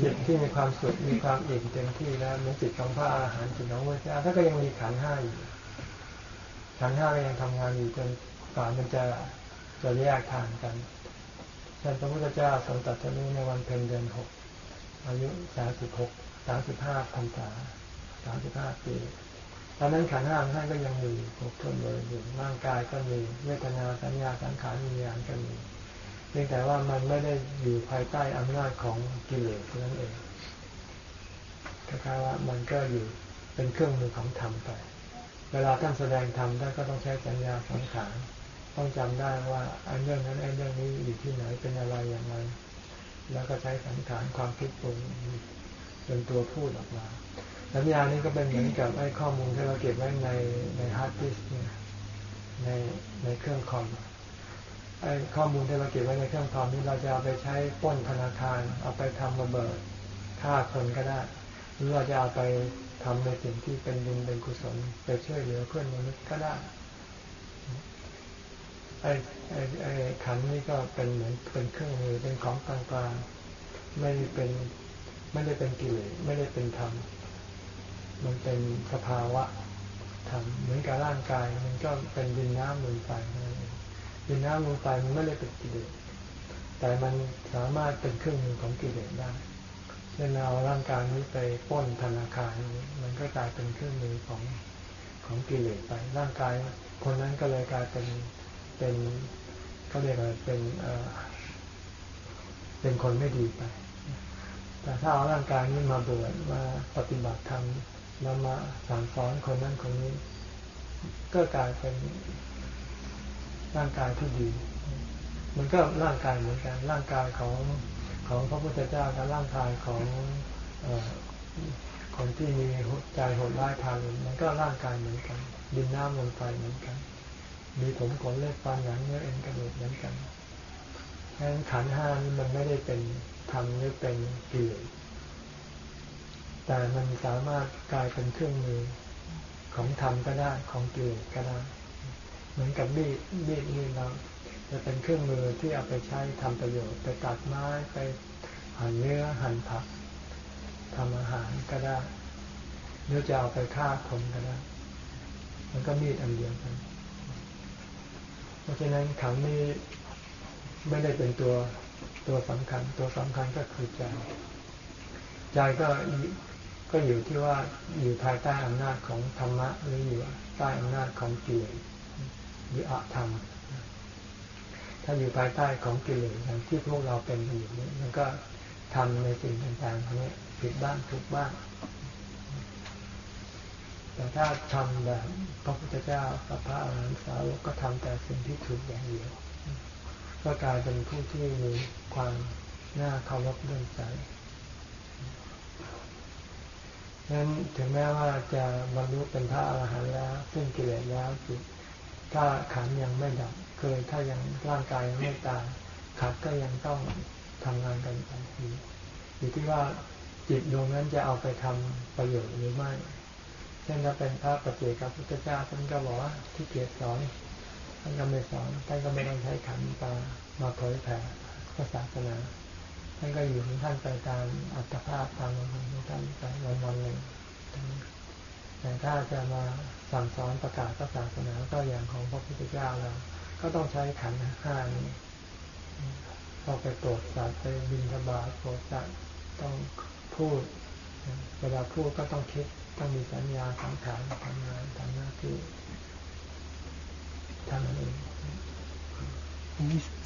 จิตที่มีความสุขมีความอิ่มเต็มที่แล้วเหมือนจิตของพระอาหารจิตของพระเจ้าถ้าก็ยังมีขันห้าอยู่ขันห้าก็ยังทำงานอยู่จนกว่ามันจะจะแยกทางกันท่านพระพุทธเจ้าทรงตัดรู้ในวันเพ็ญเดือนหก อายุสามสิบหกสามสิบห้าพรรษาสามสิบห้าปีตอนนั้นขันห้าท่านก็ยังมีครบถ้วนเลยอยู่ร่างกายก็มีเวทนาสัญญาสังขารมีอย่างก็มีเพียงแต่ว่ามันไม่ได้อยู่ภายใต้อำนาจของกิเลสนั่นเองคล้ายๆว่ามันก็อยู่เป็นเครื่องมือของธรรมไป เวลาท่านแสดงธรรมท่านก็ต้องใช้สัญญาสังขารต้องจำได้ว่าอันเรื่องนั้นอันเรื่องนี้อยู่ที่ไหนเป็นอะไรอย่างไร แล้วก็ใช้สังขารความคิดปรุงเป็นตัวพูดออกมา สัญญานี้ก็เป็นเหมือนกับไอ้ข้อมูลที่เราเก็บไว้ในในฮาร์ดดิสก์เนี่ยในในเครื่องคอมไอ้ข้อมูลที่เราเก็บไว้ในเครื่องคอมนี้เราจะเอาไปใช้ป้นธนาคาร เอาไปทำระเบิดฆ่าคนก็ได้ หรือเราจะเอาไปทำในสิ่งที่เป็นบุญเป็นกุศลไปช่วยเหลือเพื่อนมนุษย์ก็ได้ ไอ้ไอ้ไอ้ขันนี้ก็เป็นเหมือนเป็นเครื่องมือเป็นของกลางๆไม่เป็นไม่ได้เป็นกิเลสไม่ได้เป็นธรรมมันเป็นสภาวะธรรมเหมือนกับร่างกาย มันก็เป็นดินน้ำลมไฟดินน้ำลมไฟมันไม่ได้เป็นกิเลสแต่มันสามารถเป็นเครื่องมือของกิเลสได้เช่นเอาร่างกายนี้ไปป้นธนาคาร มันก็กลายเป็นเครื่องมือของของกิเลสไป ร่างกายคนนั้นก็เลยกลายเป็น เป็นเขาเรียกอะไรเป็นเอ่อเป็นคนไม่ดีไป แต่ถ้าเอาร่างกายนี้มาบวชมาปฏิบัติธรรมแล้วมาสั่งสอนคนนั้นคนนี้ ก็กลายเป็นร่างกายที่ดี มันก็ร่างกายเหมือนกัน ร่างกายของของพระพุทธเจ้ากับร่างกายของอคนที่มีใจโหดร้ายทางมันก็ร่างกายเหมือนกัน ดินน้ำลมไฟเหมือนกัน มีผมขนเล็บฟันหนังเนื้อเอ็นกระดูกเหมือนกันดังนั้นขันห้านี่มันไม่ได้เป็นธรรมหรือเป็นกิเลสแต่มันสามารถกลายเป็นเครื่องมือของธรรมก็ได้ของกิเลสก็ได้ เหมือนกับมีดมีดนี่เราจะเป็นเครื่องมือที่เอาไปใช้ทำประโยชน์ไปตัดไม้ไปหั่นเนื้อหั่นผักทำอาหารก็ได้หรือจะเอาไปฆ่าคนก็ได้ มันก็มีดอันเดียวกัน เพราะฉะนั้นขันนี้ไม่ได้เป็นตัวตัวสำคัญ ตัวสำคัญก็คือใจใจก็ก็อยู่ที่ว่าอยู่ภายใต้อำนาจของธรรมะหรืออยู่ใต้อำนาจของกิเลสหรืออธรรม ถ้าอยู่ภายใต้ของกิเลสอย่างที่พวกเราเป็นอยู่นี้มันก็ทำในสิ่งต่างๆนี้ผิดบ้างถูกบ้าง แต่ถ้าทำแบบพระพุทธเจ้ากับพระอรหันตสาวกก็ทำแต่สิ่งที่ถูกอย่างเดียว ก็กลายเป็นผู้ที่มีความน่าเคารพเรื่องใจนั้นถึงแม้ว่าจะบรรลุเป็นพระอรหันต์แล้วซึ่งกิเลสแล้วจิตถ้าขันยังไม่ดับเคยถ้ายังร่างกายยังไม่ตายขันก็ยังต้องทำงานกันไปอยู่ที่ว่าจิตดวงนั้นจะเอาไปทำประโยชน์หรือไม่ เช่นถ้าเป็นพระปฏิเจกับพุทธเจ้าท่านก็บอกว่าที่เกียรติสอนท่านก็ไม่สอนท่านก็ไม่ต้องใช้ขันตามาเผยแผ่ศาสนาท่านก็อยู่ของท่านไปตามอัตภาพตามวันของท่านไปวันวันหนึ่งแต่ถ้าจะมาสั่งสอนประกาศศาสนาก็อย่างของพระพุทธเจ้าเราก็ต้องใช้ขันห้านี้ต้องไปโปรดสัตว์ไปบินธบาตโปรดสัตว์ต้องพูด เวลาพูดก็ต้องคิด ต้องมีสัญญาสังขารทำงานทำหน้าที่ทำนั่นเอง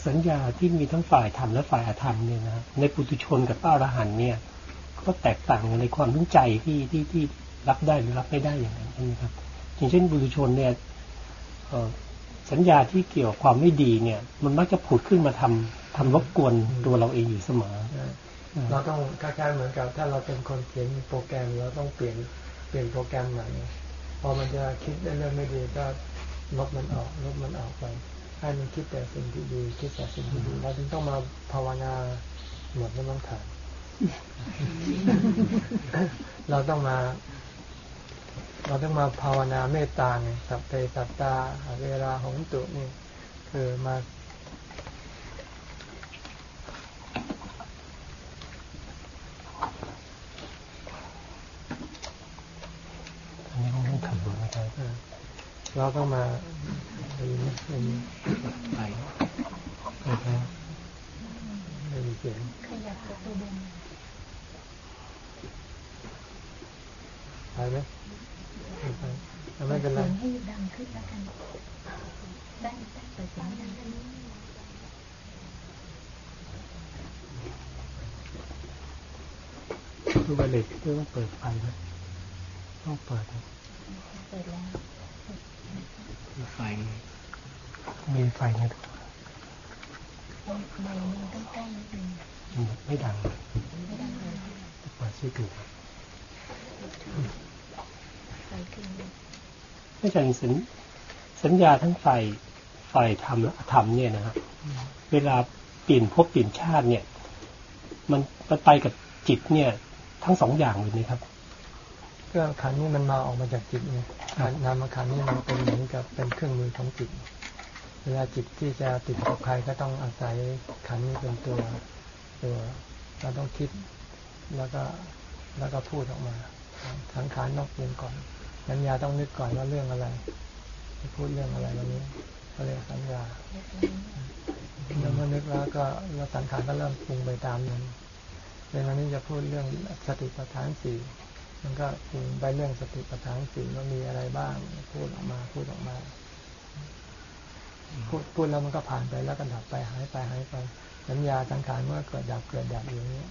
สัญญาที่มีทั้งฝ่ายธรรมและฝ่ายอธรรมเนี่ยนะในปุถุชนกับพระอรหันต์เนี่ย ก็แตกต่างกันในความตั้งใจที่ที่ที่รับได้หรือรับไม่ได้อย่างนั้นใช่ไหมครับอย่างเช่นบุรุชนเนี่ยสัญญาที่เกี่ยวความไม่ดีเนี่ย มันมักจะผุดขึ้นมาทำทำรบกวนตัวเราเองอยู่เสมอเราต้องคล้ายๆเหมือนกับ ถ้าเราเป็นคนเขียนโปรแกรมเราต้องเปลี่ยนเป ลี่ยนโปรแกรมใหม่พอมันจะคิดได้เรื่องไม่ดีก็ลบมันออกลบมันออกไปให้มันคิดแต่สิ่งที่ดีคิดแต่สิ่งที่ดีเราจึงต้องมาภาวนาหมดแล้วมันขาดเราต้องมา เราต้องมาภาวนาเมตตาไงสัพเพสัตตาเวลาหงตุนี่คือมาอันนี้ต้องขับรถนะครับ เราต้องมาดีไหมไม่มีไปไม่มีเสียงขยับตัวบนไปไหมไม่ไปไม่เป็นไรให้ดังขึ้นแล้วกันได้ได้เปิดเสียงดังขึ้นดูไวเลสเพื่อว่าเปิดไฟไหมต้องเปิด เปิดแล้วมีไฟ มีไฟนะไม่ต้องใกล้นิดนึงไม่ดัง ไม่ดังเลยเปิดซิถูไม่ใช่สัญสัญญาทั้งฝ่ายฝ่ายธรรมและธรรมเนี่ยนะครับเวลาเปลี่ยนภพเปลี่ยนชาติเนี่ย มันมันไปกับจิตเนี่ย ทั้งสองอย่างเลยนะครับ ก็ขันนี้มันมาออกมาจากจิตไงนามขันนี้มันเป็นเหมือนกับเป็นเครื่องมือของจิต เวลาจิตที่จะติดกับใครก็ต้องอาศัยขันนี้เป็นตัวตัวเราต้องคิดแล้วก็แล้วก็พูดออกมาสังขารนอกเรียนก่อนสัญญาต้องนึกก่อนว่าเรื่องอะไรพูดเรื่องอะไรวันนี้ก็เรียกสัญญาแล้วเมื่อนึกแล้วก็แล้วสังขารก็เริ่มปรุงไปตามนั้นในวันนี้จะพูดเรื่องสติปัฏฐานสี่ มันก็ปรุงไปเรื่องสติปัฏฐานสี่ว่ามีอะไรบ้าง พูดออกมาพูดออกมา พูดพูดแล้วมันก็ผ่านไปแล้วก็ดับไปหายไปหายไปสัญญาสังขารเมื่อเกิดดับเกิดดับอย่างนี้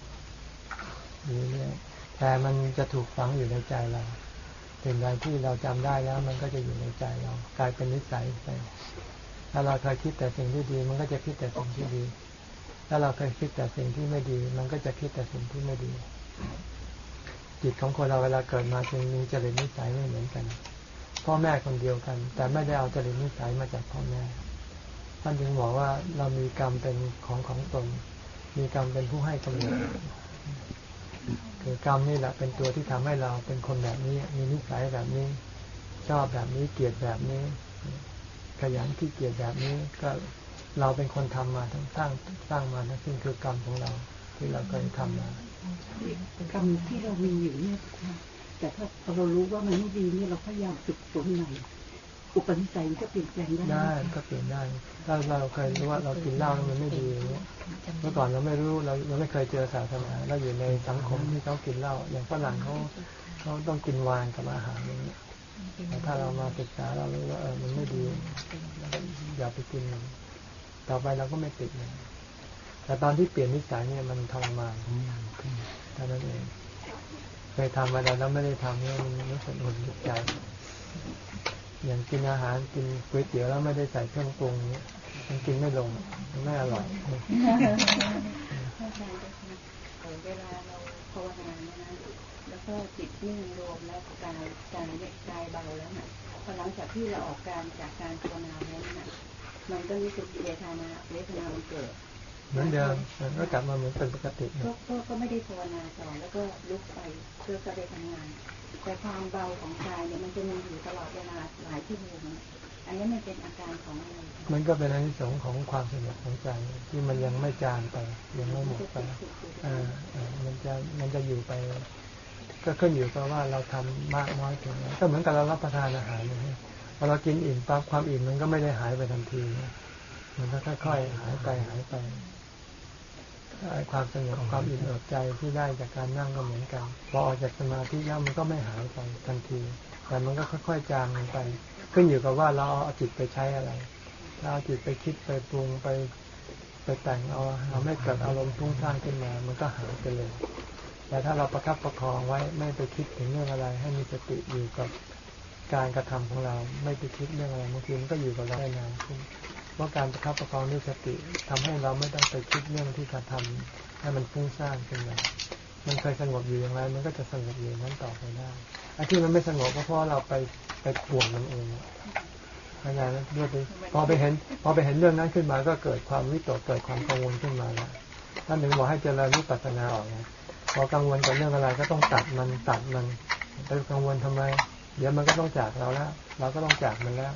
อยู่เรื่อยแต่มันจะถูกฝังอยู่ในใจเราสิ่งใดที่เราจำได้แล้ว มันก็จะอยู่ในใจเรา กลายเป็นนิสัยไปถ้าเราเคยคิดแต่สิ่งที่ดี มันก็จะคิดแต่สิ่งที่ดี ถ้าเราเคยคิดแต่สิ่งที่ไม่ดี มันก็จะคิดแต่สิ่งที่ไม่ดี จิตของคนเราเวลาเกิดมาจึงมีจริตนิสัยไม่เหมือนกัน พ่อแม่คนเดียวกัน แต่ไม่ได้เอาจริตนิสัยมาจากพ่อแม่ท่านจึงบอกว่าเรามีกรรมเป็นของของตน มีกรรมเป็นผู้ให้กำเนิดคือกรรมนี่แหละเป็นตัวที่ทำให้เราเป็นคนแบบนี้ มีนิสัยแบบนี้ ชอบแบบนี้เกลียดแบบนี้ ขยันที่เกลียดแบบนี้ก็เราเป็นคนทำมาทั้งสร้างสร้างมาทั้งสิ้นคือกรรมของเราที่เราเคยทำมา กรรมที่เรามีอยู่เนี่ยแต่ถ้าเรารู้ว่ามันไม่ดีเนี่ยเราพยายามฝึกฝนใหม่อุปนิสัยก็เปลี่ยนแปลงได้ได้ก็เปลี่ยนได้ ถ้าเราเคยรู้ว่าเรากินเหล้ามันไม่ดีเนี้ยเมื่อก่อนเราไม่รู้เราเราไม่เคยเจอศาสนาเราอยู่ในสังคมที่เขากินเหล้าอย่างฝรั่งเขาเขาต้องกินวานกับอาหารอย่างนี้แต่ถ้าเรามาศึกษาเรารู้ว่าเออมันไม่ดีอย่าไปกินมันต่อไปเราก็ไม่ติดเลย แต่ตอนที่เปลี่ยนนิสัยเนี่ยมันทรมานเท่านั้นเองเคยทำมาแล้วไม่ได้ทำเนี่ยมันรู้สึกหงุดหงิดใจ อย่างกินอาหารกินก๋วยเตี๋ยวแล้วไม่ได้ใส่เครื่องปรุงเนี้ยมันกินไม่ลงมันไม่อร่อยเวลาเราภาวนาเนี่ยนะแล้วก็จิตนิ่งรวมแล้วกายกายกายเบาแล้วนะพอหลังจากที่เราออกการจากการภาวนาแล้วนะมันก็รู้สึกเวทนาเวทนามันเกิด เหมือนเดิมก็กลับมาเหมือนเป็นปกติก็ก็ไม่ได้ภาวนาต่อแล้วก็ลุกไปเพื่อจะไปทำงาน แต่ความเบาของกายเนี่ยมันจะมีอยู่ตลอดเวลาหลายชั่วโมงอันนี้มันเป็นอาการของอะไรมันก็เป็นอนิสงส์ของความสงบของใจที่มันยังไม่จางไปยังไม่หมดไปอ่ามันจะมันจะอยู่ไป ก็ขึ้นอยู่กับว่าเราทำมากน้อยเพียงไรก็เหมือนกับเรารับประทานอาหารนะพอเรากินอิ่มปั๊บความอิ่มมันก็ไม่ได้หายไปทันที มันก็ค่อยๆหายไปหายไป ความสงบความอิ่มเอิบใจที่ได้จากการนั่งก็เหมือนกัน พอออกจากสมาธิแล้วมันก็ไม่หายไปทันที แต่มันก็ค่อย ๆ จางไป ขึ้นอยู่กับว่าเราเอาจิตไปใช้อะไรเราเอาจิตไปคิดไปปรุงไปไปแต่งเอาเราไม่เกิดอารมณ์ทุ่งสร้างขึ้นมา มันก็หายไปเลย แต่ถ้าเราประคับประคองไว้ไม่ไปคิดถึงเรื่องอะไร ให้มีสติอยู่กับการกระทำของเรา ไม่ไปคิดเรื่องอะไรบางทีมันก็อยู่กับเราได้นานขึ้น เพราะการประคับประคองด้วยสติทำให้เราไม่ต้องไปคิดเรื่องที่การทำให้มันฟุ้งซ่านขึ้นมามันเคยสงบอยู่อย่างไร มันก็จะสงบอยู่นั้นต่อไปได้ไอ้ที่มันไม่สงบก็เพราะเราไปไปข่วงมันเองข้าใจไหมด้วยไปพอไปเห็น พอไปเห็นเรื่องนั้นขึ้นมาก็เกิดความวิตกเกิดความกังวลขึ้นมาแล้วท่านหนึ่งบอกให้เจริญวิปัสสนาออกไงพอกังวลกับเรื่องอะไรก็ต้องตัดมันตัดมันไปกังวลทำไม เดี๋ยวมันก็ต้องจากเราแล้ว เราก็ต้องจากมันแล้ว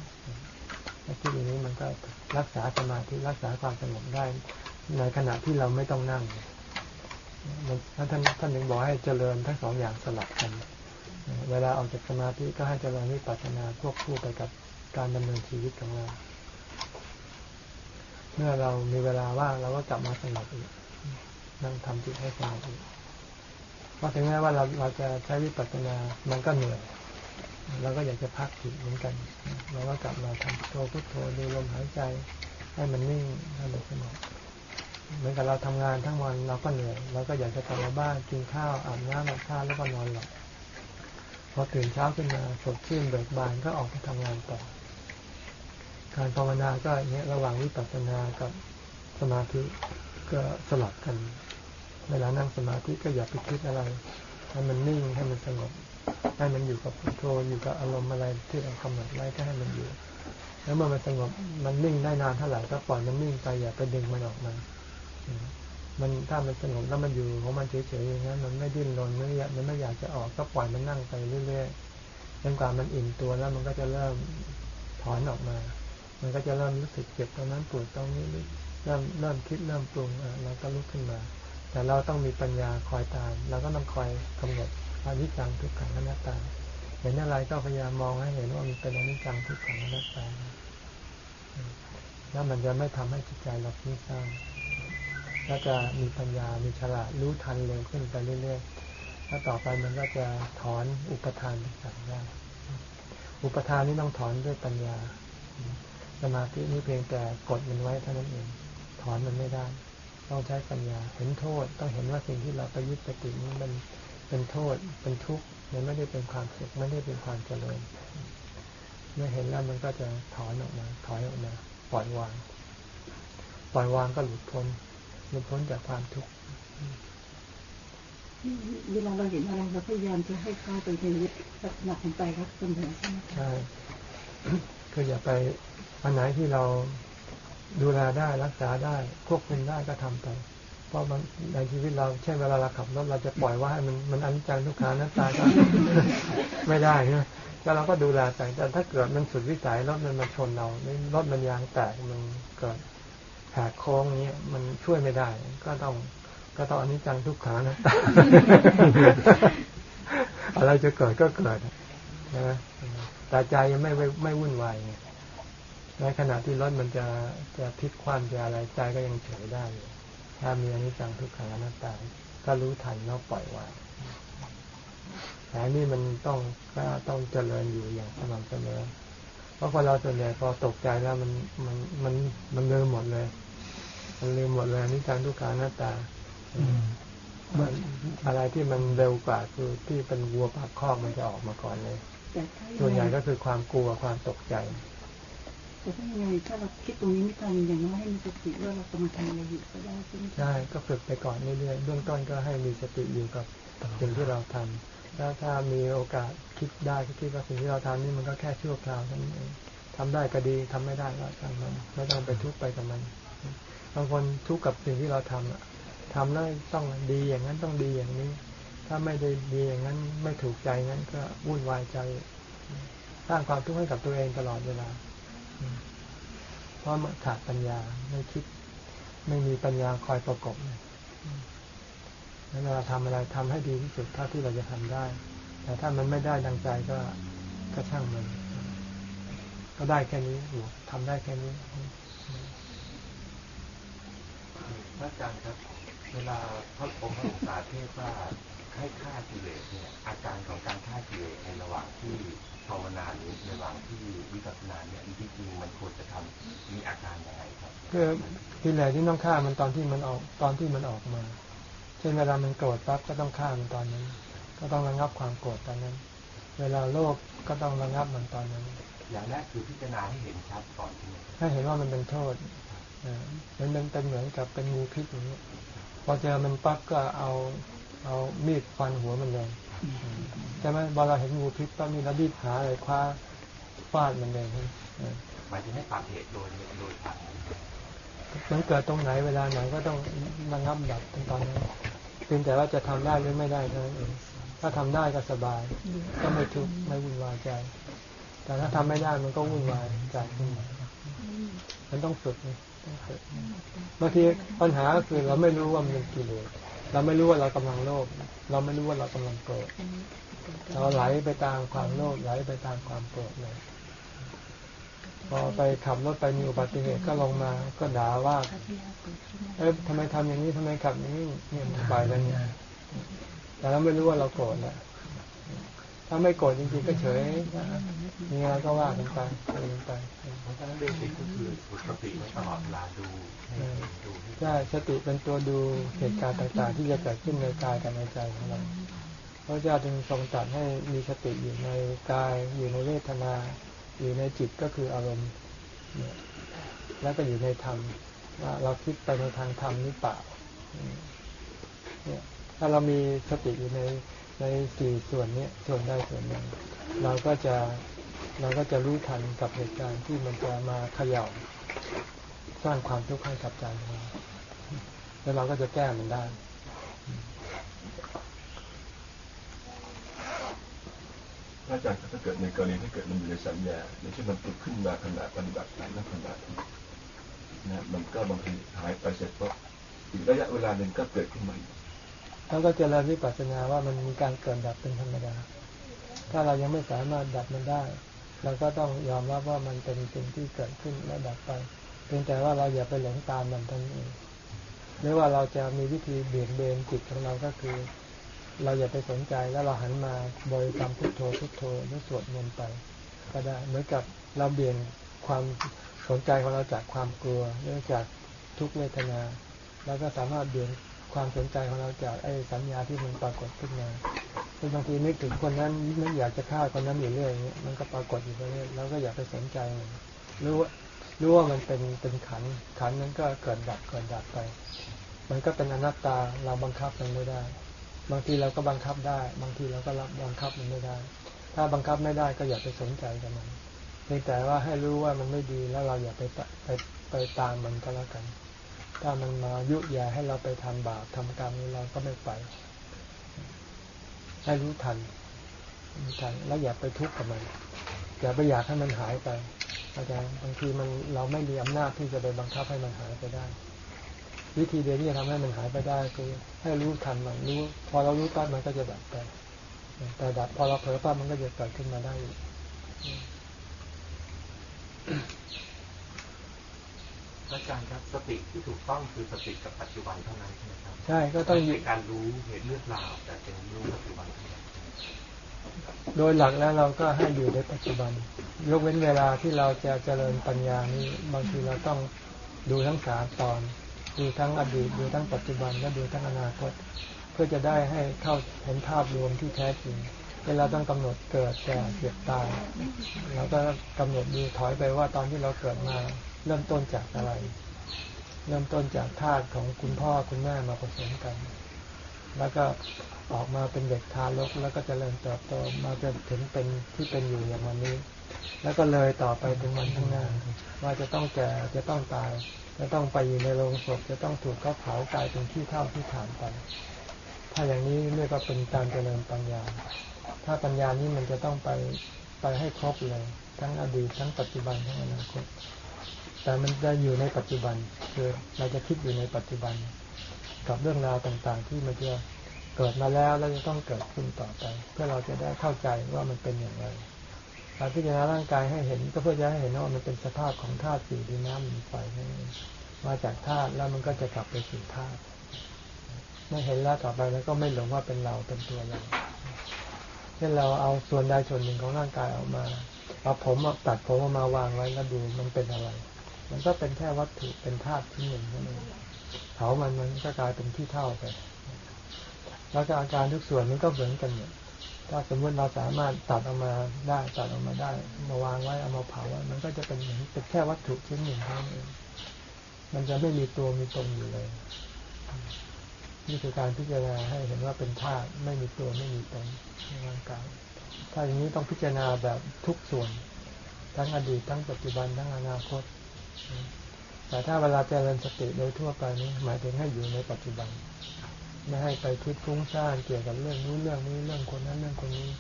ถ้าคิดอย่างนี้มันก็รักษาสมาธิรักษาความสงบได้ ในขณะที่เราไม่ต้องนั่งท่านท่านท่านหนึ่งบอกให้เจริญทั้งสองอย่างสลับกัน เวลาออกจากสมาธิก็ให้เจริญวิปัสสนาควบคู่ไปกับการดำเนินชีวิตของเรา เมื่อเรามีเวลาว่างเราก็กลับมาสงบอีกนั่งทำจิตให้สงบอีกเพราะถึงแม้ว่าเราเราจะใช้วิปัสสนา มันก็เหนื่อย เราก็อยากจะพักจิตเหมือนกัน เราก็กลับมาทำโทพุทโธดูลมหายใจ ให้มันนิ่งให้มันสงบเหมือนกับเราทำงานทั้งวันเราก็เหนื่อยเราก็อยากจะกลับมาบ้านกินข้าวอาบน้ำอาบท่าแล้วก็นอนหลับพอตื่นเช้าขึ้นมาสดชื่นเบิกบานก็ออกไปทำงานต่อ การภาวนาก็เนี้ยระหว่างวิปัสสนากับสมาธิก็สลับกัน เวลานั่งสมาธิก็อย่าไปคิดอะไรให้มันนิ่งให้มันสงบ ให้มันอยู่กับพุทโธอยู่กับอารมณ์อะไรที่เรากำหนดไว้ก็ให้มันอยู่ แล้วเมื่อมันสงบมันนิ่งได้นานเท่าไหร่ก็ปล่อยมันนิ่งไปอย่าไปดึงมันออกมามันถ้ามันสงบแล้วมันอยู่ของมันเฉยๆอย่างนั้นมันไม่ดิ้นรนไม่อยากมันไม่อยากจะออกก็ปล่อยมันนั่งไปเรื่อยๆจนกว่ามันอิ่มตัวแล้วมันก็จะเริ่มถอนออกมา มันก็จะเริ่มรู้สึกเจ็บตรงนั้นปวดตรงนี้เริ่มเริ่มคิดเริ่มปรุงเราก็ลุกขึ้นมา แต่เราต้องมีปัญญาคอยตามเราก็ต้องคอยกำหนด อนิจจังทุกขังอนัตตา เห็นอะไรก็พยายามมองให้เห็นว่ามันเป็นอนิจจังทุกขังอนัตตา แล้วมันจะไม่ทำให้จิตใจเราฟุ้งซ่านก็จะมีปัญญา มีฉลาดรู้ทันเร็วขึ้นไปเรื่อยๆ แล้วต่อไปมันก็จะถอนอุปทานต่างๆได้ อุปทานนี้ต้องถอนด้วยปัญญา สมาธินี้เพียงแต่กดมันไว้เท่านั้นเอง ถอนมันไม่ได้ ต้องใช้ปัญญา เห็นโทษ ต้องเห็นว่าสิ่งที่เราไปยึดไปติดนี้มัน เป็นโทษ เป็นทุกข์มันไม่ได้เป็นความสุขไม่ได้เป็นความเจริญเมื่อเห็นแล้วมันก็จะถอนออกมา ถอยออกมาปล่อยวาง ปล่อยวางก็หลุดพ้นหลุดพ้นจากความทุกข์เวลาเราเห็นอะไรเราพยายามจะให้เข้าไปในลักษณะของใจรักเสมอใช่ไหมใช่คืออย่าไปอันไหนที่เราดูแลได้รักษาได้ควบคุมได้ก็ทำไป เพราะมันในชีวิตเราเช่นเวลาเราขับรถเราจะปล่อยว่าให้มันมันอันจังทุกขานั้นตายก็ไม่ได้นะก็เราก็ดูแลแต่แต่ถ้าเกิดมันสุดวิสัยรถมันมาชนเรารถมันยางแตกมันเกิดแหกโค้งนี้มันช่วยไม่ได้ ก็ต้องก็ต้องอันนี้จังทุกขานะอะไรจะเกิดก็เกิดนะแต่ใจยังไม่ไม่วุ่นวายในขณะที่รถมันจะจะพลิกคว่ำจะอะไรใจก็ยังเฉยได้ ถ้ามีอนนี้จังทุกขังอนัตตาก็รู้ทันแล้วปล่อยวางแต่นี่มันต้องก็ต้องเจริญอยู่อย่างสม่ำเสมอเพราะคนเราส่วนใหญ่พอตกใจแล้วมันมันมันมันลืมหมดเลย มันลืมหมดเลยนี่การทุกขาหน้าตามันอะไรที่มันเร็วกว่าคือที่เป็นวัวปากคอกมันจะออกมาก่อนเลย ส่วนใหญ่ก็คือความกลัวความตกใจ แต่ถ้ายังไงถ้าเราคิดตรงนี้ไม่ทันอย่างน้อยให้มีสติว่าเรากำลังทำอะไรอยู่ก็ได้ใช่ไหมใช่ก็ฝึกไปก่อนเรื่อยๆเบื้องต้นก็ให้มีสติอยู่กับสิ่งที่เราทำถ้าถ้ามีโอกาสคิดได้ก็คิดว่าสิ่งที่เราทำนี่มันก็แค่ชั่วคราวเท่านั้นเองทำได้ก็ดีทำไม่ได้ก็ช่างมันไม่ต้องไปทุกข์ไปกับมันบางคนทุกข์กับสิ่งที่เราทำอะทำแล้วต้องดีอย่างนั้นต้องดีอย่างนี้ ถ้าไม่ได้ดีอย่างนั้นไม่ถูกใจนั้นก็วุ่นวายใจสร้างความทุกข์ให้กับตัวเองตลอดเวลา เพราะมันขาดปัญญาไม่คิด ไม่มีปัญญาคอยประกอบเวลาทำอะไรทำให้ดีที่สุดเท่าที่เราจะทำได้ แต่ถ้ามันไม่ได้ดังใจก็ก็ช่างมัน ก็ได้แค่นี้อยู่ทำได้แค่นี้พระอาจารย์ครับ เวลาพระองค์ศึกษาเทศว่าให้ฆ่ากิเลสเนี่ย อาการของการฆ่ากิเลสในระหว่างที่ ภาวนาหรือในระหว่างที่วิปัสสนาเนี่ยจริงๆมันควรจะทำมีอาการยังไงครับคือกิเลสที่ต้องฆ่ามันตอนที่มันออกตอนที่มันออกมาเช่นเวลามันโกรธปั๊บก็ต้องฆ่ามันตอนนั้น ก็ต้องระงับความโกรธตอนนั้น เวลาโลภก็ต้องระงับมันตอนนั้น อย่างแรกคือพิจารณาให้เห็นชัดก่อนใช่ไหมให้เห็นว่ามันเป็นโทษอ่ามันเป็นเป็นเหมือนกับเป็นงูพิษอย่างนี้พอเจอมันปั๊บก็เอาเอามีดฟันหัวมันเลย ใช่ไหมพอเราเห็นงูพิษปั๊บนี่เรารีบหาอะไรคว้าฟาดมันเลยอ่าหมายถึงให้ตัดเหตุโดยโดยตัดมันเกิดตรงไหนเวลาไหนก็ต้องระงับดับตอนนั้นเพียงแต่ว่าจะทำได้หรือไม่ได้เท่านั้นเองถ้าทำได้ก็สบาย ก็ไม่ทุกข์ไม่วุ่นวายใจ แต่ถ้าทำไม่ได้มันก็วุ่นวายใจขึ้นมามันต้องฝึกนะต้องฝึกบางทีปัญหาก็คือเราไม่รู้ว่ามันเป็นกิเลส เราไม่รู้ว่าเรากำลังโลภเราไม่รู้ว่าเรากำลังโกรธเราไหลไปตามความโลภไหลไปตามความโกรธเลยพอไปขับรถไปมีอุบัติเหตุก็ลงมาก็ด่าว่า เอ๊ะทำไมทำอย่างนี้ทำไมขับอย่างนี้เนี่ยไปแล้วเนี่ยแต่เราไม่รู้ว่าเราโกรธนะ ถ้าไม่โกรธจริงๆก็เฉยมีอะไรก็ว่ากันไปคุยนไปเพราะฉะนั้นเบสิกก็คือฝึกสติไว้ตลอดเวลาดูใช่สติเป็นตัวดูเหตุการณ์ต่างๆ ที่จะเกิดขึ้นในกายกับในใจของเราพระเจ้าจึงทรงตรัสให้มีสติอยู่ในกายอยู่ในเวทนา อยู่ในจิตก็คืออารมณ์แล้วก็อยู่ในธรรมว่าเราคิดไปในทางธรรมหรือเปล่าเนี่ยถ้าเรามีสติอยู่ใน ในสี่ส่วนนี้ส่วนใดส่วนหนึ่งเราก็จะเราก็จะรู้ทันกับเหตุการณ์ที่มันจะมาเขย่าสร้างความทุกข์ให้กับใจของเราแล้วเราก็จะแก้มันได้อาจารย์ถ้าเกิดในกรณีถ้าเกิดมันอยู่ในสัญญาอย่างเช่มันตุดขึ้นมาขณะปฏิบัติการนั้นขณะที่นะมันก็บางทีหายไปเสร็จปุ๊บอีกระยะเวลาหนึ่งก็เกิดขึ้นมาอีก แล้วก็เจริญวิปัสสนาว่ามันมีการเกิดดับเป็นธรรมดา ถ้าเรายังไม่สามารถดับมันได้เราก็ต้องยอมรับว่ามันเป็นสิ่งที่เกิดขึ้นและดับไป เพียงแต่ว่าเราอย่าไปหลงตามมันเท่านั้นเองหรือว่าเราจะมีวิธีเบี่ยงเบนจิตของเราก็คือ เราอย่าไปสนใจแล้วเราหันมาบริกรรมพุทโธพุทโธหรือสวดมนต์ไป ก็ได้เหมือนกับเราเบี่ยงความสนใจของเราจากความกลัวเนื่องจากทุกขเวทนา แล้วก็สามารถเบี่ยง ความสนใจของเราจากไอ้สัญญาที่มันปรากฏขึ้นมาคือบางทีนึกถึงคนนั้นนึกอยากจะฆ่าคนนั้นอยู่เรื่อยอย่างเงี้ยมันก็ปรากฏอยู่เรื่อยแล้วก็อย่าไปสนใจมันรู้ว่ารู้ว่ามันเป็นเป็นขันขันนั้นก็เกิดดับเกิดดับไป มันก็เป็นอนัตตาเราบังคับมันไม่ได้ บางทีเราก็บังคับได้ บางทีเราก็รับบังคับมันไม่ได้ ถ้าบังคับไม่ได้ก็อย่าไปสนใจกับมันเพียงแต่ว่าให้รู้ว่ามันไม่ดีแล้วเราอย่าไปไปไปตามมันก็แล้วกัน ถ้ามันมายุย่ให้เราไปทำบาปทำกรรมนี้เราก็ไม่ไปให้รู้ทันรู้ทันแล้วอย่าไปทุกข์กับมัน อย่าไปอยากให้มันหายไปอาจารย์บางทีมันเราไม่มีอำนาจที่จะไปบังคับให้มันหายไปได้ วิธีเดียวที่จะทำให้มันหายไปได้คือให้รู้ทันมันรู้ พอเรารู้ปั๊บมันก็จะดับไปแต่ดับพอเราเผลอปั๊บมันก็จะเกิดขึ้นมาได้อีก อาจารย์ครับสติที่ถูกต้องคือสติกับปัจจุบันเท่านั้นใช่ไหมครับใช่ก็ต้องอยู่เป็นการรู้เหตุเรื่องราวแต่เป็นรู้ปัจจุบันเท่านั้นโดยหลักแล้วเราก็ให้อยู่ในปัจจุบัน ยกเว้นเวลาที่เราจะเจริญปัญญานี้บางทีเราต้องดูทั้งสามตอน ดูทั้งอดีตดูทั้งปัจจุบันและดูทั้งอนาคต เพื่อจะได้ให้เข้าเห็นภาพรวมที่แท้จริงเวลาต้องกำหนดเกิดแก่เจ็บตายเราก็กำหนดดูถอยไปว่าตอนที่เราเกิดมา เริ่มต้นจากอะไร เริ่มต้นจากธาตุของคุณพ่อคุณแม่มาผสมกัน แล้วก็ออกมาเป็นเด็กทารกแล้วก็จเจริญเติบโตมาจนถึงเป็นที่เป็นอยู่อย่างวันนี้ แล้วก็เลยต่อไปถึงวันข้างหน้า ว่าจะต้องแก่จะต้องตาย จะต้องไปอยู่ในโรงศพจะต้องถูกเขาเผากลายเป็นที่เท่าที่ฐานไป ถ้าอย่างนี้เรียกว่าเป็นการเจริญปัญญา ถ้าปัญญานี้มันจะต้องไปไปให้ครบเลย ทั้งอดีตทั้งปัจจุบันทั้งอนาคต แต่มันจะอยู่ในปัจจุบันคือเราจะคิดอยู่ในปัจจุบัน กับเรื่องราวต่างๆ ที่มันจะเกิดมาแล้วแล้วจะต้องเกิดขึ้นต่อไป เพื่อเราจะได้เข้าใจว่ามันเป็นอย่างไรการพิจารณาร่างกายให้เห็นก็เพื่อจะให้เห็นว่ามันเป็นสภาพของธาตุสี่ดินน้ำลมไฟนั่นมาจากธาตุแล้วมันก็จะกลับไปสู่ธาตุเมื่อเห็นแล้วต่อไปแล้วก็ไม่หลงว่าเป็นเราเป็นตัวเราเช่นเราเอาส่วนใดส่วนหนึ่งของร่างกายออกมาเอาผมตัดผมออกมาวางไว้แล้วดูมันเป็นอะไร มันก็เป็นแค่วัตถุเป็นธาตุที่หนึ่งนั่นเองเผามันมันก็กลายเป็นที่เท่าไป แล้วก็อาการทุกส่วนมันก็เหมือนกันหมดถ้าสมมติเราสามารถตัดออกมาได้ตัดออกมาได้มาวางไว้เอามาเผามันก็จะเป็นเหมือนเป็นแค่วัตถุชิ้นหนึ่งเท่านั้นเองมันจะไม่มีตัวมีตนอยู่เลยนี่คือการพิจารณาให้เห็นว่าเป็นธาตุไม่มีตัวไม่มีตนในร่างกายถ้าอย่างนี้ต้องพิจารณาแบบทุกส่วน ทั้งอดีตทั้งปัจจุบันทั้งอนาคต แต่ถ้าเวลาเจริญสติโดยทั่วไปนี้หมายถึงให้อยู่ในปัจจุบัน ไม่ให้ไปคิดฟุ้งซ่านเกี่ยวกับเรื่องนู้นเรื่องนี้เรื่องคนนั้นเรื่องคนนี้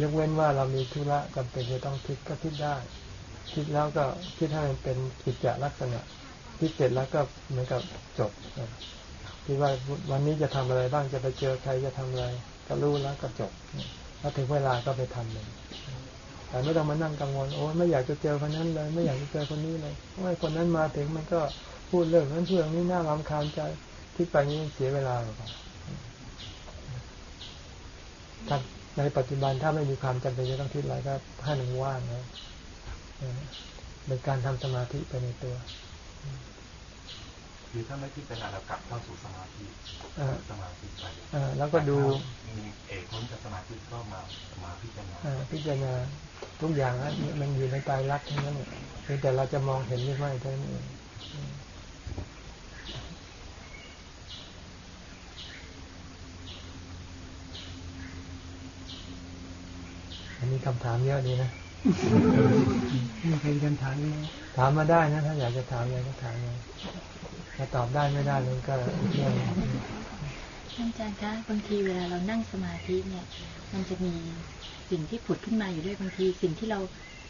ยกเว้นว่าเรามีธุระจำเป็นจะต้องคิดก็คิดได้ คิดแล้วก็คิดให้มันเป็นกิจจลักษณะคิดเสร็จแล้วก็เหมือนกับจบคิดว่าวันนี้จะทำอะไรบ้างจะไปเจอใครจะทำอะไร ก็รู้แล้วก็จบแล้วถึงเวลาก็ไปทำเลย แต่ไม่ต้องมานั่งกังวลโอ้ไม่อยากจะเจอคนนั้นเลย ไม่อยากจะเจอคนนี้เลยว่าคนนั้นมาถึงมันก็พูดเรื่องนั้นเรื่องนี้น่ารำคาญใจคิดไปนี้เสียเวลาหรือเปล่าในปัจจุบันถ้าไม่มีความจำเป็นจะต้องคิดอะไรก็ให้มันว่างนะเป็นการทำสมาธิไปในตัว คือถ้าไม่พิจารณาเรากลับเข้าสู่สมาธิ สมาธิไปแล้วก็ดูมีเอกพ้นจากสมาธิก็มามาพิจารณาพิจารณาทุกอย่างนะมันอยู่ในใจรักทั้งนั้นเพียงแต่เราจะมองเห็นหรือไม่เท่านั้นเองอันนี้คำถามเยอะดีนะ มีใครคำถามไหมถามมาได้นะ ถ้าอยากจะถามอะไรก็ถามเลยถ้าตอบได้ไม่ได้มันก็เรื่องท่านอาจารย์คะบางทีเวลาเรานั่งสมาธิเนี่ย มันจะมีสิ่งที่ผุดขึ้นมาอยู่ด้วยบางที สิ่งที่เรา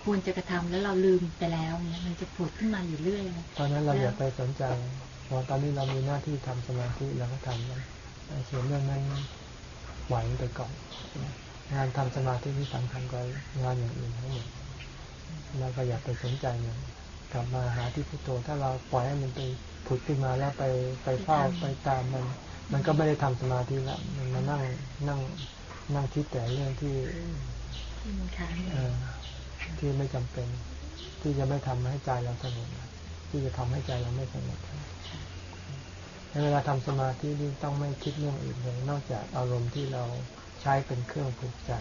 ควรจะกระทำแล้วเราลืมไปแล้วเนี่ยมันจะผุดขึ้นมาอยู่เรื่อยตอนนั้นเราอย่าไปสนใจพอตอนนี้เรามีหน้าที่ทำสมาธิเราก็ทำแล้วส่วนเรื่องนั้นไหวไปก่อน งานทำสมาธิที่สำคัญกว่างานอย่างอื่นทั้งหมดเราก็อย่าไปสนใจมันกลับมาหาที่พุทโธถ้าเราปล่อยให้มันไปผุดขึ้นมาแล้วไปไปเฝ้าไปตามมัน มันก็ไม่ได้ทำสมาธิละมันมานั่งนั่งนั่งคิดแต่เรื่องที่ที่ไม่จำเป็น ที่จะไม่ทำให้ใจเราสงบที่จะทำให้ใจเราไม่สงบในเวลาทำสมาธินี่ต้องไม่คิดเรื่องอื่นเลยนอกจากอารมณ์ที่เรา ใช้เป็นเครื่องผูกใจ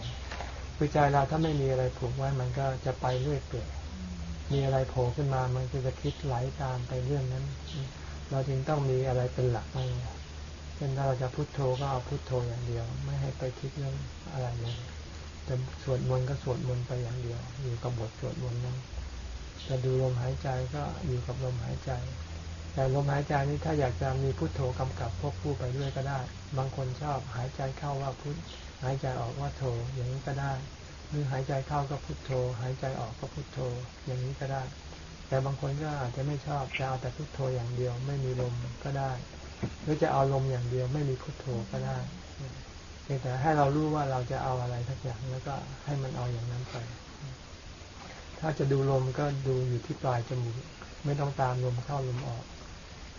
คือใจเราถ้าไม่มีอะไรผูกไว้มันก็จะไปเรื่อยเปื่อยมีอะไรโผล่ขึ้นมา มันก็จะคิดไหลตามไปเรื่องนั้น เราจึงต้องมีอะไรเป็นหลักไว้เช่นถ้าเราจะพุโทโธก็เอาพุโทโธอย่างเดียว ไม่ให้ไปคิดเรื่องอะไรเลยจะสวดมนต์ก็สวดมนต์ไปอย่างเดียว อยู่กับบทสวดมนต์นั้นจะดูลมหายใจก็อยู่กับลมหายใจ แต่ลมหายใจนี้ถ้าอยากจะมีพุโทโธกำกับพวกผู้ไปด้วยก็ได้ บางคนชอบหายใจเข้าว่าพุท หายใจออกว่าโธอย่างนี้ก็ได้ หรือหายใจเข้าก็พุทโธ หายใจออกก็พุทโธ อย่างนี้ก็ได้ แต่บางคนก็อาจจะไม่ชอบจะเอาแต่พุทโธอย่างเดียว ไม่มีลมก็ได้ หรือจะเอาลมอย่างเดียว ไม่มีพุทโธก็ได้เพียงแต่ให้เรารู้ว่าเราจะเอาอะไรทักอย่างแล้วก็ให้มันเอาอย่างนั้นไป ถ้าจะดูลมก็ดูอยู่ที่ปลายจมูกไม่ต้องตามลมเข้าลมออก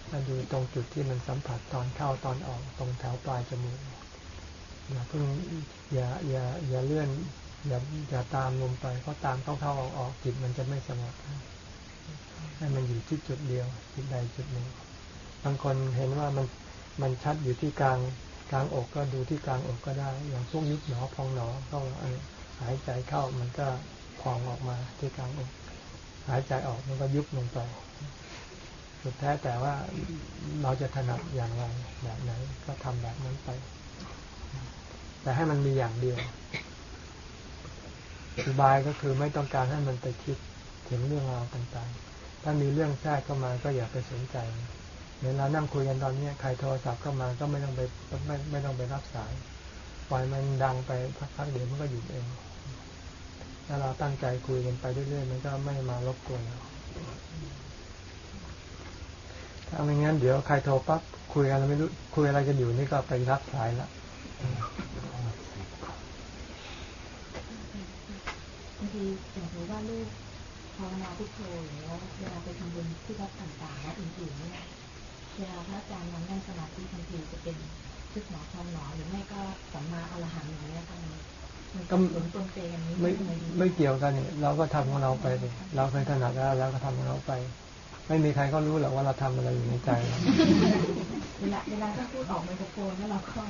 ถ้าดูตรงจุดที่มันสัมผัสตอนเข้าตอนออกตรงแถวปลายจมูก อย่าเพิ่งอย่าอย่าอย่าเลื่อนอย่าอย่าตามลงไปเพราะตามเข้าเข้าออกออกจิตมันจะไม่สงบให้มันอยู่ที่จุดเดียวจุดใดจุดหนึ่งบางคนเห็นว่ามันมันชัดอยู่ที่กลางกลางอกก็ดูที่กลางอกก็ได้ อย่างช่วงยุบหนอพองหนอก็หายใจเข้ามันก็พองออกมาที่กลางอก หายใจออกมันก็ยุบลงไปสุดแท้แต่ว่าเราจะถนัดอย่างไรแบบไหนก็ทำแบบนั้นไป แต่ให้มันมีอย่างเดียวอุบายก็คือไม่ต้องการให้มันไปคิดถึงเรื่องราวต่างๆ ถ้ามีเรื่องแทรกเข้ามาก็อย่าไปสนใจเวลานั่งคุยกันตอนนี้ใครโทรศัพท์เข้ามาก็ไม่ต้องไปไม่ไม่ต้องไปรับสาย ปล่อยมันดังไปพักๆเดี๋ยวมันก็หยุดเอง ถ้าเราตั้งใจคุยกันไปเรื่อยๆมันก็ไม่มารบกวนเราถ้าไม่งั้นเดี๋ยวใครโทรปั๊บคุยอะไรไม่รู้คุยอะไรกันอยู่นี่ก็ไปรับสายละ ทีอย่างถือว่าลูกภาวนาพุทโธอย่างนี้เวลาไปทำบุญที่วัดต่างๆและอื่นๆเนี่ยเวลาพระอาจารย์นั่งสมาธิบางทีจะเป็นชุดหมอทองหนอหรือไม่ก็สัมมาอรหันต์อย่างนี้ค่ะก็หนุนตนเองนี้ไม่ไม่เกี่ยวกันเนี่ยเราก็ทำของเราไปเราเคยถนัดแล้วเราก็ทำของเราไป ไม่มีใครก็รู้หรอกว่าเราทำอะไรอยู่ในใจเวลาเวลาถ้าพูดออกไมโครโฟนแล้วเราก็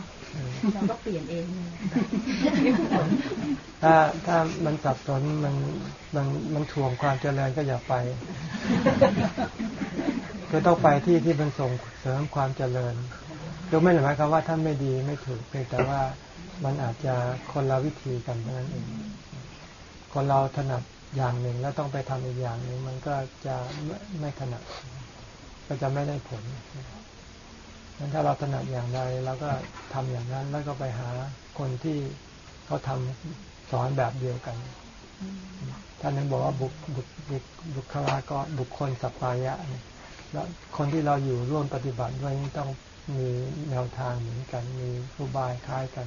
เราก็เปลี่ยนเองเลยถ้าถ้ามันสับสนมันมันมันถ่วงความเจริญก็อย่าไปก็ต้องไปที่ที่มันส่งเสริมความเจริญก็ไม่ได้หมายความว่าท่านไม่ดีไม่ถูกเพียงแต่ว่ามันอาจจะคนละวิธีกันเท่านั้นเองคนเราถนัด อย่างหนึ่งแล้วต้องไปทำอีกอย่างหนึ่งมันก็จะไม่ไม่ถนัดก็จะไม่ได้ผลงั้นถ้าเราถนัดอย่างใดเราก็ทำอย่างนั้น แล้วก็ไปหาคนที่เขาทำสอนแบบเดียวกันท่านนึงบอกว่าบุคบุคบุคบุคลากรบุคคลสัปปายะแล้วคนที่เราอยู่ร่วมปฏิบัติด้วยนี่ต้องมีแนวทางเหมือนกัน มีอุบายคล้ายกัน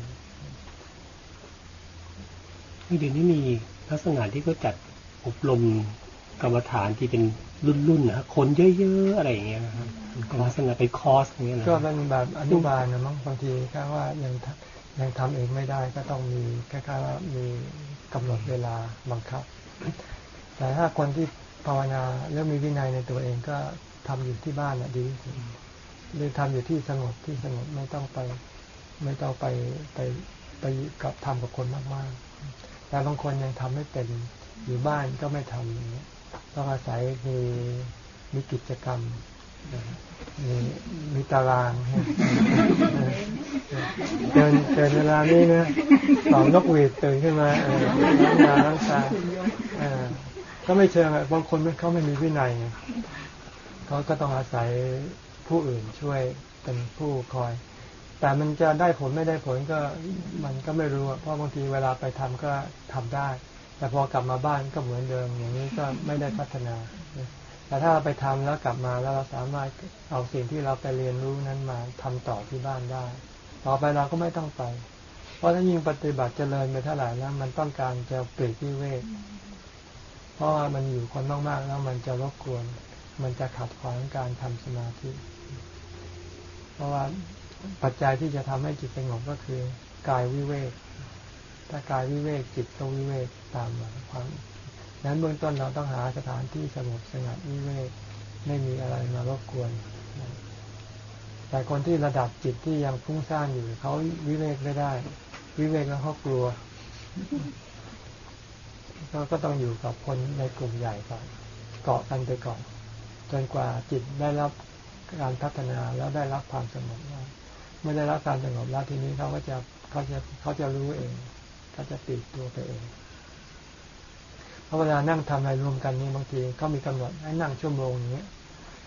เดี๋ยวนี้มีลักษณะที่เขาจัด อบรมกรรมฐานที่เป็นรุ่นๆนะคนเยอะๆอะไรอย่างเงี้ยนะครับลักษณะเป็นคอร์สอย่างเงี้ยนะก็เป็นแบบอนุบาลนะมั้งบางทีแค่ว่ายังยังทำเองไม่ได้ก็ต้องมีคล้ายๆว่ามีกำหนดเวลาบังคับ แต่ถ้าคนที่ภาวนาแล้วมีวินัยในตัวเองก็ทำอยู่ที่บ้านน่ะดีที่สุดหรือทำอยู่ที่สงบที่สงบไม่ต้องไป ไม่ต้องไปไปไปกับทำกับคนมากๆแต่บางคนยังทำไม่เป็น อยู่บ้านก็ไม่ทำอย่างนี้ต้องอาศัยมีมีกิจกรรมมีมีตารางเดินเดินเวลานี้นะสองนกหวีดตื่นขึ้นมาล้างตาล้างตาก็ไม่เชิงอะบางคนเขาไม่มีวินัยเขาก็ต้องอาศัยผู้อื่นช่วยเป็นผู้คอย แต่มันจะได้ผลไม่ได้ผลก็มันก็ไม่รู้เพราะบางทีเวลาไปทำก็ทำได้ แต่พอกลับมาบ้านก็เหมือนเดิมอย่างนี้ก็ไม่ได้พัฒนา แต่ถ้าเราไปทำแล้วกลับมาแล้วเราสามารถเอาสิ่งที่เราไปเรียนรู้นั้นมาทำต่อที่บ้านได้ ต่อไปเราก็ไม่ต้องไป เพราะถ้ายิ่งปฏิบัติเจริญไปเท่าไหร่แล้วมันต้องการจะปลีกวิเวกเพราะว่ามันอยู่คนมากๆแล้วมันจะรบกวน มันจะขัดขวางการทำสมาธิ เพราะว่าปัจจัยที่จะทำให้จิตสงบก็คือกายวิเวก ถ้ากายวิเวกจิตก็วิเวก ตามมาความนั้นเบื้องต้นเราต้องหาสถานที่สงบสงัดวิเวกไม่มีอะไรมารบกวน แต่คนที่ระดับจิตที่ยังฟุ้งซ่านอยู่เขาวิเวกไม่ได้ วิเวกแล้วเขากลัวก็ก็ต้องอยู่กับคนในกลุ่มใหญ่ก่อนเกาะกันไปก่อน จนกว่าจิตได้รับการพัฒนาแล้วได้รับความสงบแล้วเมื่อได้รับการสงบแล้วทีนี้เขาก็จะเขาจะเขาจะรู้เองเขาจะปิดตัวไปเอง เพราะเวลานั่งทำอะไรรวมกันนี่บางทีเขามีกำหนดให้นั่งชั่วโมงอย่างเงี้ย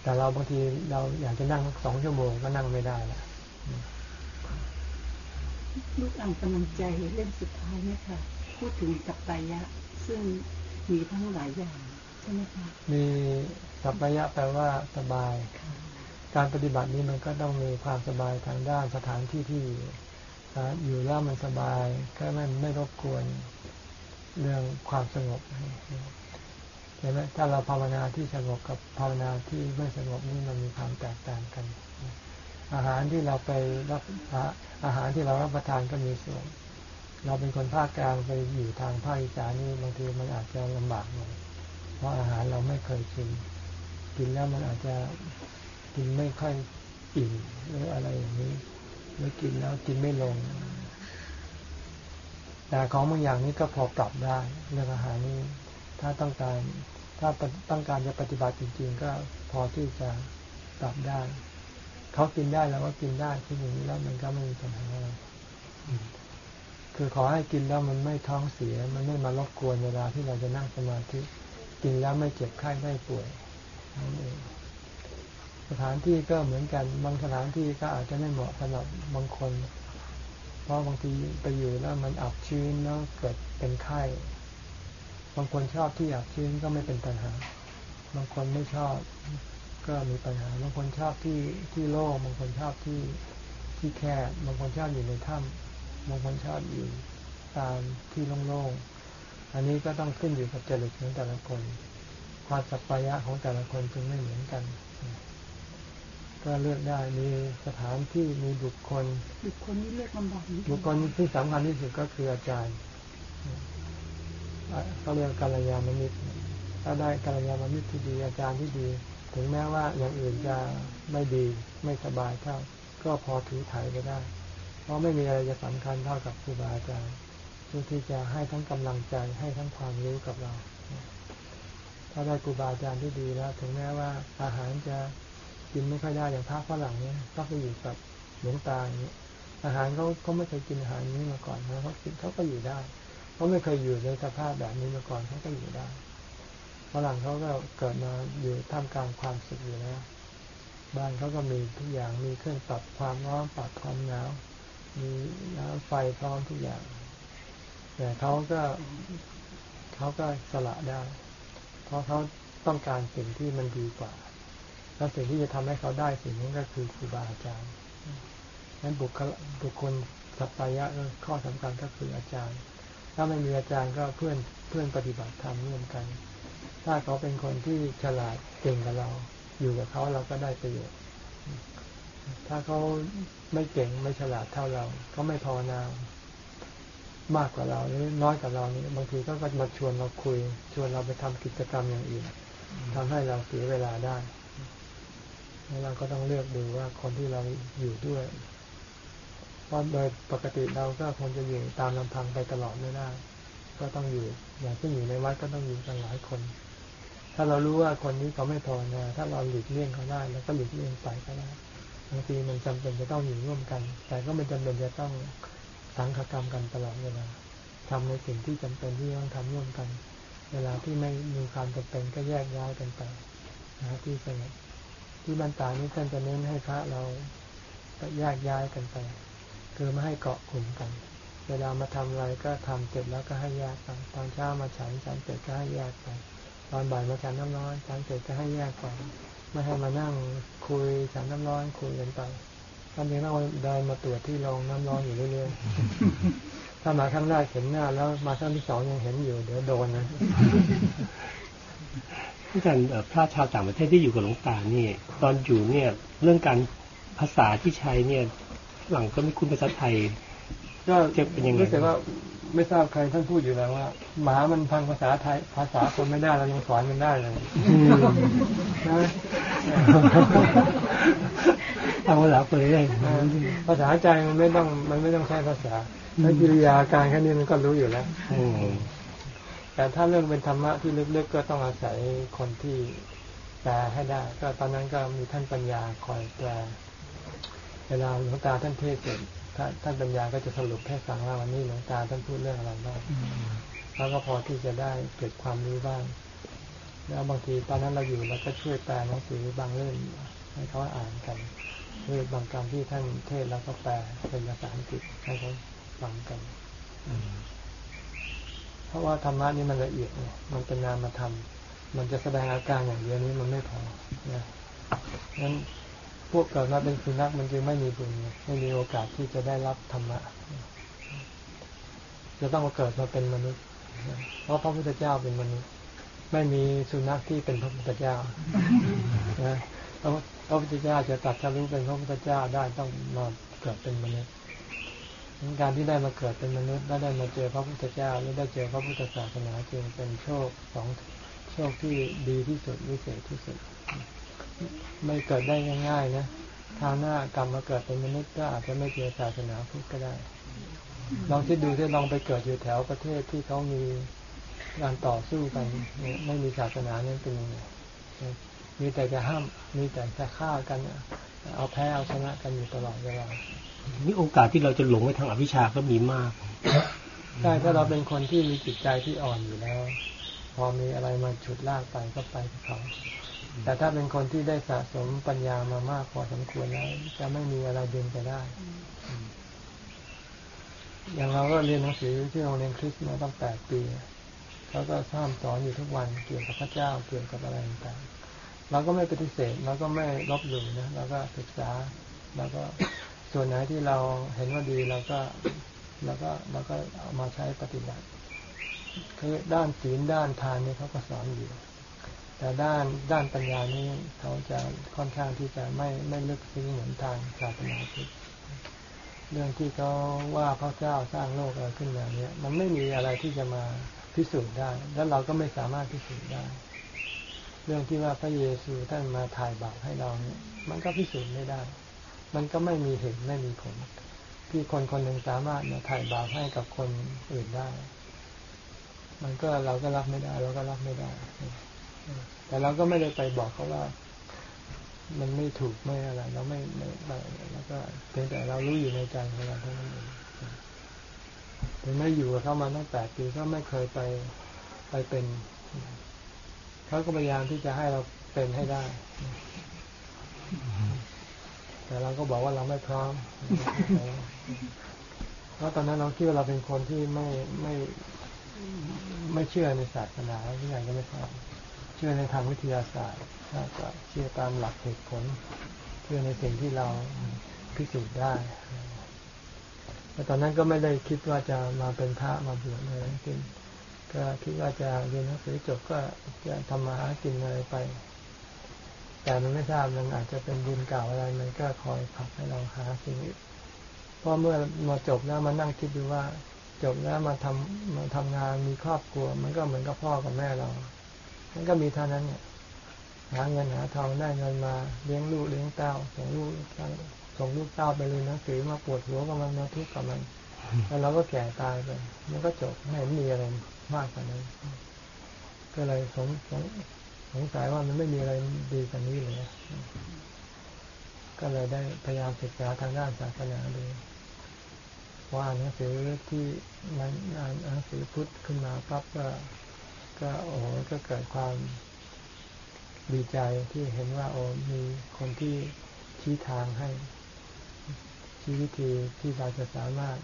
แต่เราบางทีเราอยากจะนั่งสองชั่วโมงก็นั่งไม่ได้ละลูกอ่านกำลังใจเล่มสุดท้ายเนี่ยค่ะ พูดถึงกัปปายะ ซึ่งมีทั้งหลายอย่างใช่ไหมคะมีสัพพยะแปลว่าสบาย การปฏิบัตินี้มันก็ต้องมีความสบายทางด้านสถานที่ที่อยู่แล้วมันสบายก็ไม่ไม่รบกวน เรื่องความสงบใช่ไหมถ้าเราภาวนาที่สงบกับภาวนาที่ไม่สงบนี่มันมีความแตกต่างกัน อาหารที่เราไปรับอาหารที่เรารับประทานก็มีส่วน เราเป็นคนภาคกลางไปอยู่ทางภาคอีสานนี่บางทีมันอาจจะลำบากหน่อยเพราะอาหารเราไม่เคยกิน กินแล้วมันอาจจะกินไม่ค่อยอิ่มหรืออะไรอย่างนี้หรือกินแล้วกินไม่ลง แต่ของบางอย่างนี้ก็พอปรับได้เรื่องอาหารนี้ ถ้าต้องการถ้าต้องการจะปฏิบัติจริง ๆ ก็พอที่จะปรับได้ เขากินได้แล้วก็กินได้ที่อย่างนี้แล้วมันก็ไม่มีปัญหาอะไรคือขอให้กินแล้วมันไม่ท้องเสีย มันไม่มารบกวนเวลาที่เราจะนั่งสมาธิกินแล้วไม่เจ็บไข้ไม่ป่วยนั่นเองสถานที่ก็เหมือนกันบางสถานที่ก็อาจจะไม่เหมาะสำหรับบางคน เพราะบางทีไปอยู่แล้วมันอับชื้นแล้วเกิดเป็นไข้ บางคนชอบที่อับชื้นก็ไม่เป็นปัญหา บางคนไม่ชอบก็มีปัญหา บางคนชอบที่ที่โล่งบางคนชอบที่ที่แคบบางคนชอบอยู่ในถ้ำบางคนชอบอยู่ตามที่โล่งๆ อันนี้ก็ต้องขึ้นอยู่กับจริตของแต่ละคน ความสัพพยะของแต่ละคนจึงไม่เหมือนกัน ก็เลือกได้มีสถานที่มีบุคคล บุคคลนี้เลือกลำบากบุคคลที่สำคัญที่สุดก็คืออาจารย์เขาเรียกกัลยาณมิตรถ้าได้กัลยาณมิตรที่ดีอาจารย์ที่ดี ถึงแม้ว่าอย่างอื่นจะไม่ดีไม่สบายเท่า ก็พอถือถ่ายไปได้ เพราะไม่มีอะไรจะสำคัญเท่ากับครูบาอาจารย์ที่จะให้ทั้งกำลังใจให้ทั้งความรู้กับเรา ถ้าได้ครูบาอาจารย์ที่ดีแล้ว ถึงแม้ว่าอาหารจะ กินไม่ค่อยได้อย่างพระฝรั่งเนี่ยก็ไปอยู่กับหลวงตาอย่างนี้อาหารเขาเขาไม่เคยกินอาหารนี้มาก่อนนะเขากินเขาก็อยู่ได้เขาไม่เคยอยู่ในสภาพแบบนี้มาก่อนเขาก็อยู่ได้ฝรั่งเขาก็เกิดมาอยู่ท่ามกลางความสุขอยู่แล้วบ้านเขาก็มีทุกอย่างมีเครื่องปรับความร้อนปรับความหนาวมีน้ำไฟพร้อมทุกอย่าง แต่เขาก็เขาก็สละได้ เพราะเขาต้องการสิ่งที่มันดีกว่า แล้วสิ่งที่จะทำให้เขาได้สิ่งนี้นก็คือครูบาอาจารย์นั้นบุคบุคคลสัพยะข้อสำคัญก็คืออาจารย์ ถ้าไม่มีอาจารย์ก็เพื่อนเพื่อนปฏิบัติธรรมร่วมกัน ถ้าเขาเป็นคนที่ฉลาดเก่งกับเรา อยู่กับเขาเราก็ได้ประโยชน์ ถ้าเขาไม่เก่งไม่ฉลาดเท่าเราเขาไม่ภาวนามากกว่าเราหรือน้อยกว่าเรานี่บางทีก็มาชวนเราคุย ชวนเราไปทำกิจกรรมอย่างอื่นทำให้เราเสียเวลาได้ แล้วเราก็ต้องเลือกดูว่าคนที่เราอยู่ด้วยเพราะโดยปกติเราก็คงจะอยู่ตามลำพังไปตลอดไม่ได้ก็ต้องอยู่ อย่างที่อยู่ในวัดก็ต้องอยู่กันหลายคน ถ้าเรารู้ว่าคนนี้เขาไม่พอนะถ้าเราหลีกเลี่ยงเขาได้แล้วก็หลีกเลี่ยงไปก็ได้บางทีมันจำเป็นจะต้องอยู่ร่วมกัน แต่ก็ไม่จำเป็นจะต้องสังฆกรรมกันตลอดเวลาทำในสิ่งที่จำเป็นที่ต้องทำร่วมกัน เวลาที่ไม่มีความจำเป็นก็แยกย้ายกันไปนะที่สงบ ที่บรรดานี้ท่านจะเน้นให้พระเราแยกย้ายกันไป คือไม่ให้เกาะกลุ่มกัน เวลามาทำอะไรก็ทำเสร็จแล้วก็ให้แยกไปตอนเช้ามาฉันฉันเสร็จก็ให้แยกไปตอนบ่ายมาฉันน้ำร้อนฉันเสร็จก็ให้แยกไปไม่ให้มานั่งคุยฉันน้ำร้อนคุยกันไปตอนนี้เราเดินมาตรวจที่โรงน้ำร้อนอยู่เรื่อยๆถ้ามาครั้งแรกเห็นหน้า แล้วมาครั้งที่สองยังเห็นอยู่ เดี๋ยวโดนนะ อาจารย์พระชาวต่างประเทศที่อยู่กับหลวงตานี่ตอนอยู่เนี่ยเรื่องการภาษาที่ใช้เนี่ยหลังก็ไม่คุ้นภาษาไทย ก็จะเป็นยังไงรู้สึกว่าไม่ทราบใครท่านพูดอยู่แล้วว่า หมามันพังภาษาไทย ภาษาคนไม่ได้เรายังสอนกันได้เลยนะทำภาษาเปเลยภาษาใจมันไม่ต้องมันไม่ต้องใช้ภาษาแล้วกิริยาการแค่นี้มันก็รู้อยู่แล้ว แต่ถ้าเรื่องเป็นธรรมะที่ลึกๆก็ต้องอาศัยคนที่แปลให้ได้ ก็ตอนนั้นก็มีท่านปัญญาคอยแปลเวลาหลวงตาท่านเทศเสร็จท่านปัญญาก็จะสรุปให้ฟังว่าวันนี้หลวงตาท่านพูดเรื่องอะไรบ้างแล้วก็พอที่จะได้เกิดความรู้บ้าง แล้วบางทีตอนนั้นเราอยู่เราก็ช่วยแปลหนังสือบางเรื่องให้เขาอ่านกันหรือบางการที่ท่านเทศแล้วก็แปลเป็นภาษาอังกฤษให้เขาฟังกัน เพราะว่าธรรมะนี่มันละเอียดเนี่ยมันเป็นนามธรรมมันจะแสดงอาการอย่างเดียวนี้มันไม่พอนะงั้นพวกเกิดมาเป็นสุนัขมันจึงไม่มีบุญไม่มีโอกาสที่จะได้รับธรรมะจะต้องมาเกิดมาเป็นมนุษย์ เพราะพระพุทธเจ้าเป็นมนุษย์ ไม่มีสุนัขที่เป็นพระพุทธเจ้านะพระพุทธเจ้าจะตัดสรู้เป็นพระพุทธเจ้าได้ต้องมาเกิดเป็นมนุษย์ การที่ได้มาเกิดเป็นมนุษย์และได้มาเจอพระพุทธเจ้าและได้เจอพระพุทธศาสนาจึงเป็นโชคสองโชคที่ดีที่สุดวิเศษที่สุด ไม่เกิดได้ง่ายๆนะทางหน้ากรรมมาเกิดเป็นมนุษย์ก็อาจจะไม่เจอศาสนาพุทธก็ได้ลองคิดดูที่ลองไปเกิดอยู่แถวประเทศที่เขามีการต่อสู้กันไม่มีศาสนาเนี่ยเป็นยังไงมีแต่จะห้ามมีแต่จะฆ่ากัน เอาแพ้เอาชนะกันอยู่ตลอดเวลา นี่โอกาสที่เราจะหลงไปทางอวิชชาก็มีมากใช่ถ้าเราเป็นคนที่มีจิตใจที่อ่อนอยู่แล้ว พอมีอะไรมาฉุดลากไปก็ไปกับเขาแต่ถ้าเป็นคนที่ได้สะสมปัญญามามากพอสมควรแล้ว จะไม่มีอะไรดึงไปได้ อย่างเราก็เรียนหนังสือที่โรงเรียนคริสต์มาตั้งแปดปีเขาก็สร้างสอนอยู่ทุกวันเกี่ยวกับพระเจ้าเกี่ยวกับอะไรต่างเราก็ไม่ปฏิเสธเราก็ไม่ลบหลู่นะเราก็ศึกษาแล้วก็ ส่วนไหนที่เราเห็นว่าดีเราก็เราก็เราก็เอามาใช้ปฏิบัติ คือด้านศีลด้านทานนี่เขาก็สอนอยู่ แต่ด้านด้านปัญญานี้เขาจะค่อนข้างที่จะไม่ไม่ลึกซึ้งเหมือนทางศาสนาพุทธเรื่องที่เขาว่าพระเจ้าสร้างโลกอะไรขึ้นมาเนี้ยมันไม่มีอะไรที่จะมาพิสูจน์ได้ แล้วเราก็ไม่สามารถพิสูจน์ได้ เรื่องที่ว่าพระเยซูท่านมาถ่ายบาปให้เราเนี่ยมันก็พิสูจน์ไม่ได้ มันก็ไม่มีเหตุไม่มีผล ที่คนคนหนึ่งสามารถมาถ่ายบาปให้กับคนอื่นได้ มันก็เราก็รับไม่ได้ เราก็รับไม่ได้ แต่เราก็ไม่ได้ไปบอกเขาว่า มันไม่ถูกไม่อะไร เราไม่ไม่ไม่แล้วก็เพียงแต่เรารู้อยู่ในใจของเราเท่านั้นเองถึงไม่อยู่กับเขามาตั้งแปดปีก็ไม่เคยไปไปเป็นเขาก็พยายามที่จะให้เราเป็นให้ได้ แต่เราก็บอกว่าเราไม่พร้อมเพราะตอนนั้นเราคิดว่าเราเป็นคนที่ไม่ไม่ไม่เชื่อในศาสนาที่ไหนก็ไม่พร้อมเชื่อในทางวิทยาศาสตร์มากกว่าเชื่อตามหลักเหตุผล เชื่อในสิ่งที่เราพิสูจน์ได้แต่ตอนนั้นก็ไม่ได้คิดว่าจะมาเป็นพระมาบวชอะไรจริงก็คิดว่าจะเรียนหนังสือจบก็จะทำมาหากินอะไรไป แต่มันไม่ทราบมันอาจจะเป็นบุญเก่าอะไรมันก็คอยผลักให้เราหาสิ่งอื่นพอเมื่อมาจบแล้วมานั่งคิดดูว่า จบแล้วมาทำมาทำงานมีครอบครัว มันก็เหมือนกับพ่อกับแม่เรา มันก็มีเท่านั้นเนี่ยหาเงินหาทองได้เงินมาเลี้ยงลูกเลี้ยงเต้าส่งลูกส่งลูกเต้าไปเรียนหนังสือมาปวดหัวกับมันมาทุกข์กับมัน แล้วเราก็แก่ตายไปมันก็จบไม่มีอะไรมากกว่านั้น ก็เลยสงสง สงสัยว่ามันไม่มีอะไรดีกว่านี้เลยก็เลยได้พยายามศึกษาทางด้านศาสนาดูว่าหนังสือที่มันอ่านหนังสือพุทธขึ้นมาปั๊บก็ก็โอ้ก็เกิดความดีใจที่เห็นว่าโอ้มีคนที่ชี้ทางให้ ชี้วิธีที่เราจะสามารถ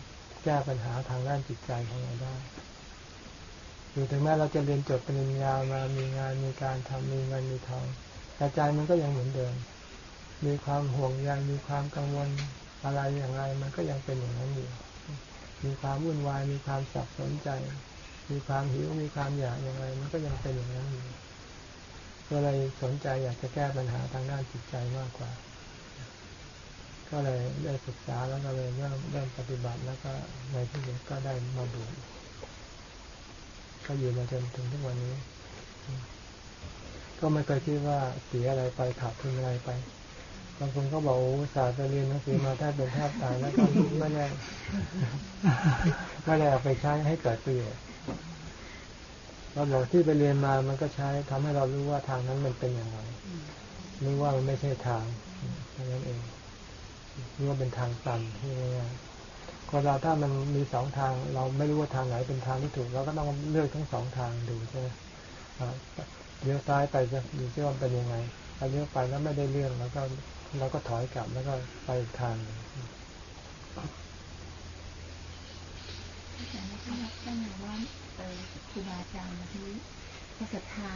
แก้ปัญหาทางด้านจิตใจของเราได้ อยู่ถึงแม้เราจะเรียนจบปริญญามามีงานมีการทำมีเงินมีทองแต่ใจมันก็ยังเหมือนเดิม มีความห่วงใยมีความกังวลอะไรอย่างไร มันก็ยังเป็นอย่างนั้นอยู่ มีความวุ่นวายมีความสับสนใจ มีความหิวมีความอยากอย่างไร มันก็ยังเป็นอย่างนั้นอยู่ก็เลยสนใจอยากจะแก้ปัญหาทางด้านจิตใจมากกว่า ก็เลยได้ศึกษาแล้วก็เลยเริ่มเริ่มปฏิบัติแล้วก็ในที่สุดก็ได้มาบวช ก็อยู่มาจนถึงทุกวันนี้ ก็ไม่เคยคิดว่าเสียอะไรไปขาดทุนอะไรไปบางคนก็บอกโอ้ศาสตร์ไปเรียนหนังสือมาแทบเป็นแทบตายแล้วก็ไม่ได้ไม่ได้เอาไปใช้ให้เกิดประโยชน์เราบอกที่ไปเรียนมามันก็ใช้ทำให้เรารู้ว่าทางนั้นมันเป็นอย่างไรรู้ว่ามันไม่ใช่ทางนั้นเองรู้ว่าเป็นทางตันที่ง่าย คนเราถ้ามันมีสองทาง เราไม่รู้ว่าทางไหนเป็นทางที่ถูกเราก็ต้องเลือกทั้งสองทางดูใช่ไหมเลี้ยวซ้ายไปจะดูซิว่าเป็นยังไงถ้าเลี้ยวไปแล้วไม่ได้เรื่องแล้วก็เราก็ถอยกลับแล้วก็ไปอีกทางหนึ่งแต่ไม่ใช่ลักษณะว่าครูบาอาจารย์ที่ก็ศรัทธา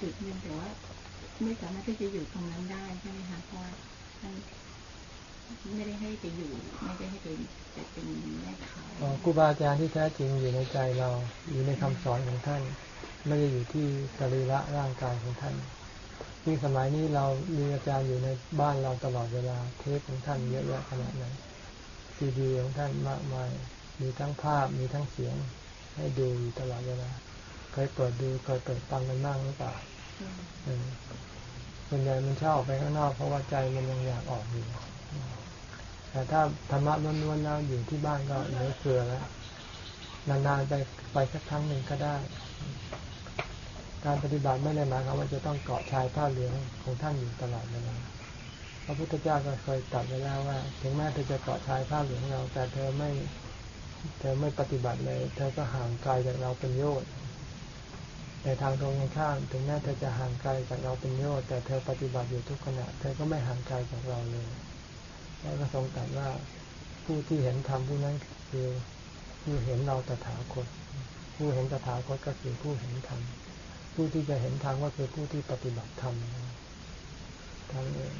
จุดหนึ่งแต่ว่าไม่สามารถที่จะอยู่ตรงนั้นได้ใช่ไหมคะเพราะท่า ไม่ได้ให้ไปอยู่ ไม่ได้ให้ไปเป็นแม่ขายครูบาอาจารย์ที่แท้จริงอยู่ในใจเราอยู่ในคำสอนของท่าน ไม่ได้อยู่ที่สรีระร่างกายของท่านที่สมัยนี้เรามีอาจารย์อยู่ในบ้านเราตลอดเวลาเทปของท่านเยอะแยะขนาดไหนซีดีของท่านมากมายมีทั้งภาพมีทั้งเสียงให้ดูอยู่ตลอดเวลาเคยเปิดดูเคยเปิดฟังกันบ้างหรือเปล่าส่วนใหญ่มันชอบออกไปข้างนอกเพราะว่าใจมันยังอยากออกอยู่ แต่ถ้าธรรมะล้วนๆแล้วอยู่ที่บ้านก็เหลือเฟือแล้วนานๆไปไปสักครั้งหนึ่งก็ได้ การปฏิบัติไม่ได้หมายความว่าจะต้องเกาะชายผ้าเหลืองของท่านอยู่ตลอดเวลาพระพุทธเจ้าก็เคยตรัสไว้แล้วว่า ถึงแม้เธอจะเกาะชายผ้าเหลืองเรา แต่เธอไม่ เธอไม่ปฏิบัติเลย เธอก็ห่างไกลจากเราเป็นโยชน์ในทางตรงกันข้ามถึงแม้เธอจะห่างไกลจากเราเป็นโยชน์แต่เธอปฏิบัติอยู่ทุกขณะ เธอก็ไม่ห่างไกลจากเราเลย แล้วก็ทรงตรัสว่าผู้ที่เห็นธรรมผู้นั้นคือผู้เห็นเราตถาคต ผู้เห็นตถาคตก็คือผู้เห็นธรรมผู้ที่จะเห็นธรรมก็คือผู้ที่ปฏิบัติธรรมทั้งเอง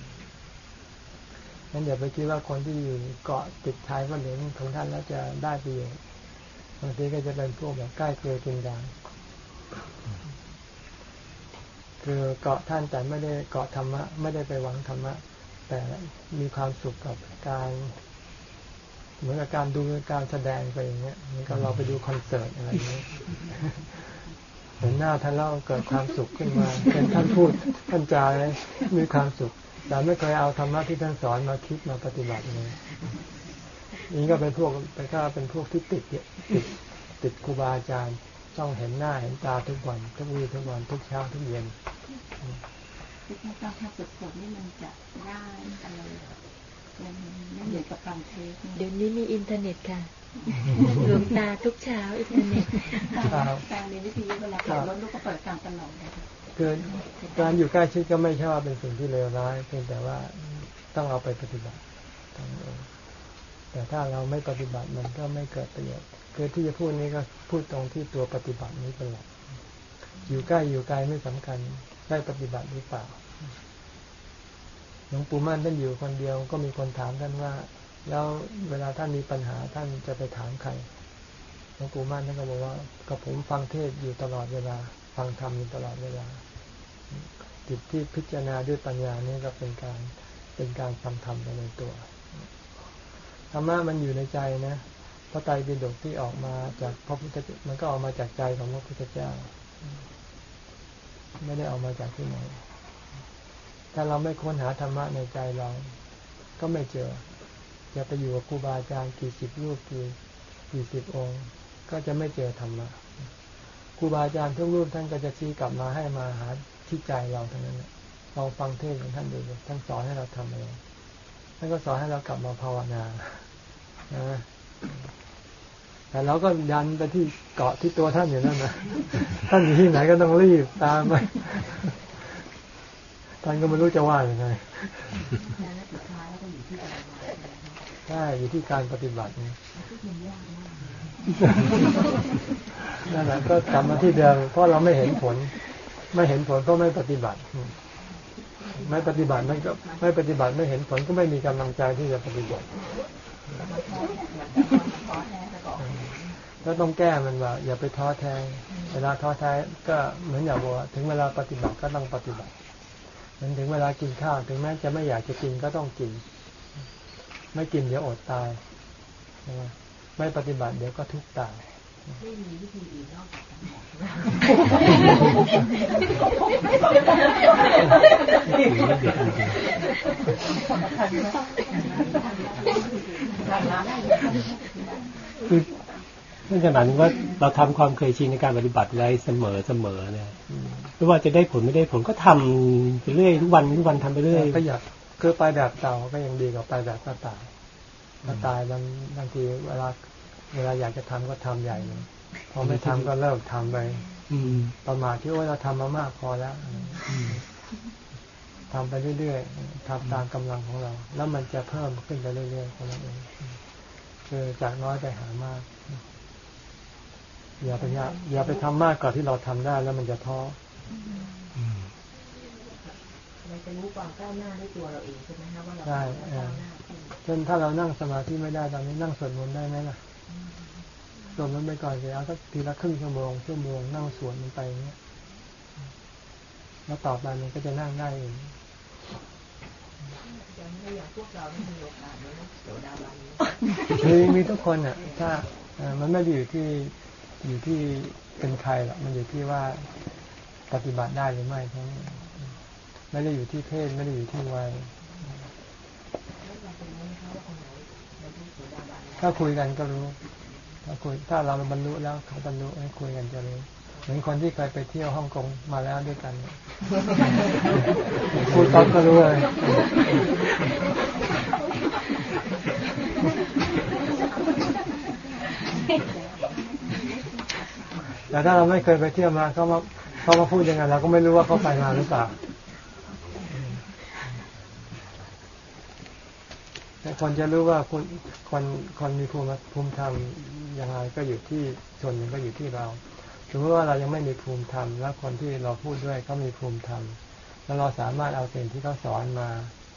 งั้นอย่าไปคิดว่าคนที่อยู่เกาะติดชายพระเหลืองของท่านแล้วจะได้ประโยชน์บางทีก็จะเป็นพวกแบบใกล้เกลือกินด่างคือเกาะท่านแต่ไม่ได้เกาะธรรมะ ไม่ได้ไปหวังธรรมะ แต่มีความสุขกับการเหมือนกับการดูการแสดงไปอย่างเงี้ยเหมือนกับเราไปดูคอนเสิร์ตอะไรอย่างเงี้ยเห็นหน้าท่านเล่าเกิดความสุขขึ้นมาเป็นท่านพูดท่านจาเลยมีความสุข แต่ไม่เคยเอาธรรมะที่ท่านสอนมาคิดมาปฏิบัติเลยนี่ก็เป็นพวกไปก็เป็นพวกที่ติดติดติดครูบาอาจารย์ต้องเห็นหน้าเห็นตาทุกวัน ทุกวี่ทุกวันทุกเช้าทุกเย็น ที่ถ้าเราทำสดๆนี่มันจะได้อะไรมันไม่เหมือนกับฟังเทปเดี๋ยวนี้มีอินเทอร์เน็ตค่ะหลวงตาทุกเช้าอินเทอร์เน็ตแฟนมีวิธีเวลาเปิดรถลูกก็เปิดกลางตลอดเลยค่ะคือการอยู่ใกล้ชิดก็ไม่ใช่ว่าเป็นสิ่งที่เลวร้าย เพียงแต่ว่าต้องเอาไปปฏิบัติเท่านั้นเองแต่ถ้าเราไม่ปฏิบัติมันก็ไม่เกิดประโยชน์คือที่จะพูดนี้ก็พูดตรงที่ตัวปฏิบัตินี้เป็นหลักอยู่ใกล้อยู่ไกลไม่สำคัญ ได้ปฏิบัติหรือเปล่าหลวงปู่มั่นท่านอยู่คนเดียวก็มีคนถามท่านว่า แล้วเวลาท่านมีปัญหาท่านจะไปถามใครหลวงปู่มั่นท่านก็บอกว่าก็ผมฟังเทศอยู่ตลอดเวลา ฟังธรรมอยู่ตลอดเวลาจิตที่พิจารณาด้วยปัญญานี่ก็เป็นการเป็นการฟังธรรมในตัวธรรมะมันอยู่ในใจนะพระไตรปิฎกที่ออกมาจากพระพุทธเจ้ามันก็ออกมาจากใจของพระพุทธเจ้า ไม่ได้ออกมาจากที่ไหน ถ้าเราไม่ค้นหาธรรมะในใจเรา ก็ไม่เจอ จะไปอยู่กับครูบาอาจารย์กี่สิบรูปกี่กี่สิบองค์ ก็จะไม่เจอธรรมะครูบาอาจารย์ทุกรูปท่านก็จะชี้กลับมาให้มาหาที่ใจเราเท่านั้นเราฟังเทศของท่านดูท่านสอนให้เราทำอะไรท่านก็สอนให้เรากลับมาภาวนานะ แต่เราก็ยันไปที่เกาะที่ตัวท่านอยู่นั่นนะท่านอยู่ที่ไหนก็ต้องรีบตามไปท่านก็ไม่รู้จะว่าอย่างไงแล้วสุดท้ายแล้วก็อยู่ที่การมาใช่อยู่ที่การปฏิบัตินี่นั่นแหละก็กลับมาที่เดิมเพราะเราไม่เห็นผล ไม่เห็นผลก็ไม่ปฏิบัติ ไม่ปฏิบัติไม่ก็ไม่ปฏิบัติไม่เห็นผลก็ไม่มีกำลังใจที่จะปฏิบัติ ก็ต้องแก้มันว่า อย่าไปท้อแท้เวลาท้อแท้ก็เหมือนอย่างว่าถึงเวลาปฏิบัติก็ต้องปฏิบัติมันถึงเวลากินข้าวถึงแม้จะไม่อยากจะกินก็ต้องกิน ไม่กินเดี๋ยวอดตายไมไม่ปฏิบัติเดี๋ยวก็ทุกข์ตายไม่มีวิธีอื่นนอกจากการบอกคือ นื่องจากนั้นว่าเราทำความเคยชินในการปฏิบัติไว้เสมอเสมอเนี่ยไม่ว่าจะได้ผลไม่ได้ผลก็ทำไปเรื่อยทุกวันทุกวันทำไปเรื่อยก็อยากคือไปแบบเก่าก็ยังดีกว่าไปแบบกระต่ายกระต่ายบางบางทีเวลาเวลาอยากจะทำก็ทำใหญ่เลยพอไม่ทำก็เลิกทำไปอืมประมาทที่ว่าเราทำมามากพอแล้วทำไปเรื่อยๆทำตามกำลังของเรา แล้วมันจะเพิ่มขึ้นไปเรื่อยๆของเราเองคือจากน้อยไปหามาก อย่าไปยากอย่าไปทำมากกว่าที่เราทำได้แล้วมันจะท้อมันจะรู้ความก้าวหน้าด้วยตัวเราเองใช่ไหมคะว่าเราใช่ก้าวหน้าขึ้นเช่นถ้าเรานั่งสมาธิไม่ได้ตอนนี้นั่งสวดมนต์ได้ไหมล่ะสวดมนต์ไปก่อนเลยเอาสักทีละครึ่งชั่วโมงชั่วโมงนั่งสวดมันไปอย่างเงี้ยแล้วต่อไปมันก็จะนั่งได้เองยังไม่อยากพวกเราไม่มีโอกาสเลยนะโสดาบันนี้มีมีทุกคนอะ ถ้าเอ่อมันไม่ได้อยู่ที่ อยู่ที่เป็นใครหรอกมันอยู่ที่ว่าปฏิบัติได้หรือไม่เท่านั้นไม่ได้อยู่ที่เพศไม่ได้อยู่ที่วัยถ้าคุยกันก็รู้ ถ้าคุยถ้าเราบรรลุแล้วเขาบรรลุให้คุยกันจะรู้เหมือนคนที่เคยไปเที่ยวฮ่องกงมาแล้วด้วยกันเนี่ยพูดตอนก็รู้เลย แต่ถ้าเราไม่เคยไปเที่ยวมาเขามาเขามาพูดยังไงเราก็ไม่รู้ว่าเขาไปมาหรือเปล่าแต่คนจะรู้ว่าคนคนคนมีภูมิภูมิธรรมยังไงก็อยู่ที่ส่วนหนึ่งก็อยู่ที่เราสมมติว่าเรายังไม่มีภูมิธรรมแล้วคนที่เราพูดด้วยเขามีภูมิธรรมแล้วเราสามารถเอาสิ่งที่เขาสอนมา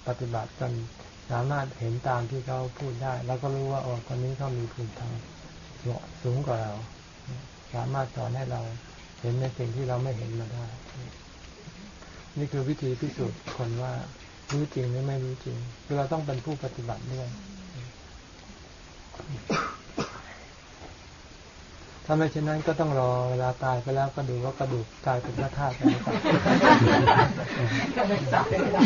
ปฏิบัติจนสามารถเห็นตามที่เขาพูดได้ แล้วก็รู้ว่าโอ้คนนี้เขามีภูมิธรรมสูงกว่าเรา สามารถสอนให้เราเห็นในสิ่งที่เราไม่เห็นมาได้ นี่คือวิธีพิสูจน์คนว่ารู้จริงหรือไม่รู้จริง คือเราต้องเป็นผู้ปฏิบัติด้วย ถ้าไม่เช่นนั้นก็ต้องรอเวลาตายไปแล้วก็ดูว่ากระดูกกลายเป็นพระธาตุไปหรือเปล่า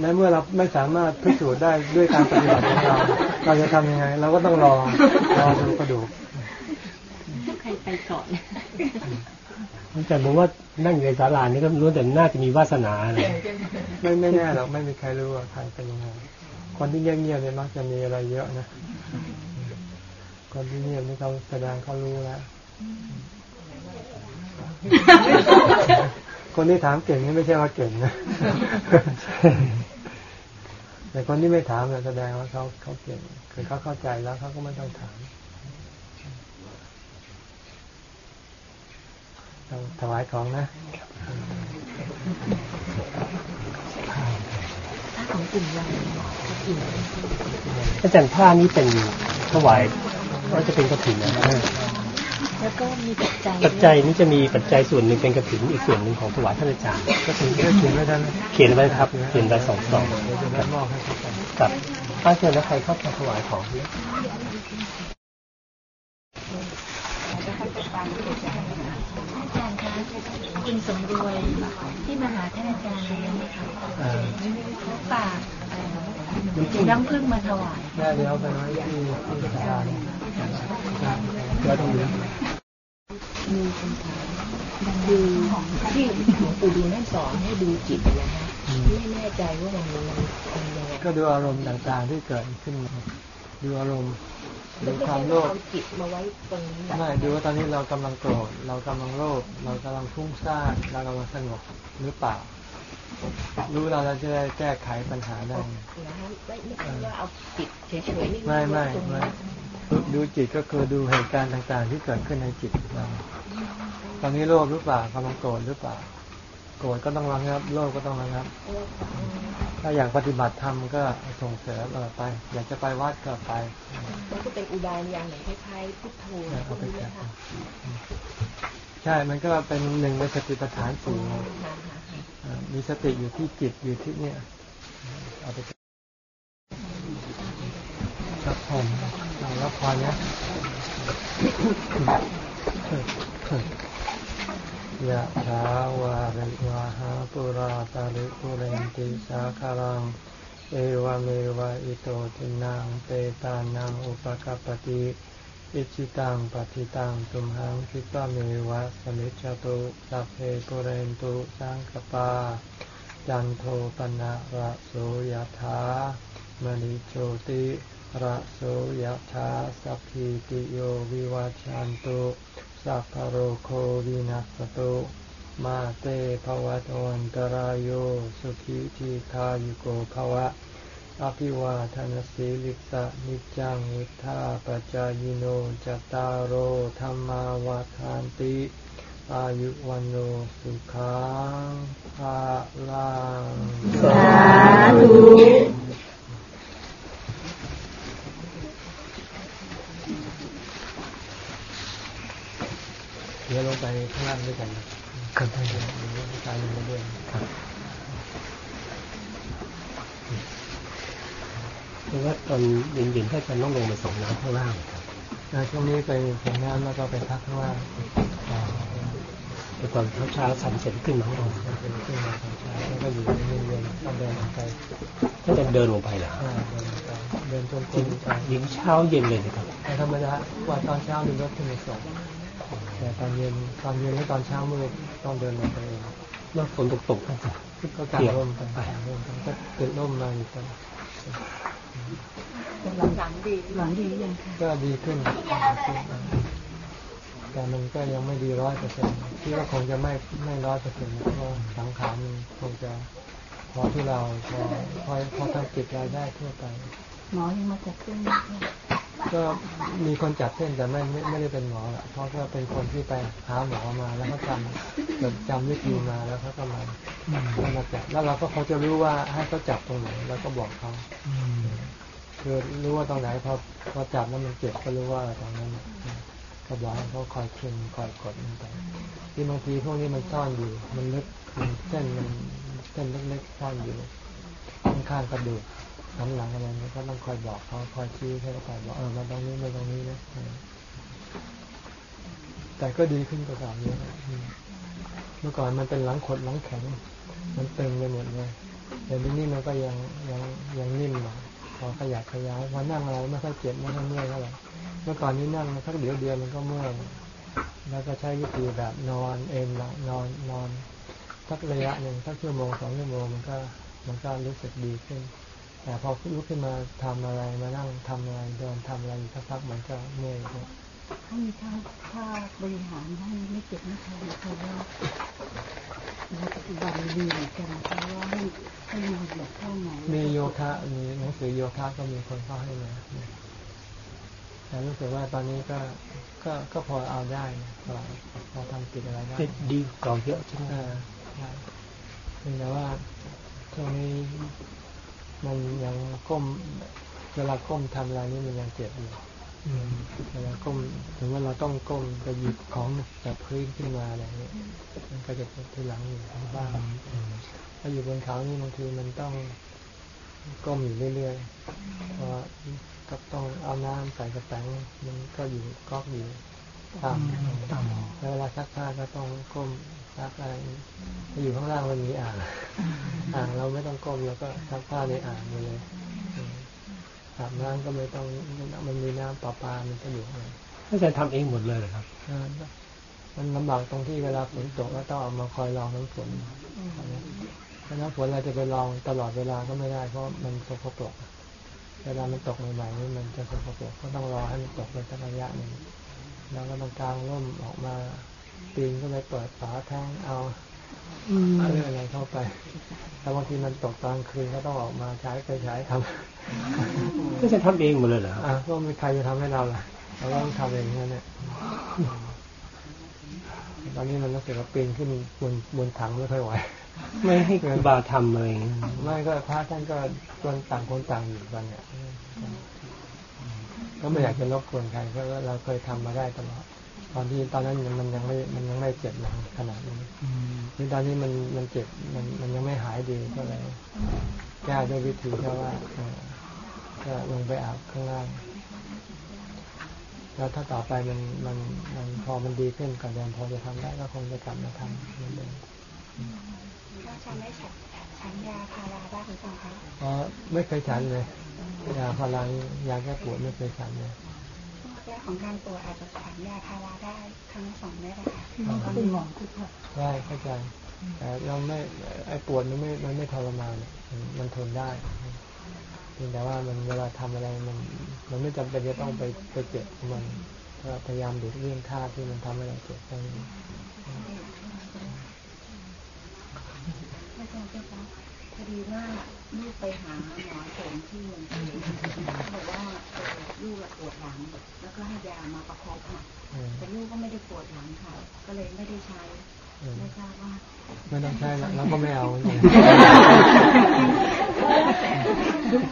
ในเมื่อเราไม่สามารถพิสูจน์ได้ด้วยการปฏิบัติของเรา เราจะทำยังไง เราก็ต้องรอรอดูกระดูกใครไปก่อนอาจารย์ผมว่านั่งอยู่ในศาลานี่ก็รู้แต่น่าจะมีวาสนาเลยไม่ไม่แน่หรอกไม่มีใครรู้ว่าใครเป็นยังไงคนที่เงียบๆเนี่ยมักจะมีอะไรเยอะนะคนที่เงียบนี่เขาแสดงเขารู้แล้ว คนที่ถามเก่งนี่ไม่ใช่ว่าเก่งนะแต่คนที่ไม่ถามเนี่ยแสดงว่าเขาเขาเก่งคือเขาเข้าใจแล้วเขาก็ไม่ต้องถามต้องถวายของนะถ้าของกลุ่มเราก็กินอาจารย์ผ้านี้เป็นถวายว่าจะเป็นกระถิ่นนะ แล้วก็มีปัจจัยปัจจัยนี้จะมีปัจจัยส่วนหนึ่งเป็นกระถิ่นอีกส่วนหนึ่งของถวายท่านอาจารย์ก็ถึงได้เขียนไว้ได้ไหมเขียนไว้ครับเขียนไว้สองสองเดี๋ยวจะได้มอบให้เขาไปกับถ้าเกิดแล้วใครเข้ามาถวายของเนี่ยอาจารย์คะคุณสมรวยที่มาหาท่านอาจารย์เลยนะคะอ่าเขาฝากเอ่อ น้ำผึ้งมาถวายได้เดี๋ยวไปไว้ที่ที่ศาลานไว้ตรงนี้มีคำถามดูที่หลวงปู่ดูนั่สอนให้ดูจิตนะฮะไม่แน่ใจว่ามันมันยังไงก็ดูอารมณ์ต่างๆที่เกิดขึ้น ดูอารมณ์ดูความโลภจิตมาไว้ตรงนี้ไม่ดูว่าตอนนี้เรากำลังโกรธเรากำลังโลภเรากำลังฟุ้งซ่านเรากำลังสงบหรือเปล่า รู้เราเราจะได้แก้ไขปัญหาได้นะฮะไม่ไม่ใช่ว่าเอาจิตเฉยๆนี่ไม่ไม่ตรงไม่นี้ดูจิตก็คือดูเหตุการณ์ต่าง ๆ ที่เกิดขึ้นในจิตเราตอนนี้โลภหรือเปล่ากำลังโกรธหรือเปล่าโกรธก็ต้องระงับโลภก็ต้องระงับ ถ้าอยากปฏิบัติธรรมก็ส่งเสริมเออไป อยากจะไปวัดก็ไปมันก็เป็นอุบายอย่างหนึ่งคล้ายๆพุทโธเอาพวกไปนี้แจนะกคะใช่ มันก็เป็นหนึ่งในสติปัฏฐานสี่ไงค่ะค่ะอ่า มีสติอยู่ที่จิตอยู่ที่เนี่ยเอาไปรับพรเอารับพรนะยะถาวาริวาหาปุราตาริปุเรนติสาคารัง เอวเมวะอิโตทินังเตตานังอุปกัปติ อิจิตังปฏิตังตุมหังคิปะเมวะสมิจจตุสัพเพปุเรนตุสังกปาจันโทปนะระโสยถามณิโชติระโสยถาสัพพิติโยวิวัชันตุสัพพโรโควินัสตุมาเตภวัตวันตรายโยสุขีทีคายุโกภวะ อภิวาทนสีลิสะนิจังวุธาปจายโนจตารโอธรรมาวาทานติ อายุวันโนสุขังภาลังสาธุเดี๋ยวลงไปข้างล่างด้วยกันครับเดี๋ยวเดี๋ยวไปลงไปด้วยครับ เพราะว่าตอนเย็นๆถ้าจะต้องลงไปส่งน้ำข้างล่างครับอ่าช่วงนี้ไปส่งน้ำแล้วก็ไปพักข้างล่างแต่ตอนเช้าๆสันเสร็จขึ้นมาข้างบนเป็นขึ้นมาตอนเช้าแล้วก็อยู่ในเรือนต้องเดินออกไปถ้าจะเดินลงไปเหรออ่าเดินออกไปเดินจนจริงไปยิงเช้าเย็นเลยนะครับแต่ธรรมดาว่าตอนเช้ามีรถขึ้นมาส่งแต่ตอนเย็นตอนเย็นและตอนเช้ามืดต้องเดินลงไปเองแล้วฝนตกๆก็จะก็กางร่มกันกางร่มกันก็ติดร่มมาอยู่กัน หลังดีหลังดียังค่ะก็ดีขึ้น แต่มันก็ยังไม่ดีร้อยเปอร์เซ็นต์คิดว่าคงจะไม่ไม่ร้อยเปอร์เซ็นต์เพราะสังขารมันคงจะพอที่เราพอพอพอทำจิตเราได้ทั่วไปหมอยังมาจากเครื่องนี้ค่ะ ก็มีคนจับเส้นแต่ไม่ไม่ไม่ได้เป็นหมอเพราะก็เป็นคนที่ไปหาหมอมาแล้วเขาจำจดจำวิธีมาแล้วเขาก็มาก็มาจับแล้วเราก็คงจะรู้ว่าให้เขาจับตรงไหนแล้วก็บอกเขาคือรู้ว่าตรงไหนพอพอจับแล้วมันเจ็บก็รู้ว่าตรงนั้นก็บอกให้เขาคอยเค็งคอยกดมันไปที่บางทีพวกนี้มันซ่อนอยู่ มันลึกมันเส้นมันเส้นเล็กๆซ่อนอยู่ข้างๆกระดูก น้ำหลังอะไรนี้ก็ต้องคอยบอกเขาคอยชี้ให้เขาไปบอกเออมาตรงนี้มาตรงนี้นะแต่ก็ดีขึ้นกว่าเก่าเยอะเมื่อก่อนมันเป็นหลังขดหลังแข็ง มันตึงไปหมดเลยแต่ที่นี้มันก็ยังยังยังนิ่มหน่อยพอขยับขยายพอนั่งอะไรไม่ค่อยเจ็บไม่ค่อยเมื่อยเท่าไหร่เมื่อก่อนนี้นั่งสักเดี๋ยวเดียวมันก็เมื่อยแล้วก็ใช้วิธีแบบนอนเอนนอนนอนสักระยะหนึ่งสักชั่วโมงสองชั่วโมงมันก็มันก็รู้สึกดีขึ้น แต่พอลุกขึ้นมาทำอะไรมานั่งทำอะไรเดินทำอะไรสักพักมันก็เมื่อยครับถ้ามีท่าท่าบริหารให้ไม่เจ็บไม่ทนเพราะว่าในปัจจุบันดีเหมือนกันเพราะว่าให้ให้นอนแบบเข้าไหนมีโยคะมีหนังสือโยคะก็มีคนเข้าให้มาแต่รู้สึกว่าตอนนี้ก็ก็ก็พอเอาได้พอพอทำกิจอะไรได้ดีกว่าเยอะใช่ไหมอ่าใช่เพียงแต่ว่าช่วงนี้ มันยังก้มเวลาก้มทำอะไรนี่มันยังเจ็บอยู่เวลาก้มถึงว่าเราต้องก้มจะหยิบของจากพื้นขึ้นมาอะไรเงี้ยมันก็จะเจ็บที่หลังอยู่บ้างถ้าอยู่บนเขานี่บางทีมันต้องก้มอยู่เรื่อยๆเพราะก็ต้องเอาน้ำใส่กระแตงมันก็อยู่ก๊อกอยู่ ต่ำต่ำแล้วเวลาซักผ้าก็ต้องก้มซักอะไรถ้าอยู่ข้างล่างมันมีอ่าง อ่างเราไม่ต้องก้มเราก็ซักผ้าในอ่างไปเลยอาบน้ำก็ไม่ต้องมันมีน้ำประปา มันก็อยู่เลยอาจารย์ทำเองหมดเลยเหรอครับอ่ามันลำบากตรงที่เวลาฝนตกแล้วต้องเอามาคอยรองน้ำฝนเพราะน้ำฝนเราจะไปรองตลอดเวลาก็ไม่ได้เพราะมันสกปรกเวลามันตกใหม่ๆนี่มันจะสกปรกก็ต้องรอให้มันตกไปสักระยะหนึ่ง แล้วก็ต้องกางร่มออกมาปีนก็ไปเปิดฝาแท้งเอาอะไรอะไรเข้าไปแล้วบางทีมันตกตอนคืนก็ต้องออกมาใช้ไปใช้ทำอาจารย์ทำเองหมดเลยเหรอครับอะก็ไม่ใครจะทำให้เราล่ะเราต้องทำเองนั่นแหละตอนนี้มันรู้สึกว่าปีนขึ้นบนบนถังไม่ค่อยไหวไม่ให้ครูบาทำอะไรอย่างเงี้ยไม่ก็พระท่านก็คนต่างคนต่างอยู่กันเนี่ย ก็ไม่อยากจะรบกวนใครเพราะว่าเราเคยทำมาได้ตลอด ตอนที่ตอนนั้นมันยังไม่มันยังไม่เจ็บหนักขนาดนี้นี่ตอนนี้มันมันเจ็บมันมันยังไม่หายดีก็เลยแก้ด้วยวิธีแค่ว่าเอ่อก็ลงไปอาบข้างล่างแล้วถ้าต่อไปมันมันมันพอมันดีขึ้นก่อนเดิมพอจะทำได้ก็คงจะกลับมาทำเหมือนเดิมก็จะไม่ฉันฉันยาพาราบ้างหรือเปล่าคะเพราะไม่เคยฉันเลย ยาพารานี่ยาแก้ปวดไม่เคยฉันเลยเรื่องของการปวดอาจจะฉันยาพาราได้ทั้งสองได้ไหมคะเป็นหมอทุกคนได้เข้าใจแต่เราไม่ไอ้ปวดมันไม่มันไม่ทรมานอะมันมันทนได้เพียงแต่ว่ามันเวลาทำอะไรมัน มันไม่จำเป็นจะต้องไปไปเจ็บมันก็พยายามหลีกเลี่ยงท่าที่มันทำให้เราเจ็บตรงนี้ คะพอดีว่าลูกไปหาหมอเสริมที่เมืองที่บอกว่าลูกอะปวดหลัง แล้วก็ให้ยามาประคบค่ะแต่ลูกก็ไม่ได้ปวดหลังค่ะ ก็เลยไม่ได้ใช้ไม่ทราบว่าไม่ต้องใช้แล้วก็ไม่เอาเนี่ย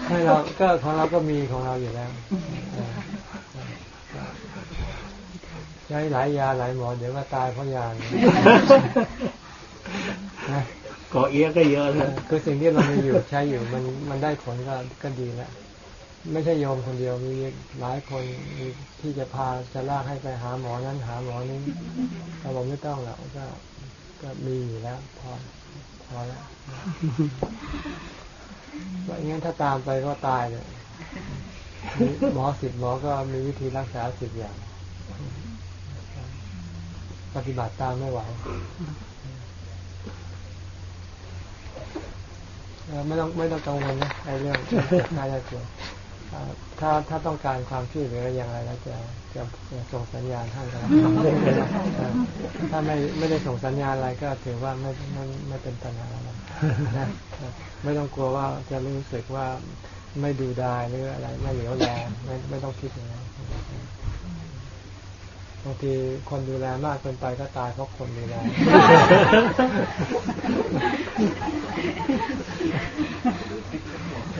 ให้เราก็ของเราก็มีของเราอยู่แล้วใช้หลายยาหลายหมอเดี๋ยวก็ตายเพราะยานะ ก่อเอี้ยก็เยอะเลยคือสิ่งที่เรามีอยู่ใช้อยู่มันมันได้ผลก็ก็ดีแล้วไม่ใช่โยมคนเดียวมีหลายคนมีที่จะพาจะลากให้ไปหาหมอนั้นหาหมอนี้เราบอกไม่ต้องหรอกก็ก็มีอยู่แล้ว พอพอแล้วว่าอย่างนั้นถ้าตามไปก็ตายเลยหมอสิบหมอก็มีวิธีรักษาสิบอย่าง ปฏิบัติตามไม่ไหว เอ่อ ไม่ต้องไม่ต้องกังวลนะไอ้เรื่องน่าจะเกิดถ้าถ้าต้องการความช่วยเหลืออย่างไรแล้วจะจะส่งสัญญาณให้กันถ้าไม่ไม่ได้ส่งสัญญาณอะไรก็ถือว่าไม่ไม่ไม่เป็นปัญหาอะไรไม่ต้องกลัวว่าจะรู้สึกว่าไม่ดูดายหรืออะไรไม่เหลียวแลไม่ไม่ต้องคิดอย่างนั้น บางทีคนดูแลมากเกินไปก็ตายเพราะคนดูแล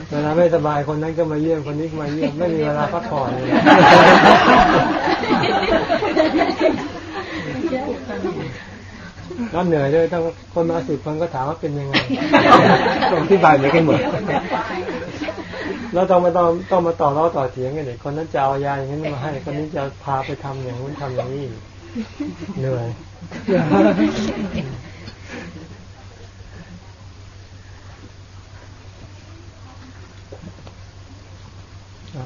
เวลาไม่สบายคนนั้นก็มาเยี่ยมคนนี้ก็มาเยี่ยมไม่มีเวลาพักผ่อนเลยแล้วเหนื่อยด้วยต้องคนมาสิบคนก็ถามว่าเป็นยังไงต้องอธิบายเหมือนกันหมด แล้วต้องมาต้องต้องมาต่อล้อต่อเถียงกันเลยคนนั้นจะเอายาอย่างนี้มาให้ คนนี้จะพาไปทำอย่างนู้นทำอย่างนี้เหนื่อย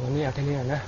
วันนี้เอาแค่นี้นะ